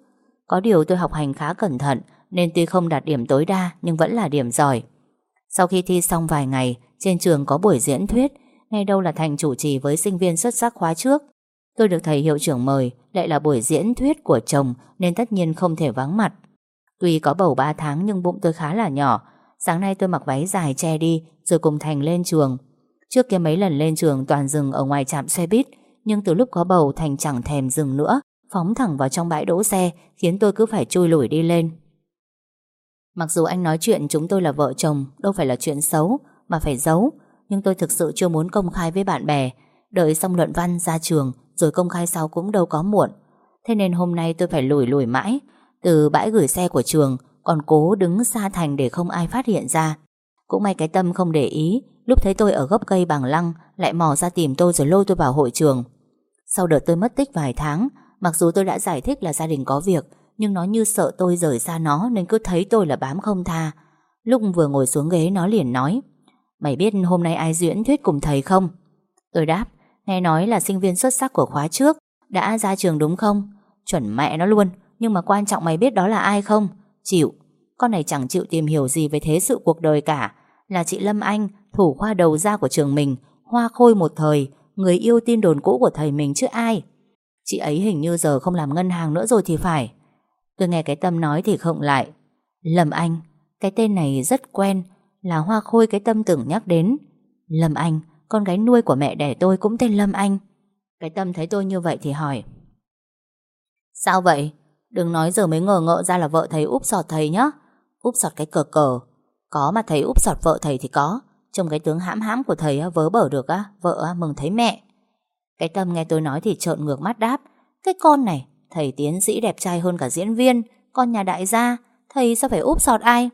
Có điều tôi học hành khá cẩn thận, nên tuy không đạt điểm tối đa nhưng vẫn là điểm giỏi. Sau khi thi xong vài ngày, trên trường có buổi diễn thuyết, ngay đâu là thành chủ trì với sinh viên xuất sắc khóa trước. Tôi được thầy hiệu trưởng mời, lại là buổi diễn thuyết của chồng nên tất nhiên không thể vắng mặt. Tuy có bầu 3 tháng nhưng bụng tôi khá là nhỏ. Sáng nay tôi mặc váy dài che đi, Rồi cùng Thành lên trường. Trước kia mấy lần lên trường toàn dừng ở ngoài trạm xe buýt, Nhưng từ lúc có bầu Thành chẳng thèm dừng nữa, Phóng thẳng vào trong bãi đỗ xe, Khiến tôi cứ phải chui lủi đi lên. Mặc dù anh nói chuyện chúng tôi là vợ chồng, Đâu phải là chuyện xấu, Mà phải giấu, Nhưng tôi thực sự chưa muốn công khai với bạn bè. Đợi xong luận văn ra trường, Rồi công khai sau cũng đâu có muộn. Thế nên hôm nay tôi phải lủi lủi mãi từ bãi gửi xe của trường, Còn cố đứng xa thành để không ai phát hiện ra Cũng may cái tâm không để ý, Lúc thấy tôi ở gốc cây bằng lăng, Lại mò ra tìm tôi rồi lôi tôi vào hội trường Sau đợt tôi mất tích vài tháng, Mặc dù tôi đã giải thích là gia đình có việc, Nhưng nó như sợ tôi rời xa nó Nên cứ thấy tôi là bám không tha Lúc vừa ngồi xuống ghế, nó liền nói, Mày biết hôm nay ai diễn thuyết cùng thầy không? Tôi đáp, Nghe nói là sinh viên xuất sắc của khóa trước, Đã ra trường đúng không? Chuẩn mẹ nó luôn nhưng mà quan trọng mày biết đó là ai không? Chịu. Con này chẳng chịu tìm hiểu gì về thế sự cuộc đời cả. Là chị Lâm Anh, Thủ khoa đầu ra của trường mình, Hoa khôi một thời, Người yêu tin đồn cũ của thầy mình chứ ai? Chị ấy hình như giờ không làm ngân hàng nữa rồi thì phải. Tôi nghe cái tâm nói thì không lại. Lâm Anh, Cái tên này rất quen, Là hoa khôi cái tâm tưởng nhắc đến. Lâm Anh, Con gái nuôi của mẹ đẻ tôi cũng tên Lâm Anh. Cái tâm thấy tôi như vậy thì hỏi. Sao vậy? Đừng nói giờ mới ngờ ngợ ra là vợ thầy úp sọt thầy nhá. Úp sọt cái cờ cờ. Có mà thầy úp sọt vợ thầy thì có. Trông cái tướng hãm hãm của thầy vớ bở được á. Vợ mừng thấy mẹ. Cái tâm nghe tôi nói thì trợn ngược mắt đáp. Cái con này, Thầy tiến sĩ đẹp trai hơn cả diễn viên, Con nhà đại gia. Thầy sao phải úp sọt ai?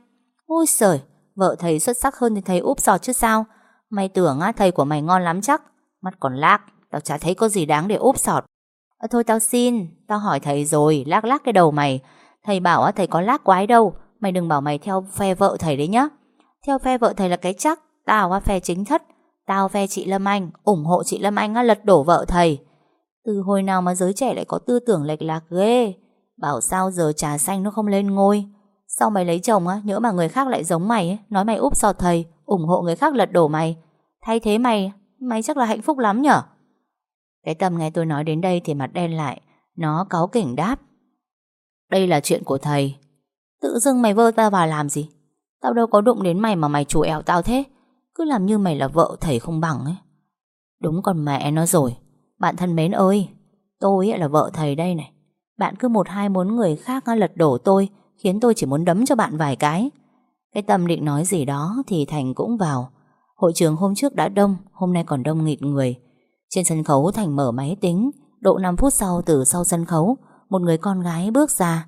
Ôi trời Vợ thầy xuất sắc hơn thì thầy úp sọt chứ sao? Mày tưởng á, thầy của mày ngon lắm chắc. Mắt còn lác, Tao chả thấy có gì đáng để úp sọt à, Thôi tao xin Tao hỏi thầy rồi Lác lác cái đầu mày. Thầy bảo á thầy có lác quái đâu Mày đừng bảo mày theo phe vợ thầy đấy nhá. Theo phe vợ thầy là cái chắc Tao á phe chính thất. Tao phe chị Lâm Anh ủng hộ chị Lâm Anh á lật đổ vợ thầy. Từ hồi nào mà giới trẻ lại có tư tưởng lệch lạc ghê? Bảo sao giờ trà xanh nó không lên ngôi? Sau mày lấy chồng á Nhỡ mà người khác lại giống mày ấy, Nói mày úp sọt thầy ủng hộ người khác lật đổ mày? Thay thế mày Mày chắc là hạnh phúc lắm nhở? Cái tâm nghe tôi nói đến đây thì mặt đen lại, Nó cáu kỉnh đáp. Đây là chuyện của thầy. Tự dưng mày vơ ta vào làm gì? Tao đâu có đụng đến mày mà mày chủ ẻo tao thế. Cứ làm như mày là vợ thầy không bằng ấy. Đúng còn mẹ nó rồi. Bạn thân mến ơi, Tôi là vợ thầy đây này. Bạn cứ một hai muốn người khác lật đổ tôi, Khiến tôi chỉ muốn đấm cho bạn vài cái. Cái tâm định nói gì đó Thì Thành cũng vào. Hội trường hôm trước đã đông, Hôm nay còn đông nghịt người. Trên sân khấu Thành mở máy tính Độ 5 phút sau từ sau sân khấu Một người con gái bước ra.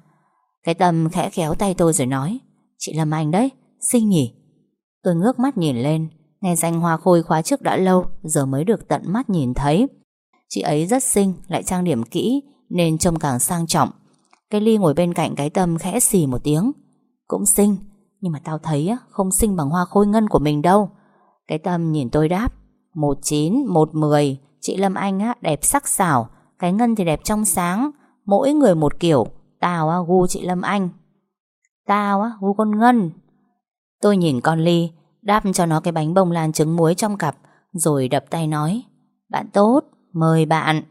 Cái tâm khẽ kéo tay tôi rồi nói Chị Lâm Anh đấy, xinh nhỉ? Tôi ngước mắt nhìn lên Nghe danh hoa khôi khóa trước đã lâu Giờ mới được tận mắt nhìn thấy. Chị ấy rất xinh Lại trang điểm kỹ Nên trông càng sang trọng. Cái ly ngồi bên cạnh cái tâm khẽ xì một tiếng Cũng xinh Nhưng mà tao thấy không xinh bằng hoa khôi ngân của mình đâu. Cái tâm nhìn tôi đáp một chín một mười Chị Lâm Anh á, đẹp sắc sảo Cái ngân thì đẹp trong sáng. Mỗi người một kiểu. Tao á, gu chị Lâm Anh. Tao á, gu con Ngân. Tôi nhìn con Ly Đáp cho nó cái bánh bông lan trứng muối trong cặp Rồi đập tay nói Bạn tốt, mời bạn.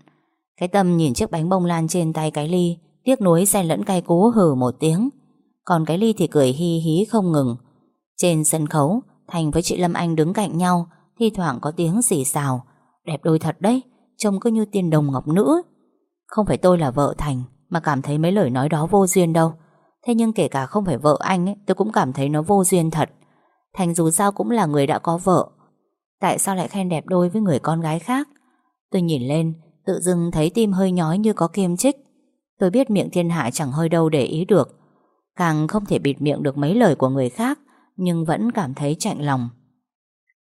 Cái tâm nhìn chiếc bánh bông lan trên tay cái Ly Tiếc nuối xen lẫn cay cú hử một tiếng. Còn cái Ly thì cười hi hí không ngừng. Trên sân khấu Thành với chị Lâm Anh đứng cạnh nhau Thì thoảng có tiếng xì xào. Đẹp đôi thật đấy Trông cứ như tiên đồng ngọc nữ. Không phải tôi là vợ Thành Mà cảm thấy mấy lời nói đó vô duyên đâu. Thế nhưng kể cả không phải vợ anh ấy, Tôi cũng cảm thấy nó vô duyên thật. Thành dù sao cũng là người đã có vợ. Tại sao lại khen đẹp đôi với người con gái khác? Tôi nhìn lên Tự dưng thấy tim hơi nhói như có kim chích Tôi biết miệng thiên hạ chẳng hơi đâu để ý được. Càng không thể bịt miệng được mấy lời của người khác Nhưng vẫn cảm thấy chạnh lòng.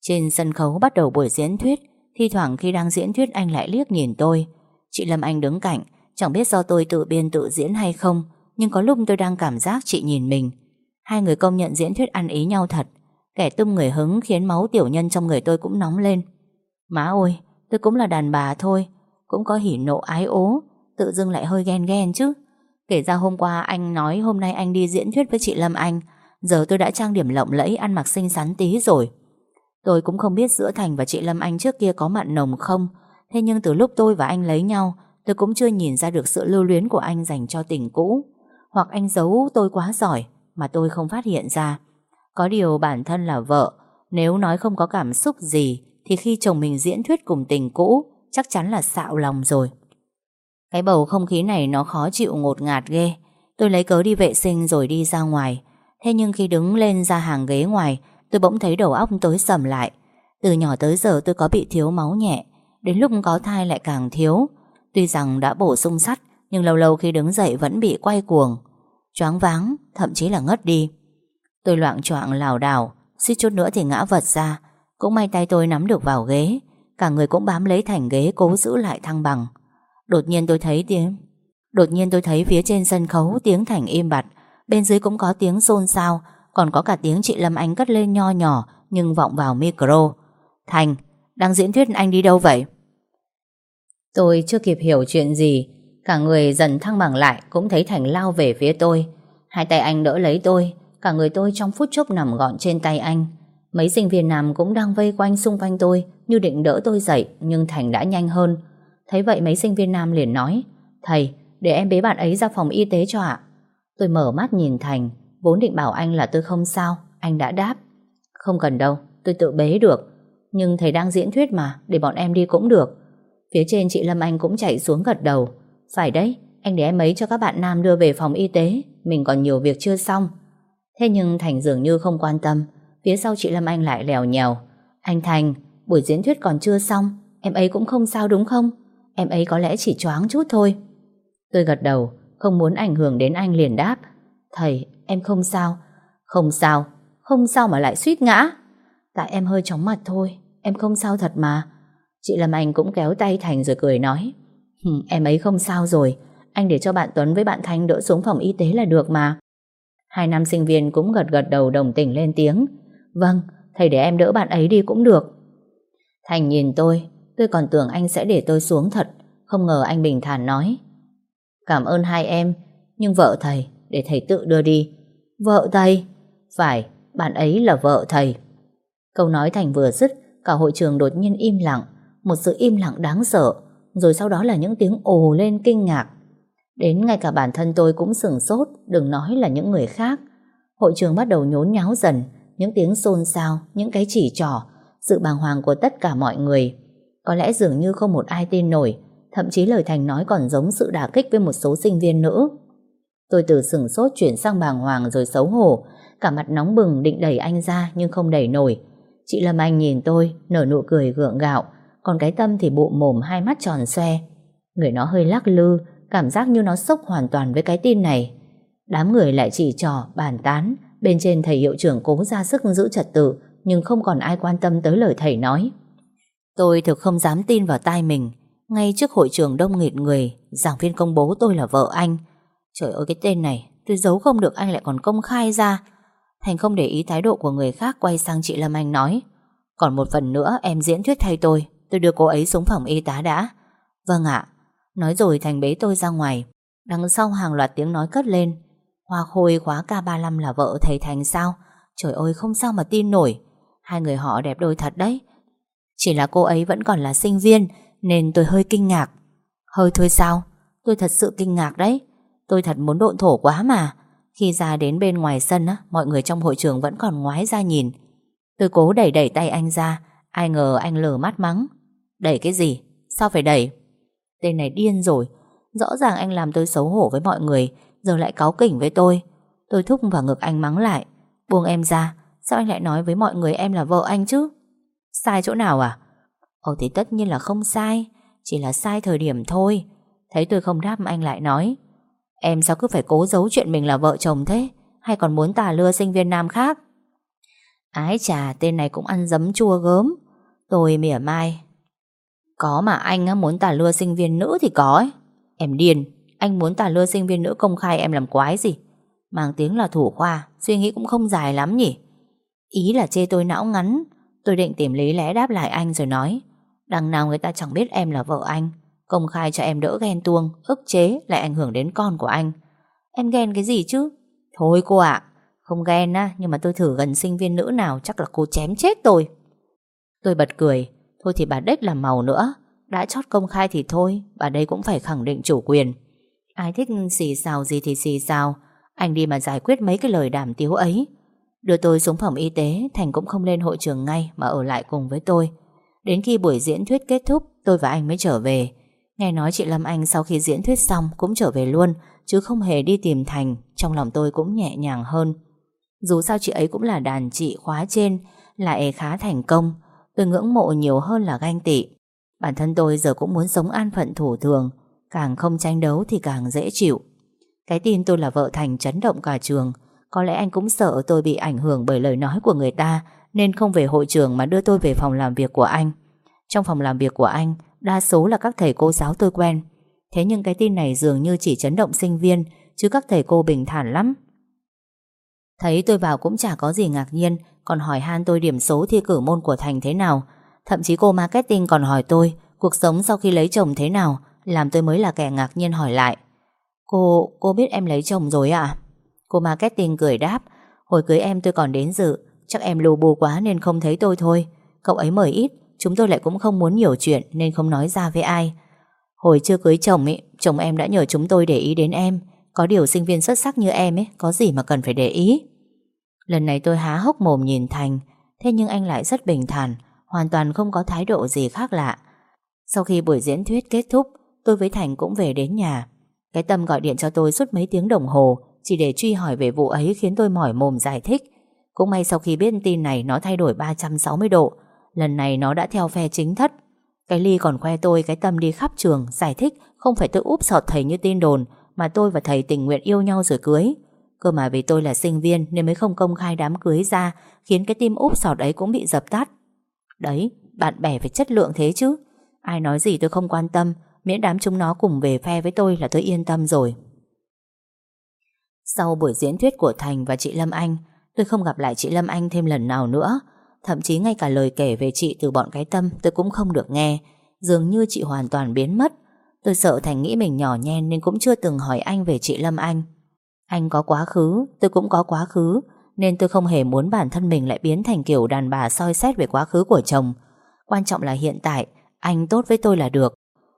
Trên sân khấu bắt đầu buổi diễn thuyết Thi thoảng khi đang diễn thuyết anh lại liếc nhìn tôi. Chị Lâm Anh đứng cạnh, Chẳng biết do tôi tự biên tự diễn hay không, nhưng có lúc tôi đang cảm giác chị nhìn mình. Hai người công nhận diễn thuyết ăn ý nhau thật. Kẻ tung người hứng khiến máu tiểu nhân trong người tôi cũng nóng lên. Má ơi, Tôi cũng là đàn bà thôi, Cũng có hỉ nộ ái ố, Tự dưng lại hơi ghen ghen chứ. Kể ra hôm qua anh nói hôm nay anh đi diễn thuyết với chị Lâm Anh, Giờ tôi đã trang điểm lộng lẫy Ăn mặc xinh xắn tí rồi. Tôi cũng không biết giữa Thành và chị Lâm Anh trước kia có mặn nồng không. Thế nhưng từ lúc tôi và anh lấy nhau, Tôi cũng chưa nhìn ra được sự lưu luyến của anh dành cho tình cũ. Hoặc anh giấu tôi quá giỏi Mà tôi không phát hiện ra. Có điều bản thân là vợ, Nếu nói không có cảm xúc gì, Thì khi chồng mình diễn thuyết cùng tình cũ, Chắc chắn là xạo lòng rồi. Cái bầu không khí này nó khó chịu ngột ngạt ghê. Tôi lấy cớ đi vệ sinh rồi đi ra ngoài. Thế nhưng khi đứng lên ra hàng ghế ngoài Tôi bỗng thấy đầu óc tối sầm lại. Từ nhỏ tới giờ tôi có bị thiếu máu nhẹ Đến lúc có thai lại càng thiếu. Tuy rằng đã bổ sung sắt nhưng lâu lâu khi đứng dậy vẫn bị quay cuồng. Choáng váng Thậm chí là ngất đi. Tôi loạn choạng lảo đảo suýt chút nữa thì ngã vật ra. Cũng may tay tôi nắm được vào ghế Cả người cũng bám lấy thành ghế cố giữ lại thăng bằng. Đột nhiên tôi thấy tiếng Đột nhiên tôi thấy phía trên sân khấu tiếng Thành im bặt, bên dưới cũng có tiếng xôn xao, còn có cả tiếng chị Lâm Anh cất lên nho nhỏ nhưng vọng vào micro. Thành, đang diễn thuyết anh đi đâu vậy? Tôi chưa kịp hiểu chuyện gì, cả người dần thăng bằng lại cũng thấy Thành lao về phía tôi. Hai tay anh đỡ lấy tôi, cả người tôi trong phút chốc nằm gọn trên tay anh. Mấy sinh viên nam cũng đang vây quanh xung quanh tôi như định đỡ tôi dậy nhưng Thành đã nhanh hơn. Thấy vậy mấy sinh viên nam liền nói Thầy, để em bế bạn ấy ra phòng y tế cho ạ. Tôi mở mắt nhìn Thành, vốn định bảo anh là tôi không sao, anh đã đáp. Không cần đâu, tôi tự bế được. Nhưng thầy đang diễn thuyết mà, để bọn em đi cũng được. Phía trên chị Lâm Anh cũng chạy xuống gật đầu. Phải đấy, anh để em ấy cho các bạn nam đưa về phòng y tế, mình còn nhiều việc chưa xong. Thế nhưng Thành dường như không quan tâm, phía sau chị Lâm Anh lại lèo nhèo. Anh Thành, buổi diễn thuyết còn chưa xong, em ấy cũng không sao đúng không? Em ấy có lẽ chỉ choáng chút thôi. Tôi gật đầu, không muốn ảnh hưởng đến anh liền đáp. Thầy, em không sao. Không sao, không sao mà lại suýt ngã. Tại em hơi chóng mặt thôi, em không sao thật mà. Chị Lâm Anh cũng kéo tay Thành rồi cười nói. Em ấy không sao rồi, anh để cho bạn Tuấn với bạn Thanh đỡ xuống phòng y tế là được mà. Hai nam sinh viên cũng gật gật đầu đồng tình lên tiếng. Vâng, thầy để em đỡ bạn ấy đi cũng được. Thành nhìn tôi, tôi còn tưởng anh sẽ để tôi xuống thật, không ngờ anh bình thản nói. Cảm ơn hai em, nhưng vợ thầy, để thầy tự đưa đi. Vợ thầy? Phải, bạn ấy là vợ thầy. Câu nói Thành vừa dứt, cả hội trường đột nhiên im lặng, một sự im lặng đáng sợ, rồi sau đó là những tiếng ồ lên kinh ngạc. Đến ngay cả bản thân tôi cũng sửng sốt, đừng nói là những người khác. Hội trường bắt đầu nhốn nháo dần, những tiếng xôn xao, những cái chỉ trỏ, sự bàng hoàng của tất cả mọi người. Có lẽ dường như không một ai tin nổi, thậm chí lời Thành nói còn giống sự đả kích với một số sinh viên nữ. Tôi từ sửng sốt chuyển sang bàng hoàng rồi xấu hổ, cả mặt nóng bừng định đẩy anh ra nhưng không đẩy nổi. Chị Lâm Anh nhìn tôi, nở nụ cười gượng gạo, còn cái tâm thì bụ mồm hai mắt tròn xoe. Người nó hơi lắc lư, cảm giác như nó sốc hoàn toàn với cái tin này. Đám người lại chỉ trò, bàn tán, bên trên thầy hiệu trưởng cố ra sức giữ trật tự, nhưng không còn ai quan tâm tới lời thầy nói. Tôi thực không dám tin vào tai mình, ngay trước hội trường đông nghịt người, giảng viên công bố tôi là vợ anh. Trời ơi cái tên này, tôi giấu không được anh lại còn công khai ra. Thành không để ý thái độ của người khác quay sang chị Lâm Anh nói. Còn một phần nữa em diễn thuyết thay tôi, tôi đưa cô ấy xuống phòng y tá đã. Vâng ạ. Nói rồi Thành bế tôi ra ngoài. Đằng sau hàng loạt tiếng nói cất lên. Hoa Khôi khóa K35 là vợ thầy Thành sao? Trời ơi không sao mà tin nổi. Hai người họ đẹp đôi thật đấy. Chỉ là cô ấy vẫn còn là sinh viên nên tôi hơi kinh ngạc. Hơi thôi sao? Tôi thật sự kinh ngạc đấy. Tôi thật muốn độn thổ quá mà. Khi ra đến bên ngoài sân á, mọi người trong hội trường vẫn còn ngoái ra nhìn. Tôi cố đẩy đẩy tay anh ra, ai ngờ anh lờ mắt mắng. Đẩy cái gì? Sao phải đẩy? Tên này điên rồi. Rõ ràng anh làm tôi xấu hổ với mọi người, giờ lại cáu kỉnh với tôi. Tôi thúc vào ngực anh mắng lại. Buông em ra, sao anh lại nói với mọi người em là vợ anh chứ? Sai chỗ nào à? Ồ thì tất nhiên là không sai Chỉ là sai thời điểm thôi Thấy tôi không đáp anh lại nói Em sao cứ phải cố giấu chuyện mình là vợ chồng thế? Hay còn muốn tà lưa sinh viên nam khác? Ái chà, Tên này cũng ăn dấm chua gớm. Tôi mỉa mai. Có mà anh muốn tà lưa sinh viên nữ thì có ấy. Em điên, Anh muốn tà lưa sinh viên nữ công khai em làm quái gì? Mang tiếng là thủ khoa, Suy nghĩ cũng không dài lắm nhỉ? Ý là chê tôi não ngắn. Tôi định tìm lý lẽ đáp lại anh rồi nói, Đằng nào người ta chẳng biết em là vợ anh. Công khai cho em đỡ ghen tuông, ức chế, lại ảnh hưởng đến con của anh. Em ghen cái gì chứ? Thôi cô ạ, Không ghen á, Nhưng mà tôi thử gần sinh viên nữ nào, Chắc là cô chém chết tôi. Tôi bật cười, Thôi thì bà đếch làm màu nữa. Đã chót công khai thì thôi, Bà đây cũng phải khẳng định chủ quyền. Ai thích xì xào gì thì xì xào, Anh đi mà giải quyết mấy cái lời đàm tiếu ấy. Đưa tôi xuống phòng y tế, Thành cũng không lên hội trường ngay Mà ở lại cùng với tôi. Đến khi buổi diễn thuyết kết thúc, Tôi và anh mới trở về. Nghe nói chị Lâm Anh sau khi diễn thuyết xong Cũng trở về luôn Chứ không hề đi tìm Thành Trong lòng tôi cũng nhẹ nhàng hơn. Dù sao chị ấy cũng là đàn chị khóa trên Lại khá thành công Tôi ngưỡng mộ nhiều hơn là ganh tị. Bản thân tôi giờ cũng muốn sống an phận thủ thường Càng không tranh đấu thì càng dễ chịu. Cái tin tôi là vợ Thành chấn động cả trường Có lẽ anh cũng sợ tôi bị ảnh hưởng bởi lời nói của người ta nên không về hội trường mà đưa tôi về phòng làm việc của anh. Trong phòng làm việc của anh, đa số là các thầy cô giáo tôi quen. Thế nhưng cái tin này dường như chỉ chấn động sinh viên Chứ các thầy cô bình thản lắm. Thấy tôi vào cũng chả có gì ngạc nhiên Còn hỏi han tôi điểm số thi cử môn của Thành thế nào. Thậm chí cô marketing còn hỏi tôi Cuộc sống sau khi lấy chồng thế nào Làm tôi mới là kẻ ngạc nhiên hỏi lại. Cô, cô biết em lấy chồng rồi à Cô marketing cười đáp Hồi cưới em tôi còn đến dự Chắc em lù bù quá nên không thấy tôi thôi. Cậu ấy mời ít Chúng tôi lại cũng không muốn nhiều chuyện Nên không nói ra với ai. Hồi chưa cưới chồng ấy, Chồng em đã nhờ chúng tôi để ý đến em. Có điều sinh viên xuất sắc như em ấy, Có gì mà cần phải để ý. Lần này tôi há hốc mồm nhìn Thành, Thế nhưng anh lại rất bình thản, Hoàn toàn không có thái độ gì khác lạ. Sau khi buổi diễn thuyết kết thúc, Tôi với Thành cũng về đến nhà. Cái tâm gọi điện cho tôi suốt mấy tiếng đồng hồ, Chỉ để truy hỏi về vụ ấy Khiến tôi mỏi mồm giải thích. Cũng may sau khi biết tin này Nó thay đổi 360 độ Lần này nó đã theo phe chính thất. Cái ly còn khoe tôi cái tâm đi khắp trường Giải thích không phải tôi úp sọt thầy như tin đồn Mà tôi và thầy tình nguyện yêu nhau rồi cưới. Cơ mà vì tôi là sinh viên Nên mới không công khai đám cưới ra Khiến cái tim úp sọt ấy cũng bị dập tắt. Đấy, bạn bè phải chất lượng thế chứ. Ai nói gì tôi không quan tâm Miễn đám chúng nó cùng về phe với tôi là tôi yên tâm rồi. Sau buổi diễn thuyết của Thành và chị Lâm Anh Tôi không gặp lại chị Lâm Anh thêm lần nào nữa. Thậm chí ngay cả lời kể về chị từ bọn cái tâm Tôi cũng không được nghe. Dường như chị hoàn toàn biến mất. Tôi sợ Thành nghĩ mình nhỏ nhen Nên cũng chưa từng hỏi anh về chị Lâm Anh. Anh có quá khứ, Tôi cũng có quá khứ, Nên tôi không hề muốn bản thân mình lại biến thành kiểu đàn bà soi xét về quá khứ của chồng. Quan trọng là hiện tại, Anh tốt với tôi là được.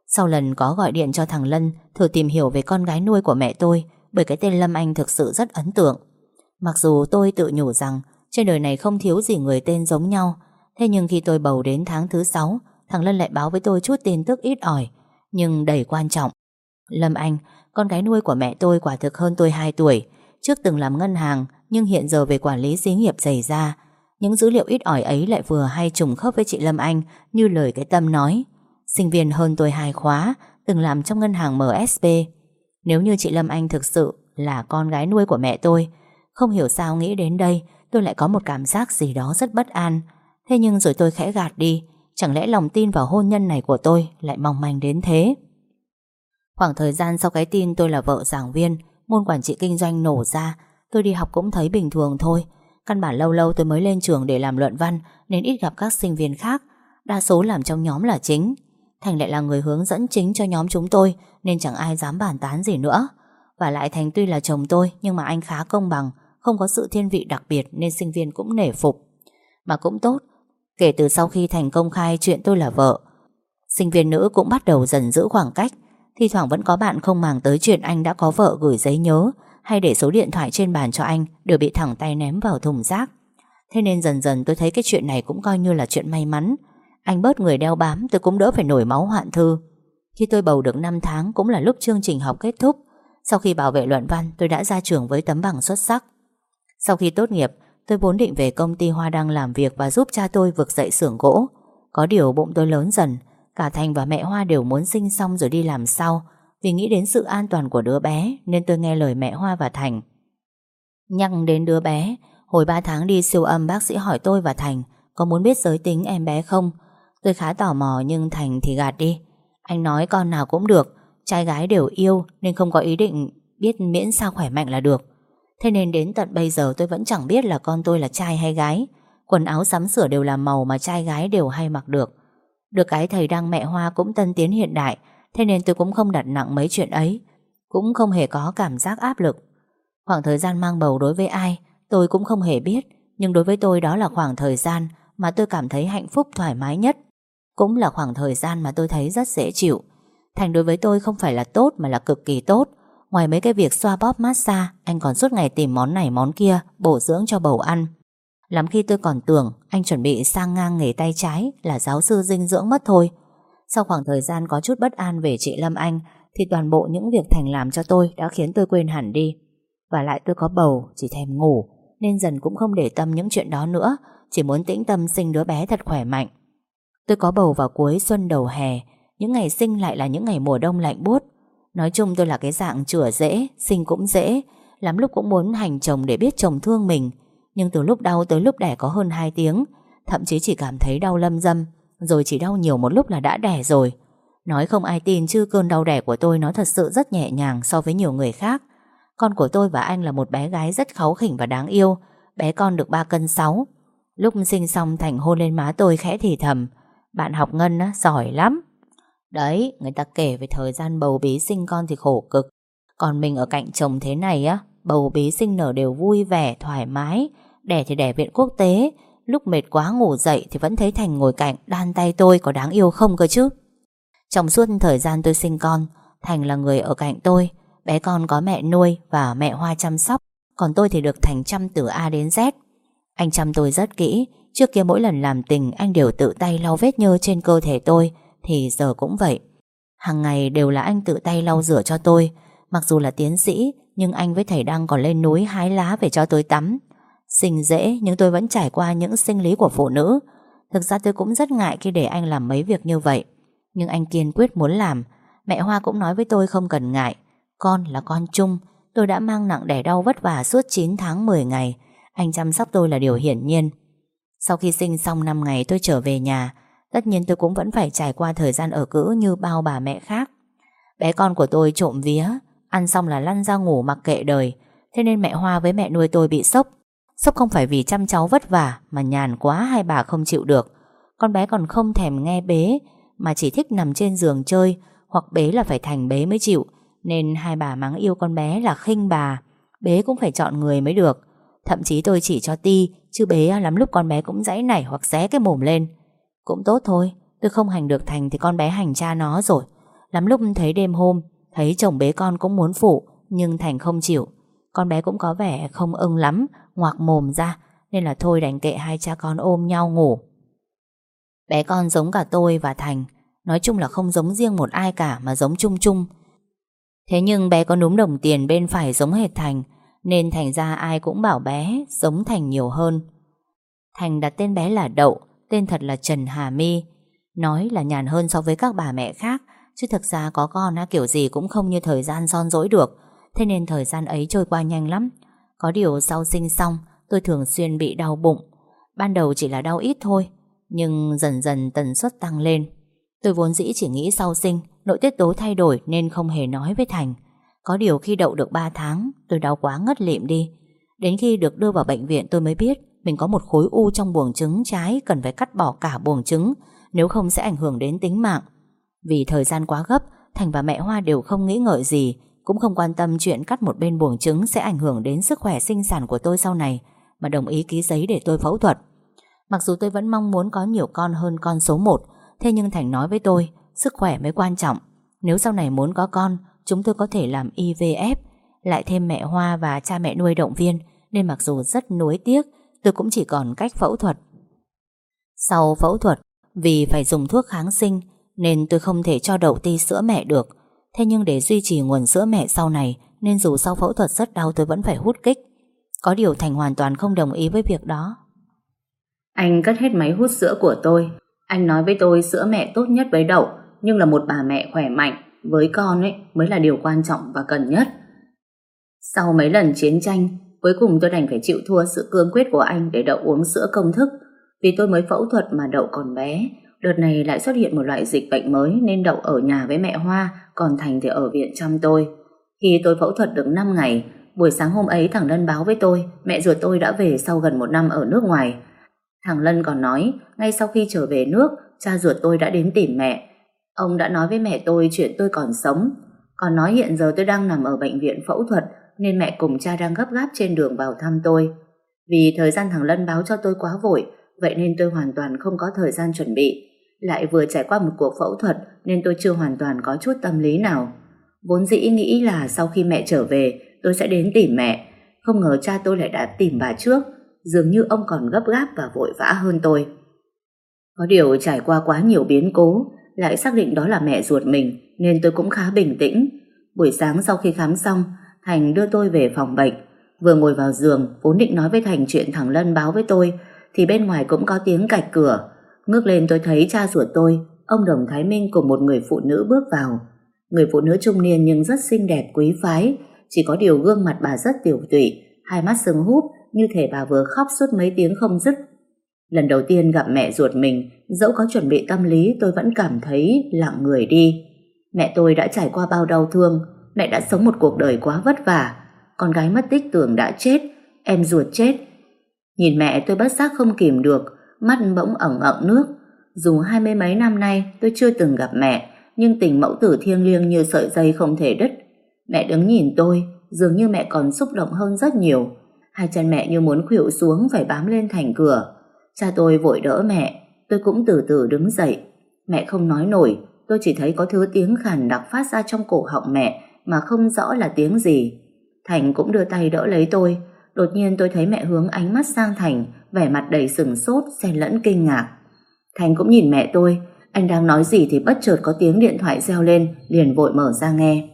Sau lần có gọi điện cho thằng Lân, Thử tìm hiểu về con gái nuôi của mẹ tôi, Bởi cái tên Lâm Anh thực sự rất ấn tượng. Mặc dù tôi tự nhủ rằng trên đời này không thiếu gì người tên giống nhau. Thế nhưng khi tôi bầu đến tháng thứ 6 Thằng Lân lại báo với tôi chút tin tức ít ỏi Nhưng đầy quan trọng. Lâm Anh, con gái nuôi của mẹ tôi quả thực hơn tôi 2 tuổi. Trước từng làm ngân hàng Nhưng hiện giờ về quản lý xí nghiệp dày ra Những dữ liệu ít ỏi ấy lại vừa hay trùng khớp với chị Lâm Anh Như lời cái tâm nói. Sinh viên hơn tôi hai khóa Từng làm trong ngân hàng MSB Nếu như chị Lâm Anh thực sự là con gái nuôi của mẹ tôi Không hiểu sao nghĩ đến đây Tôi lại có một cảm giác gì đó rất bất an. Thế nhưng rồi tôi khẽ gạt đi. Chẳng lẽ lòng tin vào hôn nhân này của tôi Lại mong manh đến thế? Khoảng thời gian sau cái tin tôi là vợ giảng viên, Môn quản trị kinh doanh nổ ra, Tôi đi học cũng thấy bình thường thôi. Căn bản lâu lâu tôi mới lên trường để làm luận văn, Nên ít gặp các sinh viên khác. Đa số làm trong nhóm là chính. Thành lại là người hướng dẫn chính cho nhóm chúng tôi, Nên chẳng ai dám bàn tán gì nữa. Và lại Thành tuy là chồng tôi, Nhưng mà anh khá công bằng không có sự thiên vị đặc biệt nên sinh viên cũng nể phục. Mà cũng tốt, kể từ sau khi Thành công khai chuyện tôi là vợ, sinh viên nữ cũng bắt đầu dần giữ khoảng cách. Thi thoảng vẫn có bạn không màng tới chuyện anh đã có vợ gửi giấy nhớ hay để số điện thoại trên bàn cho anh đều bị thẳng tay ném vào thùng rác. Thế nên dần dần tôi thấy cái chuyện này cũng coi như là chuyện may mắn. Anh bớt người đeo bám tôi cũng đỡ phải nổi máu hoạn thư. Khi tôi bầu được 5 tháng cũng là lúc chương trình học kết thúc. Sau khi bảo vệ luận văn tôi đã ra trường với tấm bằng xuất sắc. Sau khi tốt nghiệp, tôi vốn định về công ty Hoa Đăng làm việc và giúp cha tôi vực dậy xưởng gỗ. Có điều bụng tôi lớn dần, cả Thành và mẹ Hoa đều muốn sinh xong rồi đi làm sau. Vì nghĩ đến sự an toàn của đứa bé nên tôi nghe lời mẹ Hoa và Thành. Nhắc đến đứa bé, hồi 3 tháng đi siêu âm bác sĩ hỏi tôi và Thành có muốn biết giới tính em bé không? Tôi khá tò mò nhưng Thành thì gạt đi. Anh nói con nào cũng được, trai gái đều yêu nên không có ý định biết miễn sao khỏe mạnh là được. Thế nên đến tận bây giờ tôi vẫn chẳng biết là con tôi là trai hay gái. Quần áo sắm sửa đều là màu mà trai gái đều hay mặc được. Được cái thầy đăng mẹ Hoa cũng tân tiến hiện đại, Thế nên tôi cũng không đặt nặng mấy chuyện ấy, Cũng không hề có cảm giác áp lực. Khoảng thời gian mang bầu đối với ai, Tôi cũng không hề biết, Nhưng đối với tôi đó là khoảng thời gian Mà tôi cảm thấy hạnh phúc thoải mái nhất, Cũng là khoảng thời gian mà tôi thấy rất dễ chịu. Thành đối với tôi không phải là tốt Mà là cực kỳ tốt. Ngoài mấy cái việc xoa bóp massage, Anh còn suốt ngày tìm món này món kia, Bổ dưỡng cho bầu ăn. Lắm khi tôi còn tưởng anh chuẩn bị sang ngang nghề tay trái Là giáo sư dinh dưỡng mất thôi. Sau khoảng thời gian có chút bất an về chị Lâm Anh, Thì toàn bộ những việc Thành làm cho tôi Đã khiến tôi quên hẳn đi. Và lại tôi có bầu, chỉ thèm ngủ, Nên dần cũng không để tâm những chuyện đó nữa, Chỉ muốn tĩnh tâm sinh đứa bé thật khỏe mạnh. Tôi có bầu vào cuối xuân đầu hè, Những ngày sinh lại là những ngày mùa đông lạnh buốt. Nói chung tôi là cái dạng chữa dễ Sinh cũng dễ Lắm lúc cũng muốn hành chồng để biết chồng thương mình Nhưng từ lúc đau tới lúc đẻ có hơn 2 tiếng Thậm chí chỉ cảm thấy đau lâm dâm Rồi chỉ đau nhiều một lúc là đã đẻ rồi Nói không ai tin chứ cơn đau đẻ của tôi nó thật sự rất nhẹ nhàng so với nhiều người khác. Con của tôi và anh là một bé gái rất kháu khỉnh và đáng yêu. Bé con được 3 cân 6. Lúc sinh xong Thành hôn lên má tôi khẽ thì thầm. Bạn học Ngân á, giỏi lắm. Đấy, người ta kể về thời gian bầu bí sinh con thì khổ cực. Còn mình ở cạnh chồng thế này á, bầu bí sinh nở đều vui vẻ, thoải mái. Đẻ thì đẻ viện quốc tế. Lúc mệt quá ngủ dậy thì vẫn thấy Thành ngồi cạnh đan tay tôi có đáng yêu không cơ chứ. Trong suốt thời gian tôi sinh con, Thành là người ở cạnh tôi. Bé con có mẹ nuôi và mẹ Hoa chăm sóc. Còn tôi thì được Thành chăm từ A đến Z. Anh chăm tôi rất kỹ. Trước kia mỗi lần làm tình anh đều tự tay lau vết nhơ trên cơ thể tôi. Thì giờ cũng vậy. Hàng ngày đều là anh tự tay lau rửa cho tôi. Mặc dù là tiến sĩ, nhưng anh với thầy đang còn lên núi hái lá về cho tôi tắm. Sinh dễ, nhưng tôi vẫn trải qua những sinh lý của phụ nữ. Thực ra tôi cũng rất ngại khi để anh làm mấy việc như vậy. Nhưng anh kiên quyết muốn làm Mẹ Hoa cũng nói với tôi không cần ngại Con là con chung Tôi đã mang nặng đẻ đau vất vả suốt 9 tháng 10 ngày Anh chăm sóc tôi là điều hiển nhiên Sau khi sinh xong 5 ngày tôi trở về nhà Tất nhiên tôi cũng vẫn phải trải qua thời gian ở cữ như bao bà mẹ khác. Bé con của tôi trộm vía, Ăn xong là lăn ra ngủ mặc kệ đời. Thế nên mẹ Hoa với mẹ nuôi tôi bị sốc. Sốc không phải vì chăm cháu vất vả, Mà nhàn quá hai bà không chịu được. Con bé còn không thèm nghe bế, mà chỉ thích nằm trên giường chơi, hoặc bế là phải thành bế mới chịu. Nên hai bà mắng yêu con bé là khinh bà. Bế cũng phải chọn người mới được. Thậm chí tôi chỉ cho ti, chứ bế lắm lúc con bé cũng dãy nảy hoặc xé cái mồm lên cũng tốt thôi, tôi không hành được thành thì con bé hành cha nó rồi. Lắm lúc thấy đêm hôm, thấy chồng bế con cũng muốn phụ, nhưng thành không chịu. Con bé cũng có vẻ không ưng lắm, ngoạc mồm ra, nên là thôi đành kệ hai cha con ôm nhau ngủ. Bé con giống cả tôi và Thành, Nói chung là không giống riêng một ai cả Mà giống chung chung. Thế nhưng bé có núm đồng tiền bên phải giống hệt Thành, Nên thành ra ai cũng bảo bé Giống Thành nhiều hơn. Thành đặt tên bé là Đậu Tên thật là Trần Hà My. Nói là nhàn hơn so với các bà mẹ khác Chứ thực ra có con á, kiểu gì cũng không như thời gian son dỗi được. Thế nên thời gian ấy trôi qua nhanh lắm. Có điều sau sinh xong Tôi thường xuyên bị đau bụng. Ban đầu chỉ là đau ít thôi nhưng dần dần tần suất tăng lên. Tôi vốn dĩ chỉ nghĩ sau sinh Nội tiết tố thay đổi nên không hề nói với Thành. Có điều khi đậu được 3 tháng Tôi đau quá ngất lịm đi. Đến khi được đưa vào bệnh viện tôi mới biết mình có một khối u trong buồng trứng trái Cần phải cắt bỏ cả buồng trứng, Nếu không sẽ ảnh hưởng đến tính mạng. Vì thời gian quá gấp, Thành và mẹ Hoa đều không nghĩ ngợi gì, Cũng không quan tâm chuyện cắt một bên buồng trứng Sẽ ảnh hưởng đến sức khỏe sinh sản của tôi sau này, Mà đồng ý ký giấy để tôi phẫu thuật. Mặc dù tôi vẫn mong muốn có nhiều con hơn con số 1 Thế nhưng Thành nói với tôi, Sức khỏe mới quan trọng. Nếu sau này muốn có con, Chúng tôi có thể làm IVF Lại thêm mẹ Hoa và cha mẹ nuôi động viên, Nên mặc dù rất nuối tiếc Tôi cũng chỉ còn cách phẫu thuật Sau phẫu thuật Vì phải dùng thuốc kháng sinh Nên tôi không thể cho đậu ti sữa mẹ được Thế nhưng để duy trì nguồn sữa mẹ sau này Nên dù sau phẫu thuật rất đau tôi vẫn phải hút kích Có điều Thành hoàn toàn không đồng ý với việc đó anh cất hết máy hút sữa của tôi. Anh nói với tôi sữa mẹ tốt nhất với đậu, nhưng là một bà mẹ khỏe mạnh, với con ấy mới là điều quan trọng và cần nhất. Sau mấy lần chiến tranh, cuối cùng tôi đành phải chịu thua sự cương quyết của anh để đậu uống sữa công thức. Vì tôi mới phẫu thuật mà đậu còn bé, đợt này lại xuất hiện một loại dịch bệnh mới nên đậu ở nhà với mẹ Hoa, còn Thành thì ở viện chăm tôi. Khi tôi phẫu thuật được 5 ngày, buổi sáng hôm ấy thằng Lân báo với tôi, mẹ ruột tôi đã về sau gần một năm ở nước ngoài, Thằng Lân còn nói, ngay sau khi trở về nước, cha ruột tôi đã đến tìm mẹ. Ông đã nói với mẹ tôi chuyện tôi còn sống, còn nói hiện giờ tôi đang nằm ở bệnh viện phẫu thuật nên mẹ cùng cha đang gấp gáp trên đường vào thăm tôi. Vì thời gian thằng Lân báo cho tôi quá vội, vậy nên tôi hoàn toàn không có thời gian chuẩn bị. Lại vừa trải qua một cuộc phẫu thuật nên tôi chưa hoàn toàn có chút tâm lý nào. Vốn dĩ nghĩ là sau khi mẹ trở về tôi sẽ đến tìm mẹ. Không ngờ cha tôi lại đã tìm bà trước dường như ông còn gấp gáp và vội vã hơn tôi. Có điều trải qua quá nhiều biến cố, lại xác định đó là mẹ ruột mình, nên tôi cũng khá bình tĩnh. Buổi sáng sau khi khám xong, Thành đưa tôi về phòng bệnh. Vừa ngồi vào giường, vốn định nói với Thành chuyện thằng Lân báo với tôi, thì bên ngoài cũng có tiếng cạch cửa. Ngước lên tôi thấy cha ruột tôi, ông Đồng Thái Minh cùng một người phụ nữ bước vào. Người phụ nữ trung niên nhưng rất xinh đẹp quý phái, chỉ có điều gương mặt bà rất tiểu tụy, hai mắt sưng húp như thể bà vừa khóc suốt mấy tiếng không dứt. Lần đầu tiên gặp mẹ ruột mình, dẫu có chuẩn bị tâm lý tôi vẫn cảm thấy lặng người đi. Mẹ tôi đã trải qua bao đau thương, mẹ đã sống một cuộc đời quá vất vả. Con gái mất tích tưởng đã chết, em ruột chết. Nhìn mẹ tôi bất giác không kìm được, mắt bỗng ẩn ẩn nước. Dù hai mươi mấy năm nay tôi chưa từng gặp mẹ, nhưng tình mẫu tử thiêng liêng như sợi dây không thể đứt. Mẹ đứng nhìn tôi, dường như mẹ còn xúc động hơn rất nhiều. Hai chân mẹ như muốn khuỵu xuống phải bám lên thành cửa. Cha tôi vội đỡ mẹ, tôi cũng từ từ đứng dậy. Mẹ không nói nổi, tôi chỉ thấy có thứ tiếng khàn đặc phát ra trong cổ họng mẹ mà không rõ là tiếng gì. Thành cũng đưa tay đỡ lấy tôi. Đột nhiên tôi thấy mẹ hướng ánh mắt sang Thành, vẻ mặt đầy sừng sốt, xen lẫn kinh ngạc. Thành cũng nhìn mẹ tôi, anh đang nói gì thì bất chợt có tiếng điện thoại reo lên, liền vội mở ra nghe.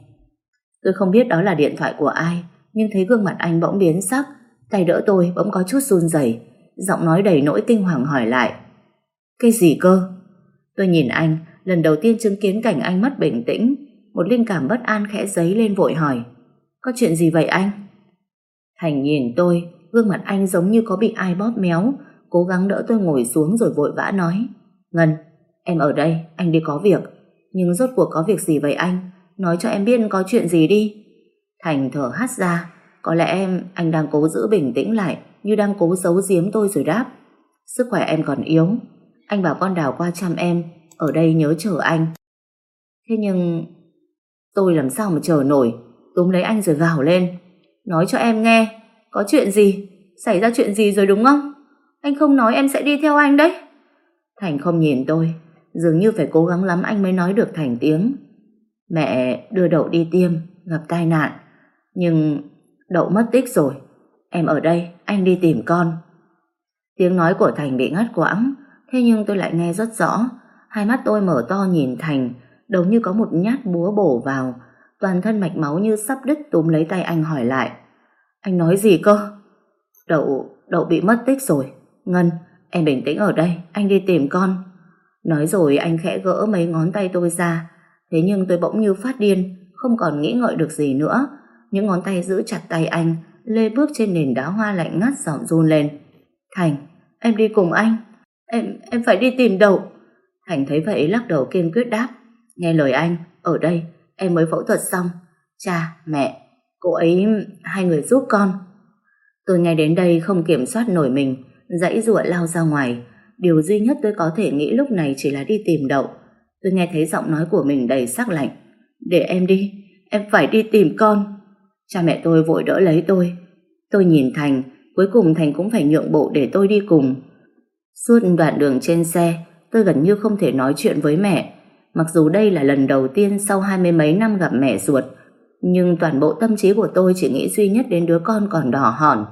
Tôi không biết đó là điện thoại của ai, nhưng thấy gương mặt anh bỗng biến sắc, tay đỡ tôi bỗng có chút run rẩy, giọng nói đầy nỗi kinh hoàng hỏi lại. Cái gì cơ? Tôi nhìn anh, lần đầu tiên chứng kiến cảnh anh mất bình tĩnh, một linh cảm bất an khẽ giấy lên vội hỏi. Có chuyện gì vậy anh? Thành nhìn tôi, gương mặt anh giống như có bị ai bóp méo, cố gắng đỡ tôi ngồi xuống rồi vội vã nói. Ngân, em ở đây, anh đi có việc. Nhưng rốt cuộc có việc gì vậy anh? Nói cho em biết có chuyện gì đi. Thành thở hắt ra, có lẽ em, anh đang cố giữ bình tĩnh lại, như đang cố giấu giếm tôi rồi đáp. Sức khỏe em còn yếu, anh bảo con đào qua chăm em, ở đây nhớ chờ anh. Thế nhưng, tôi làm sao mà chờ nổi, túm lấy anh rồi gào lên. Nói cho em nghe, có chuyện gì? Xảy ra chuyện gì rồi đúng không? Anh không nói em sẽ đi theo anh đấy. Thành không nhìn tôi, dường như phải cố gắng lắm anh mới nói được thành tiếng. Mẹ đưa Đậu đi tiêm, gặp tai nạn. Nhưng Đậu mất tích rồi. Em ở đây, anh đi tìm con. Tiếng nói của Thành bị ngắt quãng, thế nhưng tôi lại nghe rất rõ. Hai mắt tôi mở to nhìn Thành, đầu như có một nhát búa bổ vào, toàn thân mạch máu như sắp đứt túm lấy tay anh hỏi lại. Anh nói gì cơ? Đậu, đậu bị mất tích rồi. Ngân, em bình tĩnh ở đây, anh đi tìm con. Nói rồi anh khẽ gỡ mấy ngón tay tôi ra, thế nhưng tôi bỗng như phát điên, không còn nghĩ ngợi được gì nữa. Những ngón tay giữ chặt tay anh, lê bước trên nền đá hoa lạnh ngắt giọng run lên. Thành, em đi cùng anh. Em, em phải đi tìm đậu. Thành thấy vậy lắc đầu kiên quyết đáp. Nghe lời anh, ở đây, em mới phẫu thuật xong. Cha, mẹ, cô ấy, hai người giúp con. Tôi nghe đến đây không kiểm soát nổi mình, dãy ruộng lao ra ngoài. Điều duy nhất tôi có thể nghĩ lúc này chỉ là đi tìm đậu. Tôi nghe thấy giọng nói của mình đầy sắc lạnh. Để em đi, em phải đi tìm con. Cha mẹ tôi vội đỡ lấy tôi. Tôi nhìn Thành, cuối cùng Thành cũng phải nhượng bộ để tôi đi cùng. Suốt đoạn đường trên xe, tôi gần như không thể nói chuyện với mẹ. Mặc dù đây là lần đầu tiên sau hai mươi mấy năm gặp mẹ ruột, nhưng toàn bộ tâm trí của tôi chỉ nghĩ duy nhất đến đứa con còn đỏ hòn.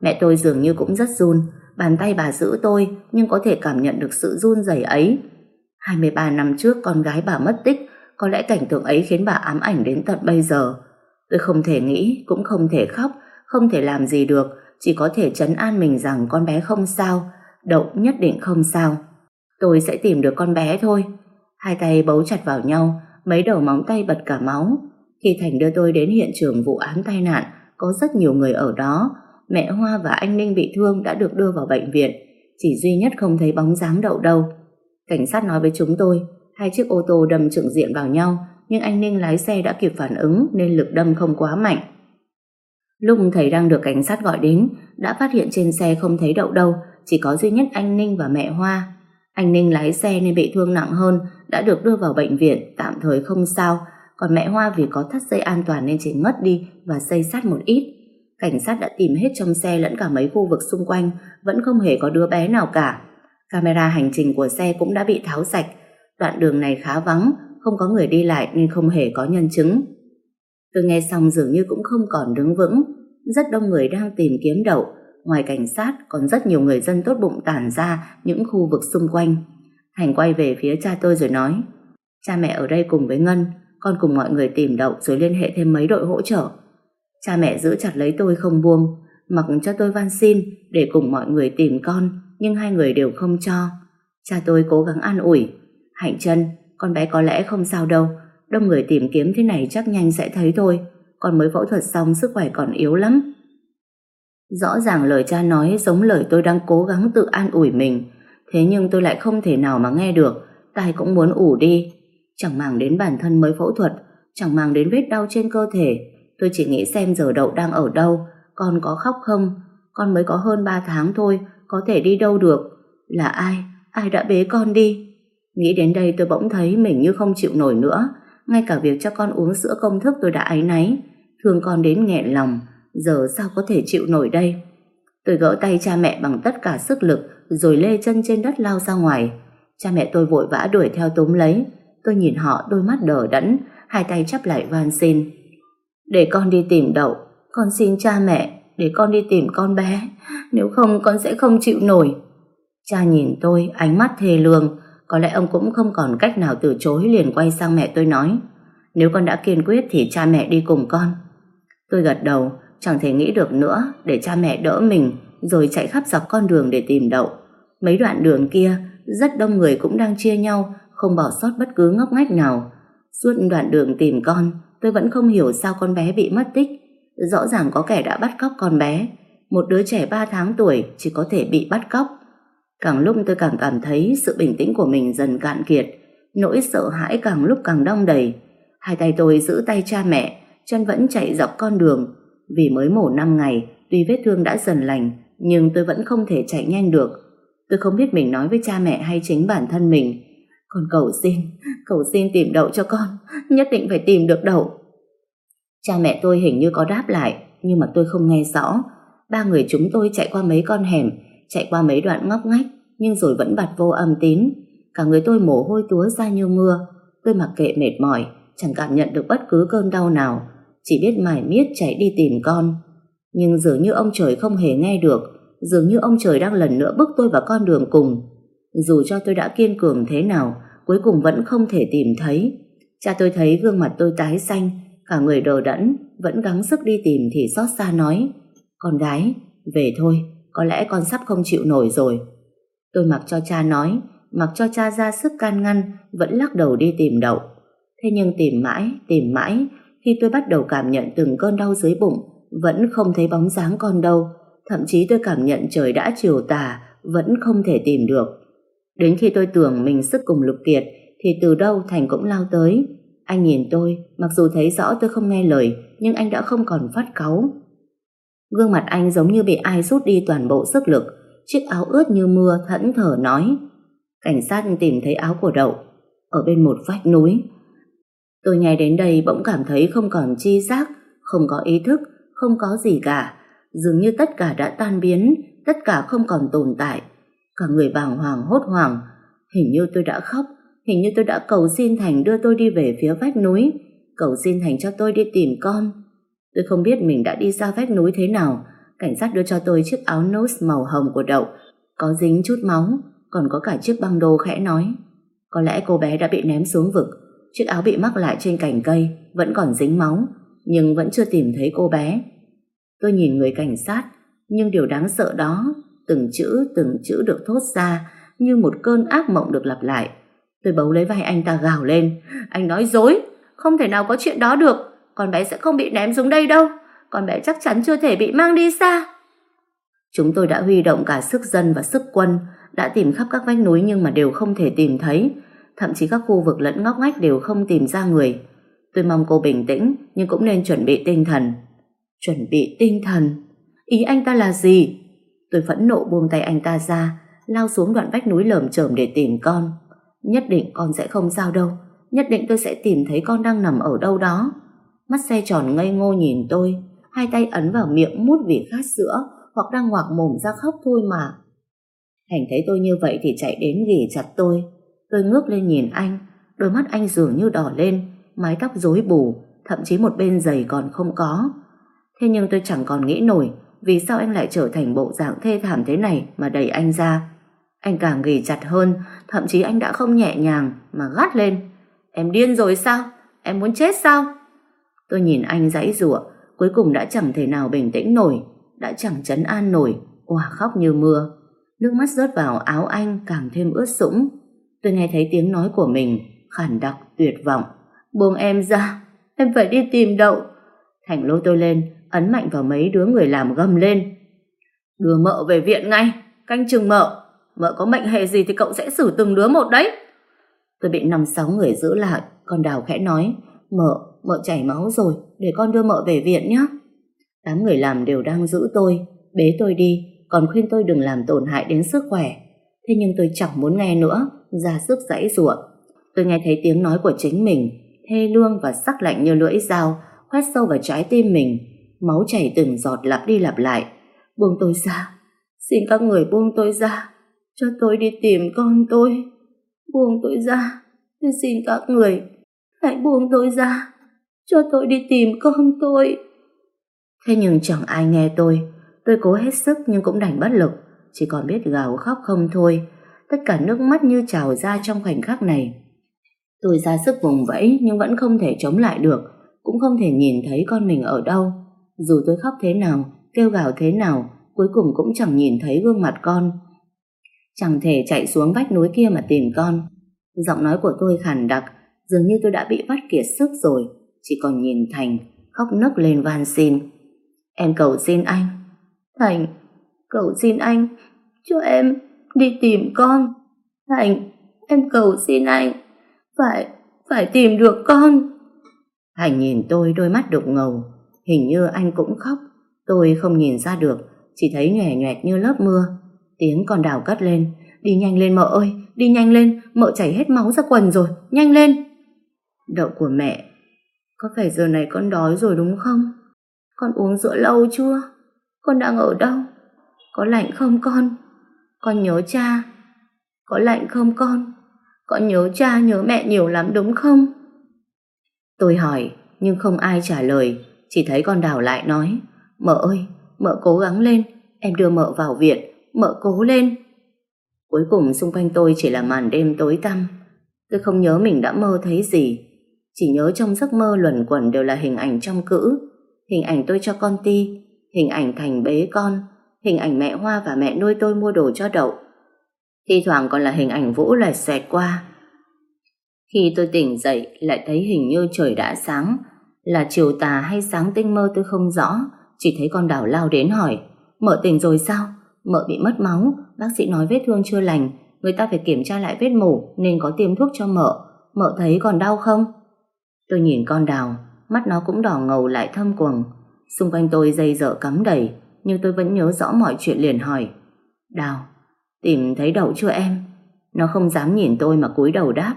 Mẹ tôi dường như cũng rất run, bàn tay bà giữ tôi nhưng có thể cảm nhận được sự run rẩy ấy. 23 năm trước con gái bà mất tích, có lẽ cảnh tượng ấy khiến bà ám ảnh đến tận bây giờ. Tôi không thể nghĩ, cũng không thể khóc, không thể làm gì được, chỉ có thể chấn an mình rằng con bé không sao, Đậu nhất định không sao. Tôi sẽ tìm được con bé thôi. Hai tay bấu chặt vào nhau, mấy đầu móng tay bật cả máu. Khi Thành đưa tôi đến hiện trường vụ án tai nạn, có rất nhiều người ở đó. Mẹ Hoa và anh Ninh bị thương đã được đưa vào bệnh viện. Chỉ duy nhất không thấy bóng dáng đậu đâu. Cảnh sát nói với chúng tôi, hai chiếc ô tô đâm trực diện vào nhau, nhưng anh Ninh lái xe đã kịp phản ứng nên lực đâm không quá mạnh. Lúc thầy đang được cảnh sát gọi đến, đã phát hiện trên xe không thấy đậu đâu, chỉ có duy nhất anh Ninh và mẹ Hoa. Anh Ninh lái xe nên bị thương nặng hơn, đã được đưa vào bệnh viện, tạm thời không sao, còn mẹ Hoa vì có thắt dây an toàn nên chỉ ngất đi và xây sát một ít. Cảnh sát đã tìm hết trong xe lẫn cả mấy khu vực xung quanh, vẫn không hề có đứa bé nào cả. Camera hành trình của xe cũng đã bị tháo sạch, đoạn đường này khá vắng, không có người đi lại nên không hề có nhân chứng. Tôi nghe xong dường như cũng không còn đứng vững, rất đông người đang tìm kiếm đậu, ngoài cảnh sát còn rất nhiều người dân tốt bụng tản ra những khu vực xung quanh. Thành quay về phía cha tôi rồi nói, cha mẹ ở đây cùng với Ngân, con cùng mọi người tìm đậu rồi liên hệ thêm mấy đội hỗ trợ. Cha mẹ giữ chặt lấy tôi không buông, mặc cho tôi van xin để cùng mọi người tìm con, nhưng hai người đều không cho. Cha tôi cố gắng an ủi, Hạnh chân, con bé có lẽ không sao đâu, đông người tìm kiếm thế này chắc nhanh sẽ thấy thôi, con mới phẫu thuật xong sức khỏe còn yếu lắm. Rõ ràng lời cha nói giống lời tôi đang cố gắng tự an ủi mình. Thế nhưng tôi lại không thể nào mà nghe được, tai cũng muốn ủ đi. Chẳng màng đến bản thân mới phẫu thuật, chẳng màng đến vết đau trên cơ thể. Tôi chỉ nghĩ xem giờ đậu đang ở đâu, con có khóc không? Con mới có hơn 3 tháng thôi, có thể đi đâu được. Là ai? Ai đã bế con đi? Nghĩ đến đây tôi bỗng thấy mình như không chịu nổi nữa. Ngay cả việc cho con uống sữa công thức tôi đã áy náy. Thương con đến nghẹn lòng. Giờ sao có thể chịu nổi đây? Tôi gỡ tay cha mẹ bằng tất cả sức lực rồi lê chân trên đất lao ra ngoài. Cha mẹ tôi vội vã đuổi theo túm lấy. Tôi nhìn họ đôi mắt đờ đẫn, hai tay chắp lại van xin. Để con đi tìm đậu, con xin cha mẹ, để con đi tìm con bé. Nếu không con sẽ không chịu nổi. Cha nhìn tôi, ánh mắt thê lương. Có lẽ ông cũng không còn cách nào từ chối liền quay sang mẹ tôi nói. Nếu con đã kiên quyết thì cha mẹ đi cùng con. Tôi gật đầu, chẳng thể nghĩ được nữa để cha mẹ đỡ mình rồi chạy khắp dọc con đường để tìm đậu. Mấy đoạn đường kia, rất đông người cũng đang chia nhau, không bỏ sót bất cứ ngóc ngách nào. Suốt đoạn đường tìm con, tôi vẫn không hiểu sao con bé bị mất tích. Rõ ràng có kẻ đã bắt cóc con bé. Một đứa trẻ 3 tháng tuổi chỉ có thể bị bắt cóc. Càng lúc tôi càng cảm thấy sự bình tĩnh của mình dần cạn kiệt, nỗi sợ hãi càng lúc càng đong đầy. Hai tay tôi giữ tay cha mẹ, chân vẫn chạy dọc con đường. Vì mới mổ 5 ngày, tuy vết thương đã dần lành, nhưng tôi vẫn không thể chạy nhanh được. Tôi không biết mình nói với cha mẹ hay chính bản thân mình. Con cầu xin, cầu xin tìm đậu cho con, nhất định phải tìm được đậu. Cha mẹ tôi hình như có đáp lại, nhưng mà tôi không nghe rõ. Ba người chúng tôi chạy qua mấy con hẻm, chạy qua mấy đoạn ngóc ngách, nhưng rồi vẫn bật vô âm tín. Cả người tôi mồ hôi túa ra như mưa. Tôi mặc kệ mệt mỏi, chẳng cảm nhận được bất cứ cơn đau nào, chỉ biết mải miết chạy đi tìm con. Nhưng dường như ông trời không hề nghe được, dường như ông trời đang lần nữa bước tôi vào con đường cùng. Dù cho tôi đã kiên cường thế nào, cuối cùng vẫn không thể tìm thấy. Cha tôi thấy gương mặt tôi tái xanh, cả người đờ đẫn, vẫn gắng sức đi tìm thì xót xa nói, con gái, về thôi, có lẽ con sắp không chịu nổi rồi. Tôi mặc cho cha nói, mặc cho cha ra sức can ngăn, vẫn lắc đầu đi tìm đậu. Thế nhưng tìm mãi, tìm mãi, khi tôi bắt đầu cảm nhận từng cơn đau dưới bụng, vẫn không thấy bóng dáng con đâu. Thậm chí tôi cảm nhận trời đã chiều tà, vẫn không thể tìm được. Đến khi tôi tưởng mình sức cùng lục kiệt, thì từ đâu Thành cũng lao tới. Anh nhìn tôi, mặc dù thấy rõ tôi không nghe lời, nhưng anh đã không còn phát cáu. Gương mặt anh giống như bị ai rút đi toàn bộ sức lực, chiếc áo ướt như mưa thẫn thờ nói. Cảnh sát tìm thấy áo của đậu, ở bên một vách núi. Tôi nghe đến đây bỗng cảm thấy không còn chi giác, không có ý thức, không có gì cả. Dường như tất cả đã tan biến, tất cả không còn tồn tại. Cả người bàng hoàng hốt hoảng. Hình như tôi đã khóc, hình như tôi đã cầu xin Thành đưa tôi đi về phía vách núi, cầu xin Thành cho tôi đi tìm con. Tôi không biết mình đã đi ra vách núi thế nào. Cảnh sát đưa cho tôi chiếc áo nose màu hồng của đậu, có dính chút máu, còn có cả chiếc băng đô khẽ nói. Có lẽ cô bé đã bị ném xuống vực, chiếc áo bị mắc lại trên cành cây, vẫn còn dính máu, nhưng vẫn chưa tìm thấy cô bé. Tôi nhìn người cảnh sát, nhưng điều đáng sợ đó, từng chữ từng chữ được thốt ra như một cơn ác mộng được lặp lại. Tôi bấu lấy vai anh ta gào lên, anh nói dối, không thể nào có chuyện đó được, con bé sẽ không bị ném xuống đây đâu, con bé chắc chắn chưa thể bị mang đi xa. Chúng tôi đã huy động cả sức dân và sức quân, đã tìm khắp các vách núi nhưng mà đều không thể tìm thấy, thậm chí các khu vực lẫn ngóc ngách đều không tìm ra người. Tôi mong cô bình tĩnh, nhưng cũng nên chuẩn bị tinh thần. Chuẩn bị tinh thần? Ý anh ta là gì? Tôi phẫn nộ buông tay anh ta ra, lao xuống đoạn vách núi lởm chởm để tìm con. Nhất định con sẽ không sao đâu, nhất định tôi sẽ tìm thấy con đang nằm ở đâu đó. Mắt xe tròn ngây ngô nhìn tôi, hai tay ấn vào miệng mút vì khát sữa, hoặc đang ngoạc mồm ra khóc thôi mà. Thành thấy tôi như vậy thì chạy đến ghì chặt tôi. Tôi ngước lên nhìn anh, đôi mắt anh dường như đỏ lên, mái tóc rối bù, thậm chí một bên giày còn không có. Thế nhưng tôi chẳng còn nghĩ nổi vì sao anh lại trở thành bộ dạng thê thảm thế này mà đẩy anh ra. Anh càng ghì chặt hơn, thậm chí anh đã không nhẹ nhàng mà gắt lên. Em điên rồi sao? Em muốn chết sao? Tôi nhìn anh dãy rủa, cuối cùng đã chẳng thể nào bình tĩnh nổi, đã chẳng chấn an nổi, quả khóc như mưa. Nước mắt rớt vào áo anh càng thêm ướt sũng. Tôi nghe thấy tiếng nói của mình, khản đặc, tuyệt vọng. Buông em ra, em phải đi tìm đậu. Thành lôi tôi lên, ấn mạnh vào mấy đứa người làm gầm lên. Đưa mợ về viện ngay, canh chừng mợ. Mợ có mệnh hệ gì thì cậu sẽ xử từng đứa một đấy. Tôi bị năm sáu người giữ lại, con đào khẽ nói, mợ, mợ chảy máu rồi, để con đưa mợ về viện nhé. tám người làm đều đang giữ tôi, bế tôi đi, còn khuyên tôi đừng làm tổn hại đến sức khỏe. Thế nhưng tôi chẳng muốn nghe nữa, ra sức dãy ruộng. Tôi nghe thấy tiếng nói của chính mình, thê lương và sắc lạnh như lưỡi dao, khoét sâu vào trái tim mình. Máu chảy từng giọt lặp đi lặp lại. Buông tôi ra, xin các người buông tôi ra, cho tôi đi tìm con tôi. Buông tôi ra, tôi xin các người, hãy buông tôi ra, cho tôi đi tìm con tôi. Thế nhưng chẳng ai nghe tôi, tôi cố hết sức nhưng cũng đành bất lực, chỉ còn biết gào khóc không thôi. Tất cả nước mắt như trào ra trong khoảnh khắc này. Tôi ra sức vùng vẫy nhưng vẫn không thể chống lại được, cũng không thể nhìn thấy con mình ở đâu. Dù tôi khóc thế nào, kêu gào thế nào, cuối cùng cũng chẳng nhìn thấy gương mặt con. Chẳng thể chạy xuống vách núi kia mà tìm con. Giọng nói của tôi khàn đặc, dường như tôi đã bị vắt kiệt sức rồi, chỉ còn nhìn Thành, khóc nấc lên van xin. Em cầu xin anh. Thành, cầu xin anh, cho em đi tìm con. Thành, em cầu xin anh, phải, phải tìm được con. Thành nhìn tôi đôi mắt đục ngầu, hình như anh cũng khóc. Tôi không nhìn ra được, chỉ thấy nhòe nhòe như lớp mưa. Tiếng con đào cất lên, đi nhanh lên mợ ơi, đi nhanh lên, mợ chảy hết máu ra quần rồi, nhanh lên. Đậu của mẹ, có phải giờ này con đói rồi đúng không? Con uống sữa lâu chưa? Con đang ở đâu? Có lạnh không con? Con nhớ cha. Có lạnh không con? Con nhớ cha nhớ mẹ nhiều lắm đúng không? Tôi hỏi, nhưng không ai trả lời, chỉ thấy con đào lại nói, mợ ơi, mợ cố gắng lên, em đưa mợ vào viện, mợ cố lên. Cuối cùng xung quanh tôi chỉ là màn đêm tối tăm. Tôi không nhớ mình đã mơ thấy gì, chỉ nhớ trong giấc mơ luẩn quẩn đều là hình ảnh trong cữ, hình ảnh tôi cho con ti, hình ảnh Thành bế con, hình ảnh mẹ Hoa và mẹ nuôi tôi mua đồ cho đậu. Thi thoảng còn là hình ảnh Vũ lệch xẹt qua. Khi tôi tỉnh dậy lại thấy hình như trời đã sáng, là chiều tà hay sáng tinh mơ tôi không rõ, chỉ thấy con đảo lao đến hỏi, mợ tỉnh rồi sao? Mợ bị mất máu, bác sĩ nói vết thương chưa lành, người ta phải kiểm tra lại vết mổ nên có tiêm thuốc cho mợ. Mợ thấy còn đau không? Tôi nhìn con đào, mắt nó cũng đỏ ngầu lại thâm quầng. Xung quanh tôi dây dở cắm đầy, nhưng tôi vẫn nhớ rõ mọi chuyện liền hỏi. Đào, tìm thấy đậu chưa em? Nó không dám nhìn tôi mà cúi đầu đáp.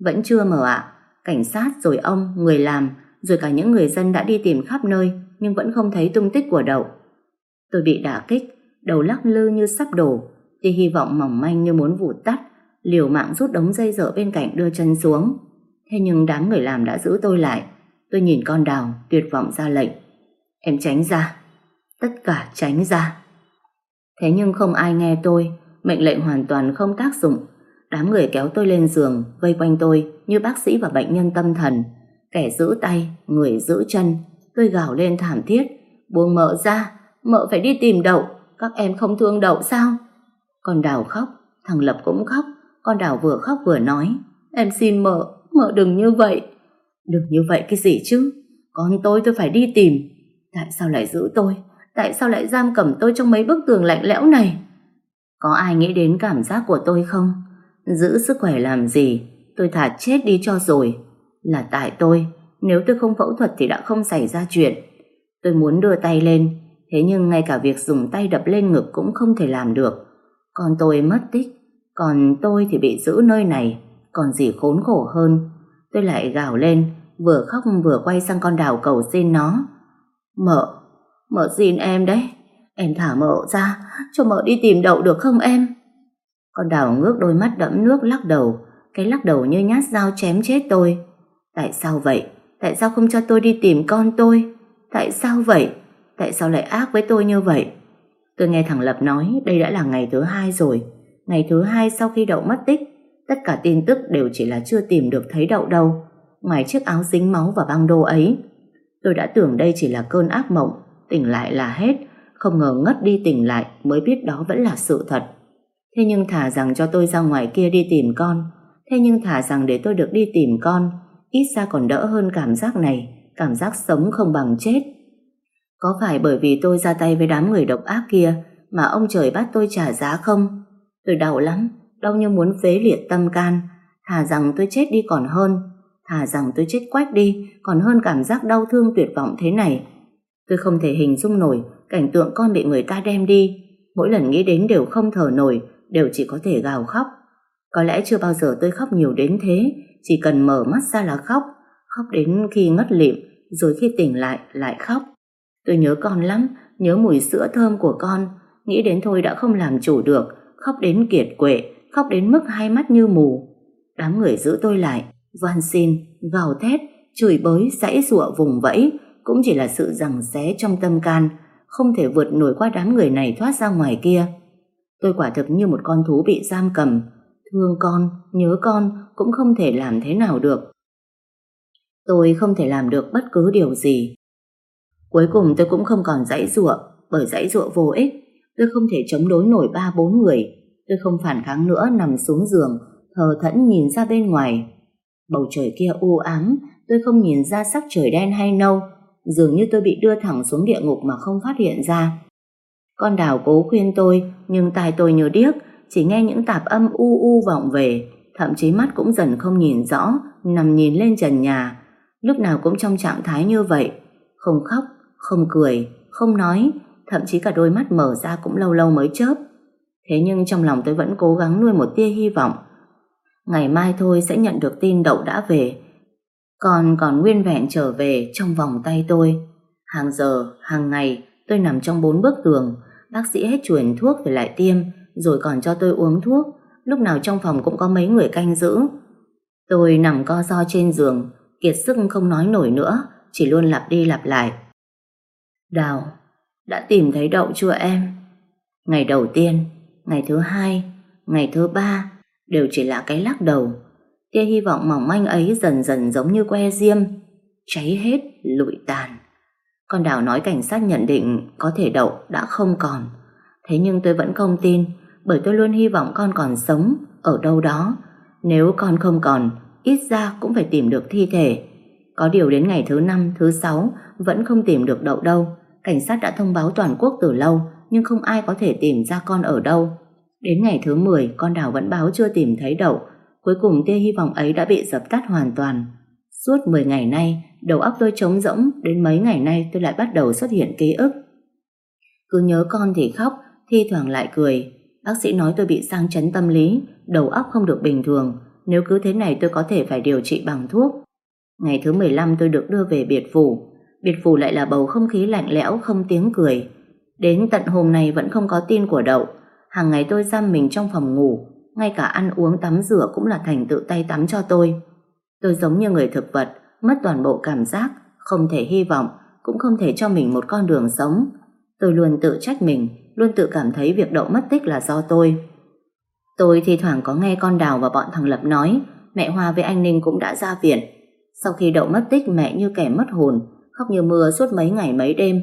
Vẫn chưa mở ạ. Cảnh sát rồi ông, người làm, rồi cả những người dân đã đi tìm khắp nơi, nhưng vẫn không thấy tung tích của đậu. Tôi bị đả kích, đầu lắc lư như sắp đổ, thì hy vọng mỏng manh như muốn vụt tắt, liều mạng rút đống dây dở bên cạnh đưa chân xuống. Thế nhưng đám người làm đã giữ tôi lại. Tôi nhìn con đào, tuyệt vọng ra lệnh. Em tránh ra. Tất cả tránh ra. Thế nhưng không ai nghe tôi, mệnh lệnh hoàn toàn không tác dụng. Đám người kéo tôi lên giường, vây quanh tôi như bác sĩ và bệnh nhân tâm thần. Kẻ giữ tay, người giữ chân. Tôi gào lên thảm thiết. Buông mợ ra, mợ phải đi tìm đậu. Các em không thương đậu sao? Con đào khóc, thằng Lập cũng khóc. Con đào vừa khóc vừa nói. Em xin mợ, Mợ đừng như vậy. Đừng như vậy cái gì chứ? Con tôi tôi phải đi tìm. Tại sao lại giữ tôi? Tại sao lại giam cầm tôi trong mấy bức tường lạnh lẽo này? Có ai nghĩ đến cảm giác của tôi không? Giữ sức khỏe làm gì? Tôi thả chết đi cho rồi. Là tại tôi. Nếu tôi không phẫu thuật thì đã không xảy ra chuyện. Tôi muốn đưa tay lên. Thế nhưng ngay cả việc dùng tay đập lên ngực cũng không thể làm được. Con tôi mất tích. Còn tôi thì bị giữ nơi này còn gì khốn khổ hơn. Tôi lại gào lên, vừa khóc vừa quay sang con đào cầu xin nó. Mợ, mợ xin em đấy, em thả mợ ra, cho mợ đi tìm đậu được không em? Con đào ngước đôi mắt đẫm nước lắc đầu, cái lắc đầu như nhát dao chém chết tôi. Tại sao vậy? Tại sao không cho tôi đi tìm con tôi? Tại sao vậy? Tại sao lại ác với tôi như vậy? Tôi nghe thằng Lập nói đây đã là ngày thứ hai rồi. Ngày thứ hai sau khi đậu mất tích, Tất cả tin tức đều chỉ là chưa tìm được thấy đậu đâu, ngoài chiếc áo dính máu và băng đô ấy. Tôi đã tưởng đây chỉ là cơn ác mộng, tỉnh lại là hết, không ngờ ngất đi tỉnh lại mới biết đó vẫn là sự thật. Thế nhưng thả rằng cho tôi ra ngoài kia đi tìm con, thế nhưng thả rằng để tôi được đi tìm con, ít ra còn đỡ hơn cảm giác này, cảm giác sống không bằng chết. Có phải bởi vì tôi ra tay với đám người độc ác kia mà ông trời bắt tôi trả giá không? Tôi đau lắm, đau như muốn phế liệt tâm can. Thà rằng tôi chết đi còn hơn, thà rằng tôi chết quách đi còn hơn cảm giác đau thương tuyệt vọng thế này. Tôi không thể hình dung nổi cảnh tượng con bị người ta đem đi. Mỗi lần nghĩ đến đều không thở nổi, đều chỉ có thể gào khóc. Có lẽ chưa bao giờ tôi khóc nhiều đến thế, chỉ cần mở mắt ra là khóc, khóc đến khi ngất lịm, rồi khi tỉnh lại lại khóc. Tôi nhớ con lắm, nhớ mùi sữa thơm của con, nghĩ đến thôi đã không làm chủ được, khóc đến kiệt quệ, khóc đến mức hai mắt như mù. Đám người giữ tôi lại, van xin, gào thét, chửi bới, giãy giụa vùng vẫy, cũng chỉ là sự rằng xé trong tâm can, không thể vượt nổi qua đám người này thoát ra ngoài kia. Tôi quả thực như một con thú bị giam cầm, thương con, nhớ con cũng không thể làm thế nào được. Tôi không thể làm được bất cứ điều gì. Cuối cùng tôi cũng không còn dãy giụa, bởi dãy giụa vô ích. Tôi không thể chống đối nổi ba bốn người. Tôi không phản kháng nữa nằm xuống giường, thờ thẫn nhìn ra bên ngoài. Bầu trời kia u ám, tôi không nhìn ra sắc trời đen hay nâu, dường như tôi bị đưa thẳng xuống địa ngục mà không phát hiện ra. Con đào cố khuyên tôi, nhưng tai tôi như điếc, chỉ nghe những tạp âm u u vọng về, thậm chí mắt cũng dần không nhìn rõ, nằm nhìn lên trần nhà, lúc nào cũng trong trạng thái như vậy, không khóc, không cười, không nói, thậm chí cả đôi mắt mở ra cũng lâu lâu mới chớp. Thế nhưng trong lòng tôi vẫn cố gắng nuôi một tia hy vọng. Ngày mai thôi sẽ nhận được tin đậu đã về. Còn còn nguyên vẹn trở về trong vòng tay tôi. Hàng giờ, hàng ngày, tôi nằm trong bốn bức tường, bác sĩ hết truyền thuốc về lại tiêm, rồi còn cho tôi uống thuốc, lúc nào trong phòng cũng có mấy người canh giữ. Tôi nằm co ro trên giường, kiệt sức không nói nổi nữa, chỉ luôn lặp đi lặp lại. Đào, đã tìm thấy đậu chưa em? Ngày đầu tiên, ngày thứ hai, ngày thứ ba đều chỉ là cái lắc đầu. Tia hy vọng mỏng manh ấy dần dần giống như que diêm, cháy hết, lụi tàn. Con Đào nói cảnh sát nhận định có thể đậu đã không còn. Thế nhưng tôi vẫn không tin, bởi tôi luôn hy vọng con còn sống ở đâu đó. Nếu con không còn, ít ra cũng phải tìm được thi thể. Có điều đến ngày thứ năm, thứ sáu vẫn không tìm được đậu đâu. Cảnh sát đã thông báo toàn quốc từ lâu, nhưng không ai có thể tìm ra con ở đâu. Đến ngày thứ 10, con đào vẫn báo chưa tìm thấy đậu. Cuối cùng tia hy vọng ấy đã bị dập tắt hoàn toàn. Suốt 10 ngày nay, đầu óc tôi trống rỗng, đến mấy ngày nay tôi lại bắt đầu xuất hiện ký ức. Cứ nhớ con thì khóc, thi thoảng lại cười. Bác sĩ nói tôi bị sang chấn tâm lý, đầu óc không được bình thường. Nếu cứ thế này tôi có thể phải điều trị bằng thuốc. Ngày thứ 15 tôi được đưa về biệt phủ. Biệt phủ lại là bầu không khí lạnh lẽo không tiếng cười. Đến tận hôm nay vẫn không có tin của đậu. Hàng ngày tôi giam mình trong phòng ngủ, ngay cả ăn uống tắm rửa cũng là thành tự tay tắm cho tôi. Tôi giống như người thực vật, mất toàn bộ cảm giác, không thể hy vọng, cũng không thể cho mình một con đường sống. Tôi luôn tự trách mình, luôn tự cảm thấy việc đậu mất tích là do tôi. Tôi thi thoảng có nghe con Đào và bọn thằng Lập nói mẹ Hoa với anh Ninh cũng đã ra viện. Sau khi đậu mất tích mẹ như kẻ mất hồn, khóc như mưa suốt mấy ngày mấy đêm.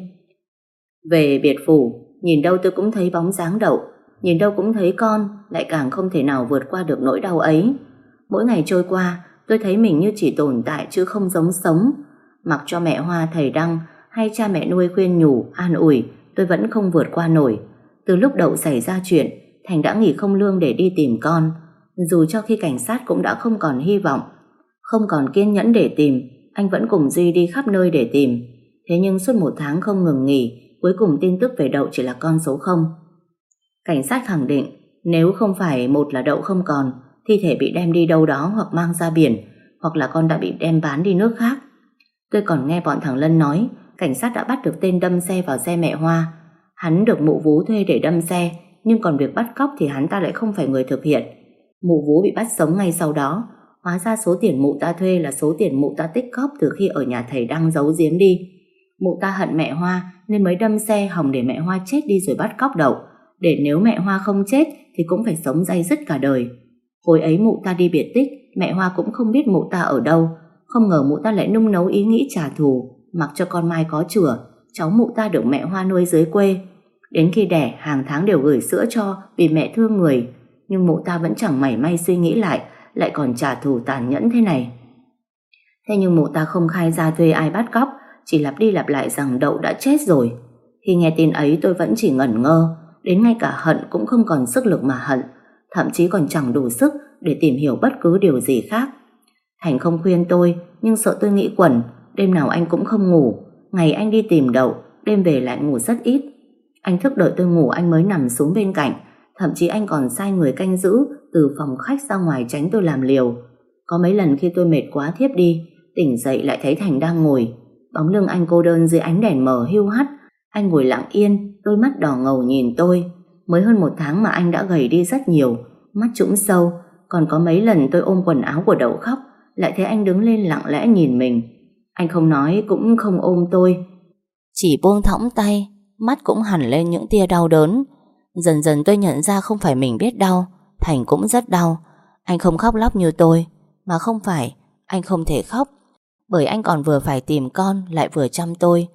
Về biệt phủ, nhìn đâu tôi cũng thấy bóng dáng đậu, nhìn đâu cũng thấy con, lại càng không thể nào vượt qua được nỗi đau ấy. Mỗi ngày trôi qua, tôi thấy mình như chỉ tồn tại chứ không giống sống. Mặc cho mẹ Hoa thầy Đăng hay cha mẹ nuôi khuyên nhủ, an ủi, tôi vẫn không vượt qua nổi. Từ lúc đậu xảy ra chuyện, Thành đã nghỉ không lương để đi tìm con. Dù cho khi cảnh sát cũng đã không còn hy vọng, không còn kiên nhẫn để tìm, anh vẫn cùng Duy đi khắp nơi để tìm. Thế nhưng suốt một tháng không ngừng nghỉ, cuối cùng tin tức về đậu chỉ là con số 0. Cảnh sát khẳng định, nếu không phải một là đậu không còn, thi thể bị đem đi đâu đó hoặc mang ra biển, hoặc là con đã bị đem bán đi nước khác. Tôi còn nghe bọn thằng Lân nói, cảnh sát đã bắt được tên đâm xe vào xe mẹ Hoa. Hắn được mụ vú thuê để đâm xe, nhưng còn việc bắt cóc thì hắn ta lại không phải người thực hiện. Mụ vú bị bắt sống ngay sau đó, hóa ra số tiền mụ ta thuê là số tiền mụ ta tích cóp từ khi ở nhà thầy đang giấu giếm đi. Mụ ta hận mẹ Hoa nên mới đâm xe hòng để mẹ Hoa chết đi rồi bắt cóc đậu, để nếu mẹ Hoa không chết thì cũng phải sống dây dứt cả đời. Hồi ấy mụ ta đi biệt tích, mẹ Hoa cũng không biết mụ ta ở đâu, không ngờ mụ ta lại nung nấu ý nghĩ trả thù, mặc cho con Mai có chửa, cháu mụ ta được mẹ Hoa nuôi dưới quê. Đến khi đẻ, hàng tháng đều gửi sữa cho vì mẹ thương người, nhưng mụ ta vẫn chẳng mảy may suy nghĩ lại, lại còn trả thù tàn nhẫn thế này. Thế nhưng mụ ta không khai ra thuê ai bắt cóc, chỉ lặp đi lặp lại rằng đậu đã chết rồi. Khi nghe tin ấy tôi vẫn chỉ ngẩn ngơ, Đến ngay cả hận cũng không còn sức lực mà hận, thậm chí còn chẳng đủ sức để tìm hiểu bất cứ điều gì khác. Thành không khuyên tôi, nhưng sợ tôi nghĩ quẩn, đêm nào anh cũng không ngủ, ngày anh đi tìm đậu, đêm về lại ngủ rất ít. Anh thức đợi tôi ngủ anh mới nằm xuống bên cạnh, thậm chí anh còn sai người canh giữ từ phòng khách ra ngoài tránh tôi làm liều. Có mấy lần khi tôi mệt quá thiếp đi, tỉnh dậy lại thấy Thành đang ngồi. Bóng lưng anh cô đơn dưới ánh đèn mờ hưu hắt, anh ngồi lặng yên, đôi mắt đỏ ngầu nhìn tôi. Mới hơn một tháng mà anh đã gầy đi rất nhiều, mắt trũng sâu, còn có mấy lần tôi ôm quần áo của đậu khóc, lại thấy anh đứng lên lặng lẽ nhìn mình. Anh không nói cũng không ôm tôi. Chỉ buông thõng tay, mắt cũng hẳn lên những tia đau đớn. Dần dần tôi nhận ra không phải mình biết đau, Thành cũng rất đau. Anh không khóc lóc như tôi, mà không phải, anh không thể khóc. Bởi anh còn vừa phải tìm con, lại vừa chăm tôi.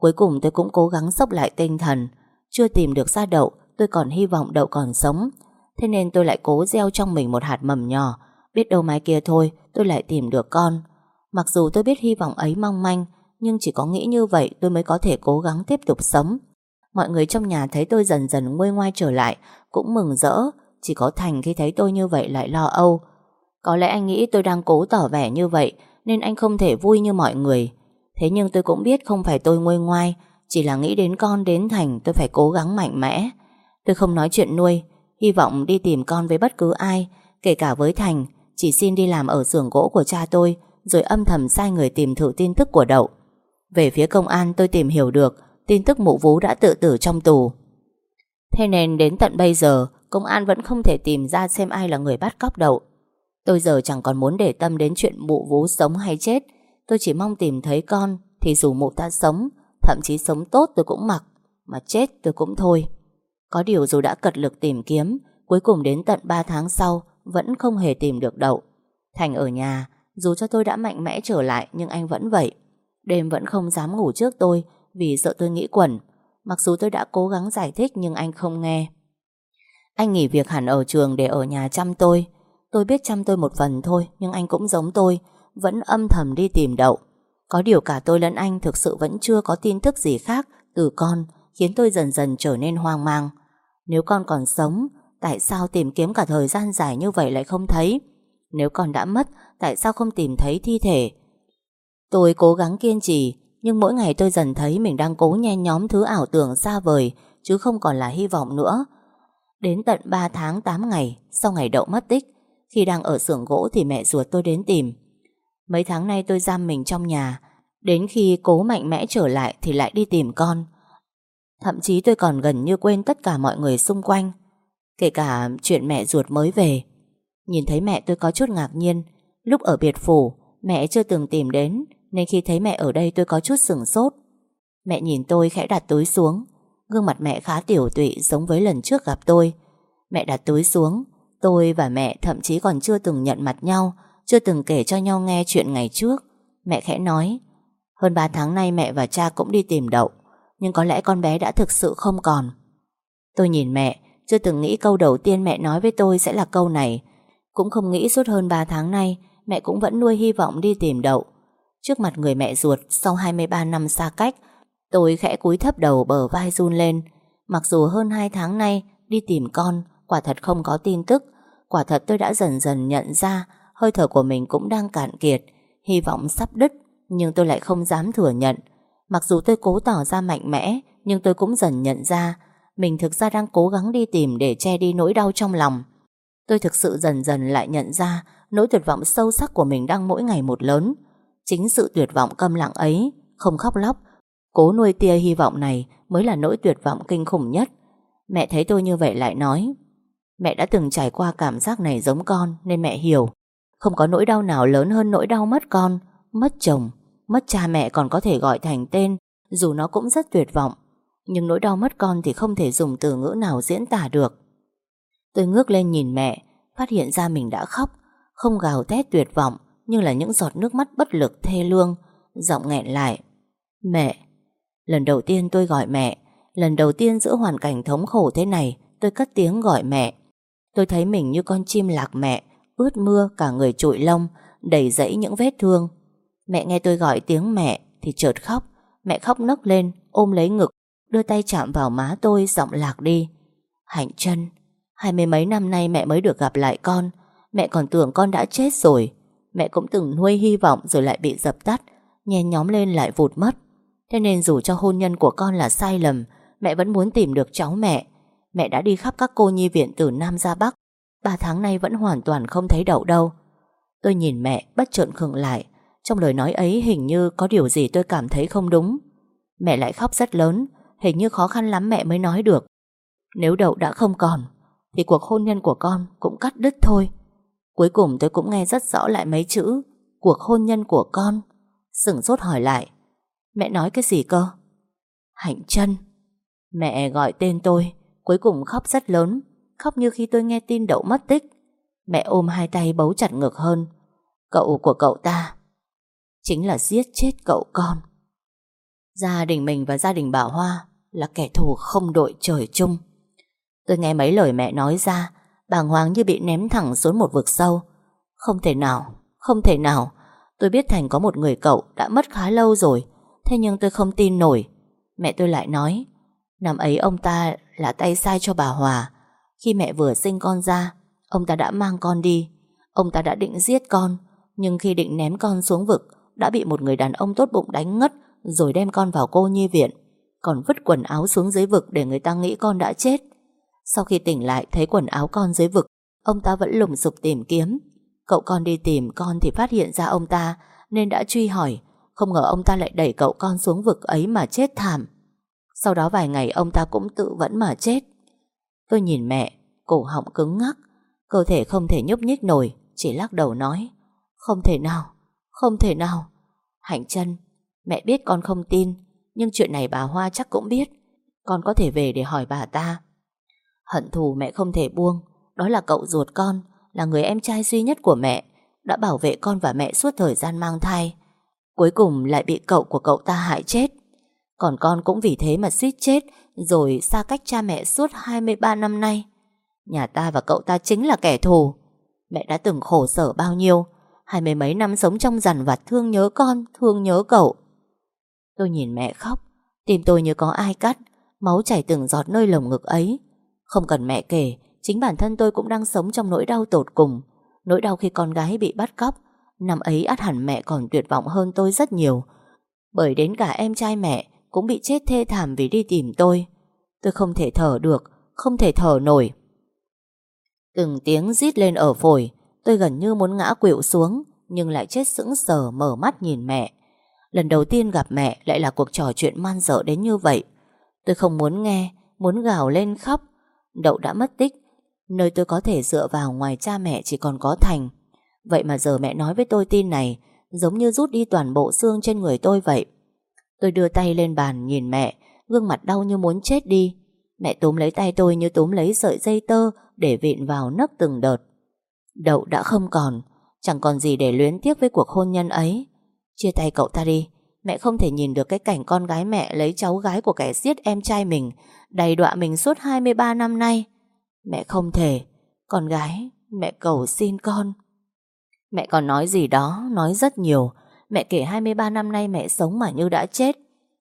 Cuối cùng tôi cũng cố gắng sốc lại tinh thần. Chưa tìm được ra đậu, tôi còn hy vọng đậu còn sống. Thế nên tôi lại cố gieo trong mình một hạt mầm nhỏ. Biết đâu mai kia thôi, tôi lại tìm được con. Mặc dù tôi biết hy vọng ấy mong manh, nhưng chỉ có nghĩ như vậy tôi mới có thể cố gắng tiếp tục sống. Mọi người trong nhà thấy tôi dần dần nguôi ngoai trở lại, cũng mừng rỡ. Chỉ có Thành khi thấy tôi như vậy lại lo âu. Có lẽ anh nghĩ tôi đang cố tỏ vẻ như vậy, nên anh không thể vui như mọi người. Thế nhưng tôi cũng biết không phải tôi nguôi ngoai, chỉ là nghĩ đến con đến Thành tôi phải cố gắng mạnh mẽ. Tôi không nói chuyện nuôi, hy vọng đi tìm con với bất cứ ai, kể cả với Thành, chỉ xin đi làm ở xưởng gỗ của cha tôi, rồi âm thầm sai người tìm thử tin tức của Đậu. Về phía công an tôi tìm hiểu được tin tức mụ vú đã tự tử trong tù. Thế nên đến tận bây giờ, công an vẫn không thể tìm ra xem ai là người bắt cóc Đậu. Tôi giờ chẳng còn muốn để tâm đến chuyện mụ vú sống hay chết, tôi chỉ mong tìm thấy con thì dù mụ ta sống, thậm chí sống tốt tôi cũng mặc, mà chết tôi cũng thôi. Có điều dù đã cật lực tìm kiếm, cuối cùng đến tận 3 tháng sau vẫn không hề tìm được Đậu. Thành ở nhà, dù cho tôi đã mạnh mẽ trở lại nhưng anh vẫn vậy. Đêm vẫn không dám ngủ trước tôi vì sợ tôi nghĩ quẩn. Mặc dù tôi đã cố gắng giải thích nhưng anh không nghe. Anh nghỉ việc hẳn ở trường để ở nhà chăm tôi. Tôi biết chăm tôi một phần thôi nhưng anh cũng giống tôi, vẫn âm thầm đi tìm đậu. Có điều cả tôi lẫn anh thực sự vẫn chưa có tin tức gì khác từ con khiến tôi dần dần trở nên hoang mang. Nếu con còn sống, tại sao tìm kiếm cả thời gian dài như vậy lại không thấy? Nếu con đã mất, tại sao không tìm thấy thi thể? Tôi cố gắng kiên trì, nhưng mỗi ngày tôi dần thấy mình đang cố nhen nhóm thứ ảo tưởng xa vời, chứ không còn là hy vọng nữa. Đến tận 3 tháng 8 ngày, sau ngày đậu mất tích, khi đang ở xưởng gỗ thì mẹ ruột tôi đến tìm. Mấy tháng nay tôi giam mình trong nhà, đến khi cố mạnh mẽ trở lại thì lại đi tìm con. Thậm chí tôi còn gần như quên tất cả mọi người xung quanh, kể cả chuyện mẹ ruột mới về. Nhìn thấy mẹ tôi có chút ngạc nhiên, lúc ở biệt phủ, mẹ chưa từng tìm đến, nên khi thấy mẹ ở đây tôi có chút sửng sốt. Mẹ nhìn tôi khẽ đặt túi xuống, gương mặt mẹ khá tiểu tụy giống với lần trước gặp tôi. Mẹ đặt túi xuống, tôi và mẹ thậm chí còn chưa từng nhận mặt nhau, chưa từng kể cho nhau nghe chuyện ngày trước. Mẹ khẽ nói, hơn 3 tháng nay mẹ và cha cũng đi tìm đậu, nhưng có lẽ con bé đã thực sự không còn. Tôi nhìn mẹ, chưa từng nghĩ câu đầu tiên mẹ nói với tôi sẽ là câu này. Cũng không nghĩ suốt hơn 3 tháng nay mẹ cũng vẫn nuôi hy vọng đi tìm đậu. Trước mặt người mẹ ruột sau 23 năm xa cách, tôi khẽ cúi thấp đầu bờ vai run lên. Mặc dù hơn 2 tháng nay đi tìm con, quả thật không có tin tức. Quả thật tôi đã dần dần nhận ra hơi thở của mình cũng đang cạn kiệt, hy vọng sắp đứt, nhưng tôi lại không dám thừa nhận. Mặc dù tôi cố tỏ ra mạnh mẽ, nhưng tôi cũng dần nhận ra mình thực ra đang cố gắng đi tìm để che đi nỗi đau trong lòng. Tôi thực sự dần dần lại nhận ra nỗi tuyệt vọng sâu sắc của mình đang mỗi ngày một lớn. Chính sự tuyệt vọng câm lặng ấy, không khóc lóc, cố nuôi tia hy vọng này mới là nỗi tuyệt vọng kinh khủng nhất. Mẹ thấy tôi như vậy lại nói, mẹ đã từng trải qua cảm giác này giống con nên mẹ hiểu. Không có nỗi đau nào lớn hơn nỗi đau mất con, mất chồng, mất cha mẹ còn có thể gọi thành tên, dù nó cũng rất tuyệt vọng. Nhưng nỗi đau mất con thì không thể dùng từ ngữ nào diễn tả được. Tôi ngước lên nhìn mẹ, phát hiện ra mình đã khóc, không gào thét tuyệt vọng, nhưng là những giọt nước mắt bất lực thê lương, giọng nghẹn lại. Mẹ! Lần đầu tiên tôi gọi mẹ, lần đầu tiên giữa hoàn cảnh thống khổ thế này, tôi cất tiếng gọi mẹ. Tôi thấy mình như con chim lạc mẹ, ướt mưa cả người trụi lông, đầy dẫy những vết thương. Mẹ nghe tôi gọi tiếng mẹ thì chợt khóc, mẹ khóc nấc lên, ôm lấy ngực, đưa tay chạm vào má tôi giọng lạc đi. Hạnh chân Hai mươi mấy năm nay mẹ mới được gặp lại con. Mẹ còn tưởng con đã chết rồi. Mẹ cũng từng nuôi hy vọng rồi lại bị dập tắt Nhen nhóm lên lại vụt mất. Thế nên dù cho hôn nhân của con là sai lầm Mẹ vẫn muốn tìm được cháu mẹ. Mẹ đã đi khắp các cô nhi viện từ Nam ra Bắc Ba tháng nay vẫn hoàn toàn không thấy đậu đâu. Tôi nhìn mẹ bất trợn khựng lại. Trong lời nói ấy hình như có điều gì tôi cảm thấy không đúng. Mẹ lại khóc rất lớn. Hình như khó khăn lắm mẹ mới nói được. Nếu đậu đã không còn, Thì cuộc hôn nhân của con cũng cắt đứt thôi. Cuối cùng tôi cũng nghe rất rõ lại mấy chữ, Cuộc hôn nhân của con. Sửng sốt hỏi lại, Mẹ nói cái gì cơ? Hạnh chân. Mẹ gọi tên tôi, Cuối cùng khóc rất lớn. Khóc như khi tôi nghe tin đậu mất tích. Mẹ ôm hai tay bấu chặt ngực hơn. Cậu của cậu ta Chính là giết chết cậu con. Gia đình mình và gia đình Bảo Hoa Là kẻ thù không đội trời chung. Tôi nghe mấy lời mẹ nói ra, Bàng hoàng như bị ném thẳng xuống một vực sâu. Không thể nào, Không thể nào. Tôi biết Thành có một người cậu đã mất khá lâu rồi, Thế nhưng tôi không tin nổi. Mẹ tôi lại nói, Năm ấy ông ta là tay sai cho bà Hòa khi mẹ vừa sinh con ra, Ông ta đã mang con đi. Ông ta đã định giết con, Nhưng khi định ném con xuống vực, Đã bị một người đàn ông tốt bụng đánh ngất Rồi đem con vào cô nhi viện, Còn vứt quần áo xuống dưới vực Để người ta nghĩ con đã chết. Sau khi tỉnh lại thấy quần áo con dưới vực, Ông ta vẫn lùng sục tìm kiếm. Cậu con đi tìm con thì phát hiện ra ông ta, Nên đã truy hỏi, Không ngờ ông ta lại đẩy cậu con xuống vực ấy mà chết thảm. Sau đó vài ngày, ông ta cũng tự vẫn mà chết. Tôi nhìn mẹ Cổ họng cứng ngắc Cơ thể không thể nhúc nhích nổi Chỉ lắc đầu nói Không thể nào, không thể nào. Hạnh chân, mẹ biết con không tin Nhưng chuyện này bà Hoa chắc cũng biết Con có thể về để hỏi bà ta. Hận thù mẹ không thể buông Đó là cậu ruột con Là người em trai duy nhất của mẹ Đã bảo vệ con và mẹ suốt thời gian mang thai Cuối cùng lại bị cậu của cậu ta hại chết. Còn con cũng vì thế mà suýt chết rồi xa cách cha mẹ suốt 23 năm nay. Nhà ta và cậu ta chính là kẻ thù. Mẹ đã từng khổ sở bao nhiêu Hai mươi mấy năm sống trong rằn vặt Thương nhớ con, thương nhớ cậu. Tôi nhìn mẹ khóc Tim tôi như có ai cắt Máu chảy từng giọt nơi lồng ngực ấy. Không cần mẹ kể Chính bản thân tôi cũng đang sống trong nỗi đau tột cùng. Nỗi đau khi con gái bị bắt cóc Năm ấy át hẳn mẹ còn tuyệt vọng hơn tôi rất nhiều. Bởi đến cả em trai mẹ cũng bị chết thê thảm vì đi tìm tôi. Tôi không thể thở được, Không thể thở nổi. Từng tiếng rít lên ở phổi, Tôi gần như muốn ngã quỵu xuống, Nhưng lại chết sững sờ mở mắt nhìn mẹ. Lần đầu tiên gặp mẹ Lại là cuộc trò chuyện man dở đến như vậy. Tôi không muốn nghe, Muốn gào lên khóc. Đậu đã mất tích, Nơi tôi có thể dựa vào ngoài cha mẹ chỉ còn có Thành. Vậy mà giờ mẹ nói với tôi tin này, Giống như rút đi toàn bộ xương trên người tôi vậy. Tôi đưa tay lên bàn nhìn mẹ Gương mặt đau như muốn chết đi Mẹ túm lấy tay tôi như túm lấy sợi dây tơ để vịn vào nấc từng đợt. Đậu đã không còn, chẳng còn gì để luyến tiếc với cuộc hôn nhân ấy. Chia tay cậu ta đi, mẹ không thể nhìn được cái cảnh con gái mẹ lấy cháu gái của kẻ giết em trai mình, đầy đọa mình suốt 23 năm nay. Mẹ không thể, con gái, mẹ cầu xin con. Mẹ còn nói gì đó, nói rất nhiều. Mẹ kể 23 năm nay mẹ sống mà như đã chết.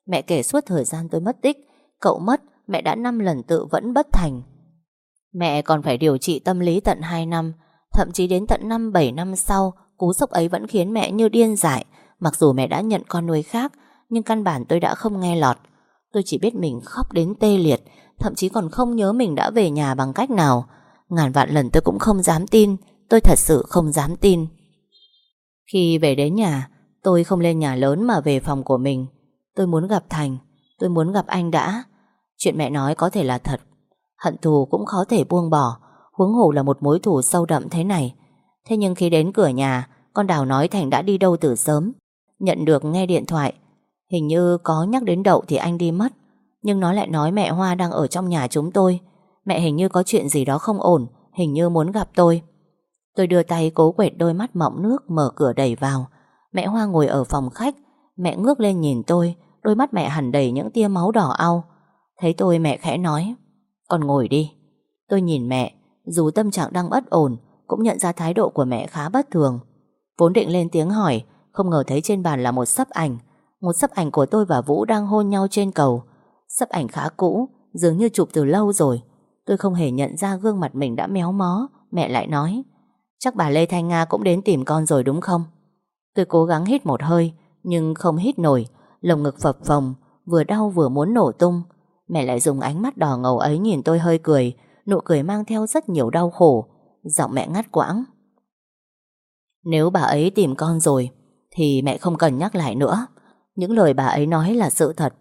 Mẹ kể suốt thời gian tôi mất tích, cậu mất, mẹ đã 5 lần tự vẫn bất thành. Mẹ còn phải điều trị tâm lý tận 2 năm Thậm chí đến tận 5-7 năm sau Cú sốc ấy vẫn khiến mẹ như điên dại Mặc dù mẹ đã nhận con nuôi khác Nhưng căn bản tôi đã không nghe lọt Tôi chỉ biết mình khóc đến tê liệt Thậm chí còn không nhớ mình đã về nhà bằng cách nào Ngàn vạn lần tôi cũng không dám tin Tôi thật sự không dám tin Khi về đến nhà Tôi không lên nhà lớn mà về phòng của mình. Tôi muốn gặp Thành. Tôi muốn gặp anh đã. Chuyện mẹ nói có thể là thật. Hận thù cũng khó thể buông bỏ. Huống hồ là một mối thù sâu đậm thế này. Thế nhưng khi đến cửa nhà, Con Đào nói Thành đã đi đâu từ sớm. Nhận được nghe điện thoại. Hình như có nhắc đến đậu thì anh đi mất. Nhưng nó lại nói mẹ Hoa đang ở trong nhà chúng tôi. Mẹ hình như có chuyện gì đó không ổn. Hình như muốn gặp tôi. Tôi đưa tay cố quệt đôi mắt mọng nước Mở cửa đẩy vào. Mẹ Hoa ngồi ở phòng khách. Mẹ ngước lên nhìn tôi, Đôi mắt mẹ hẳn đầy những tia máu đỏ au. Thấy tôi, mẹ khẽ nói, con ngồi đi. Tôi nhìn mẹ, Dù tâm trạng đang bất ổn, Cũng nhận ra thái độ của mẹ khá bất thường. Vốn định lên tiếng hỏi, Không ngờ thấy trên bàn là một sấp ảnh. Một sấp ảnh của tôi và Vũ đang hôn nhau trên cầu. Sấp ảnh khá cũ, Dường như chụp từ lâu rồi. Tôi không hề nhận ra gương mặt mình đã méo mó, Mẹ lại nói, Chắc bà Lê Thanh Nga cũng đến tìm con rồi đúng không? Tôi cố gắng hít một hơi, Nhưng không hít nổi, Lồng ngực phập phồng, Vừa đau vừa muốn nổ tung. Mẹ lại dùng ánh mắt đỏ ngầu ấy nhìn tôi hơi cười, Nụ cười mang theo rất nhiều đau khổ, Giọng mẹ ngắt quãng. Nếu bà ấy tìm con rồi, Thì mẹ không cần nhắc lại nữa. Những lời bà ấy nói là sự thật.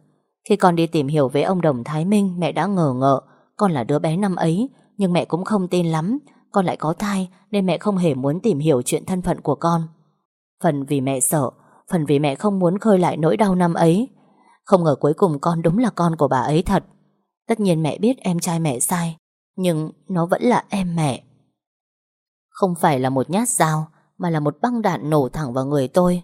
Khi con đi tìm hiểu với ông Đồng Thái Minh, Mẹ đã ngờ ngợ. Con là đứa bé năm ấy, Nhưng mẹ cũng không tin lắm. Con lại có thai, Nên mẹ không hề muốn tìm hiểu chuyện thân phận của con. Phần vì mẹ sợ, Phần vì mẹ không muốn khơi lại nỗi đau năm ấy. Không ngờ cuối cùng con đúng là con của bà ấy thật. Tất nhiên mẹ biết em trai mẹ sai, Nhưng nó vẫn là em mẹ. Không phải là một nhát dao, Mà là một băng đạn nổ thẳng vào người tôi.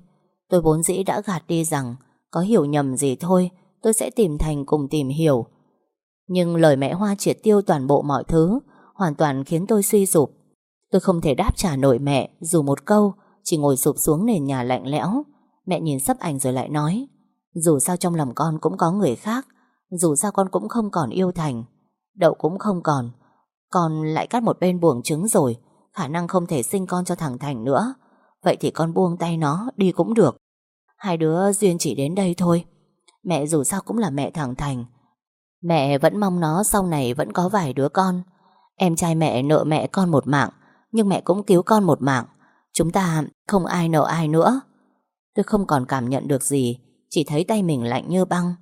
Tôi vốn dĩ đã gạt đi rằng, Có hiểu nhầm gì thôi, Tôi sẽ tìm Thành cùng tìm hiểu. Nhưng lời mẹ Hoa triệt tiêu toàn bộ mọi thứ, Hoàn toàn khiến tôi suy sụp. Tôi không thể đáp trả nổi mẹ, Dù một câu chỉ ngồi sụp xuống nền nhà lạnh lẽo. Mẹ nhìn sắp ảnh rồi lại nói, Dù sao trong lòng con cũng có người khác, Dù sao con cũng không còn yêu Thành, Đậu cũng không còn. Con lại cắt một bên buồng trứng rồi, Khả năng không thể sinh con cho thằng Thành nữa. Vậy thì con buông tay nó, Đi cũng được. Hai đứa duyên chỉ đến đây thôi. Mẹ dù sao cũng là mẹ thằng Thành. Mẹ vẫn mong nó sau này vẫn có vài đứa con. Em trai mẹ nợ mẹ con một mạng, Nhưng mẹ cũng cứu con một mạng. Chúng ta không ai nợ ai nữa. Tôi không còn cảm nhận được gì, Chỉ thấy tay mình lạnh như băng.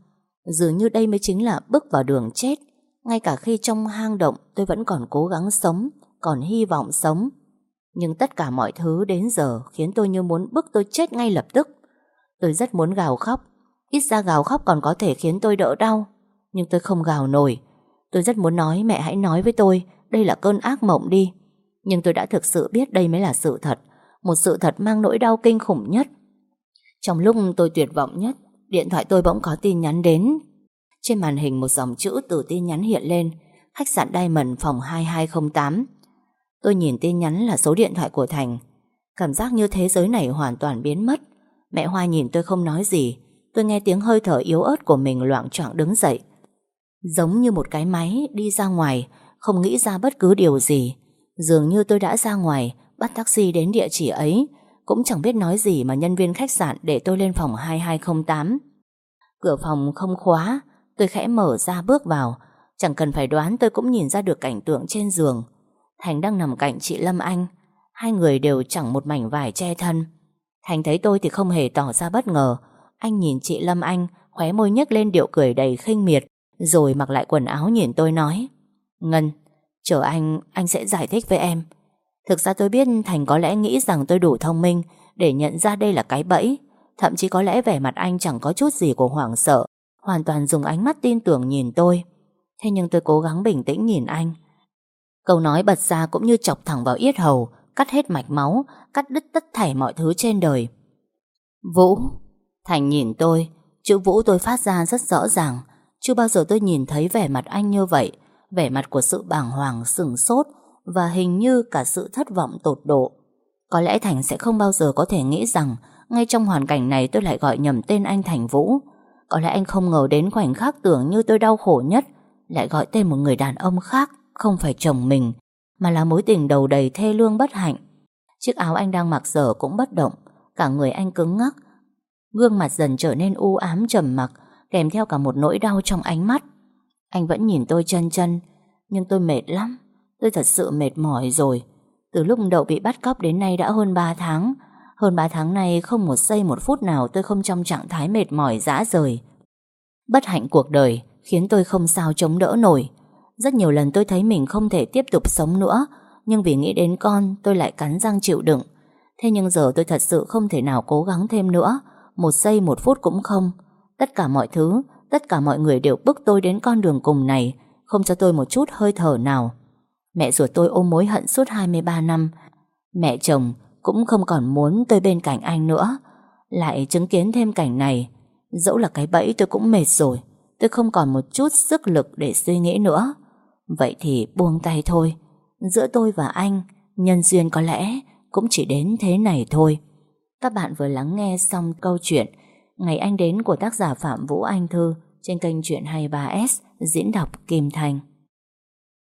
Dường như đây mới chính là bước vào đường chết. Ngay cả khi trong hang động, Tôi vẫn còn cố gắng sống, Còn hy vọng sống. Nhưng tất cả mọi thứ đến giờ Khiến tôi như muốn bức tôi chết ngay lập tức. Tôi rất muốn gào khóc. Ít ra gào khóc còn có thể khiến tôi đỡ đau. Nhưng tôi không gào nổi. Tôi rất muốn nói, mẹ hãy nói với tôi, Đây là cơn ác mộng đi. Nhưng tôi đã thực sự biết đây mới là sự thật. Một sự thật mang nỗi đau kinh khủng nhất trong lúc tôi tuyệt vọng nhất, điện thoại tôi bỗng có tin nhắn đến. Trên màn hình một dòng chữ từ tin nhắn hiện lên, khách sạn Diamond phòng 2208. Tôi nhìn tin nhắn là số điện thoại của Thành. Cảm giác như thế giới này hoàn toàn biến mất. Mẹ Hoa nhìn tôi không nói gì, tôi nghe tiếng hơi thở yếu ớt của mình loạn choạng đứng dậy. Giống như một cái máy đi ra ngoài, không nghĩ ra bất cứ điều gì. Dường như tôi đã ra ngoài, bắt taxi đến địa chỉ ấy, cũng chẳng biết nói gì mà nhân viên khách sạn để tôi lên phòng 2208. Cửa phòng không khóa, tôi khẽ mở ra bước vào. Chẳng cần phải đoán tôi cũng nhìn ra được cảnh tượng trên giường. Thành đang nằm cạnh chị Lâm Anh. Hai người đều chẳng một mảnh vải che thân. Thành thấy tôi thì không hề tỏ ra bất ngờ. Anh nhìn chị Lâm Anh, khóe môi nhếch lên điệu cười đầy khinh miệt, rồi mặc lại quần áo nhìn tôi nói. Ngân, chờ anh, anh sẽ giải thích với em. Thực ra tôi biết Thành có lẽ nghĩ rằng tôi đủ thông minh để nhận ra đây là cái bẫy. Thậm chí có lẽ vẻ mặt anh chẳng có chút gì của hoảng sợ, hoàn toàn dùng ánh mắt tin tưởng nhìn tôi. Thế nhưng tôi cố gắng bình tĩnh nhìn anh. Câu nói bật ra cũng như chọc thẳng vào yết hầu, cắt hết mạch máu, cắt đứt tất thảy mọi thứ trên đời. Vũ. Thành nhìn tôi, chữ Vũ tôi phát ra rất rõ ràng. Chưa bao giờ tôi nhìn thấy vẻ mặt anh như vậy, vẻ mặt của sự bàng hoàng, sừng sốt, và hình như cả sự thất vọng tột độ. Có lẽ Thành sẽ không bao giờ có thể nghĩ rằng, ngay trong hoàn cảnh này tôi lại gọi nhầm tên anh Thành Vũ. Có lẽ anh không ngờ đến khoảnh khắc tưởng như tôi đau khổ nhất, lại gọi tên một người đàn ông khác, không phải chồng mình, mà là mối tình đầu đầy thê lương bất hạnh. Chiếc áo anh đang mặc giờ cũng bất động, cả người anh cứng ngắc, gương mặt dần trở nên u ám trầm mặc, kèm theo cả một nỗi đau trong ánh mắt. Anh vẫn nhìn tôi chân chân, nhưng tôi mệt lắm Tôi thật sự mệt mỏi rồi. Từ lúc Đậu bị bắt cóc đến nay đã hơn 3 tháng. Hơn 3 tháng nay không một giây một phút nào tôi không trong trạng thái mệt mỏi dã rời. Bất hạnh cuộc đời khiến tôi không sao chống đỡ nổi. Rất nhiều lần tôi thấy mình không thể tiếp tục sống nữa, Nhưng vì nghĩ đến con, tôi lại cắn răng chịu đựng. Thế nhưng giờ tôi thật sự không thể nào cố gắng thêm nữa, Một giây một phút cũng không. Tất cả mọi thứ, Tất cả mọi người đều bức tôi đến con đường cùng này, Không cho tôi một chút hơi thở nào. Mẹ ruột tôi ôm mối hận suốt 23 năm. Mẹ chồng cũng không còn muốn tôi bên cạnh anh nữa. Lại chứng kiến thêm cảnh này, Dẫu là cái bẫy tôi cũng mệt rồi, Tôi không còn một chút sức lực để suy nghĩ nữa. Vậy thì buông tay thôi. Giữa tôi và anh, Nhân duyên có lẽ Cũng chỉ đến thế này thôi. Các bạn vừa lắng nghe xong câu chuyện Ngày anh đến của tác giả Phạm Vũ Anh Thư Trên kênh Chuyện 23S Diễn đọc Kim Thành.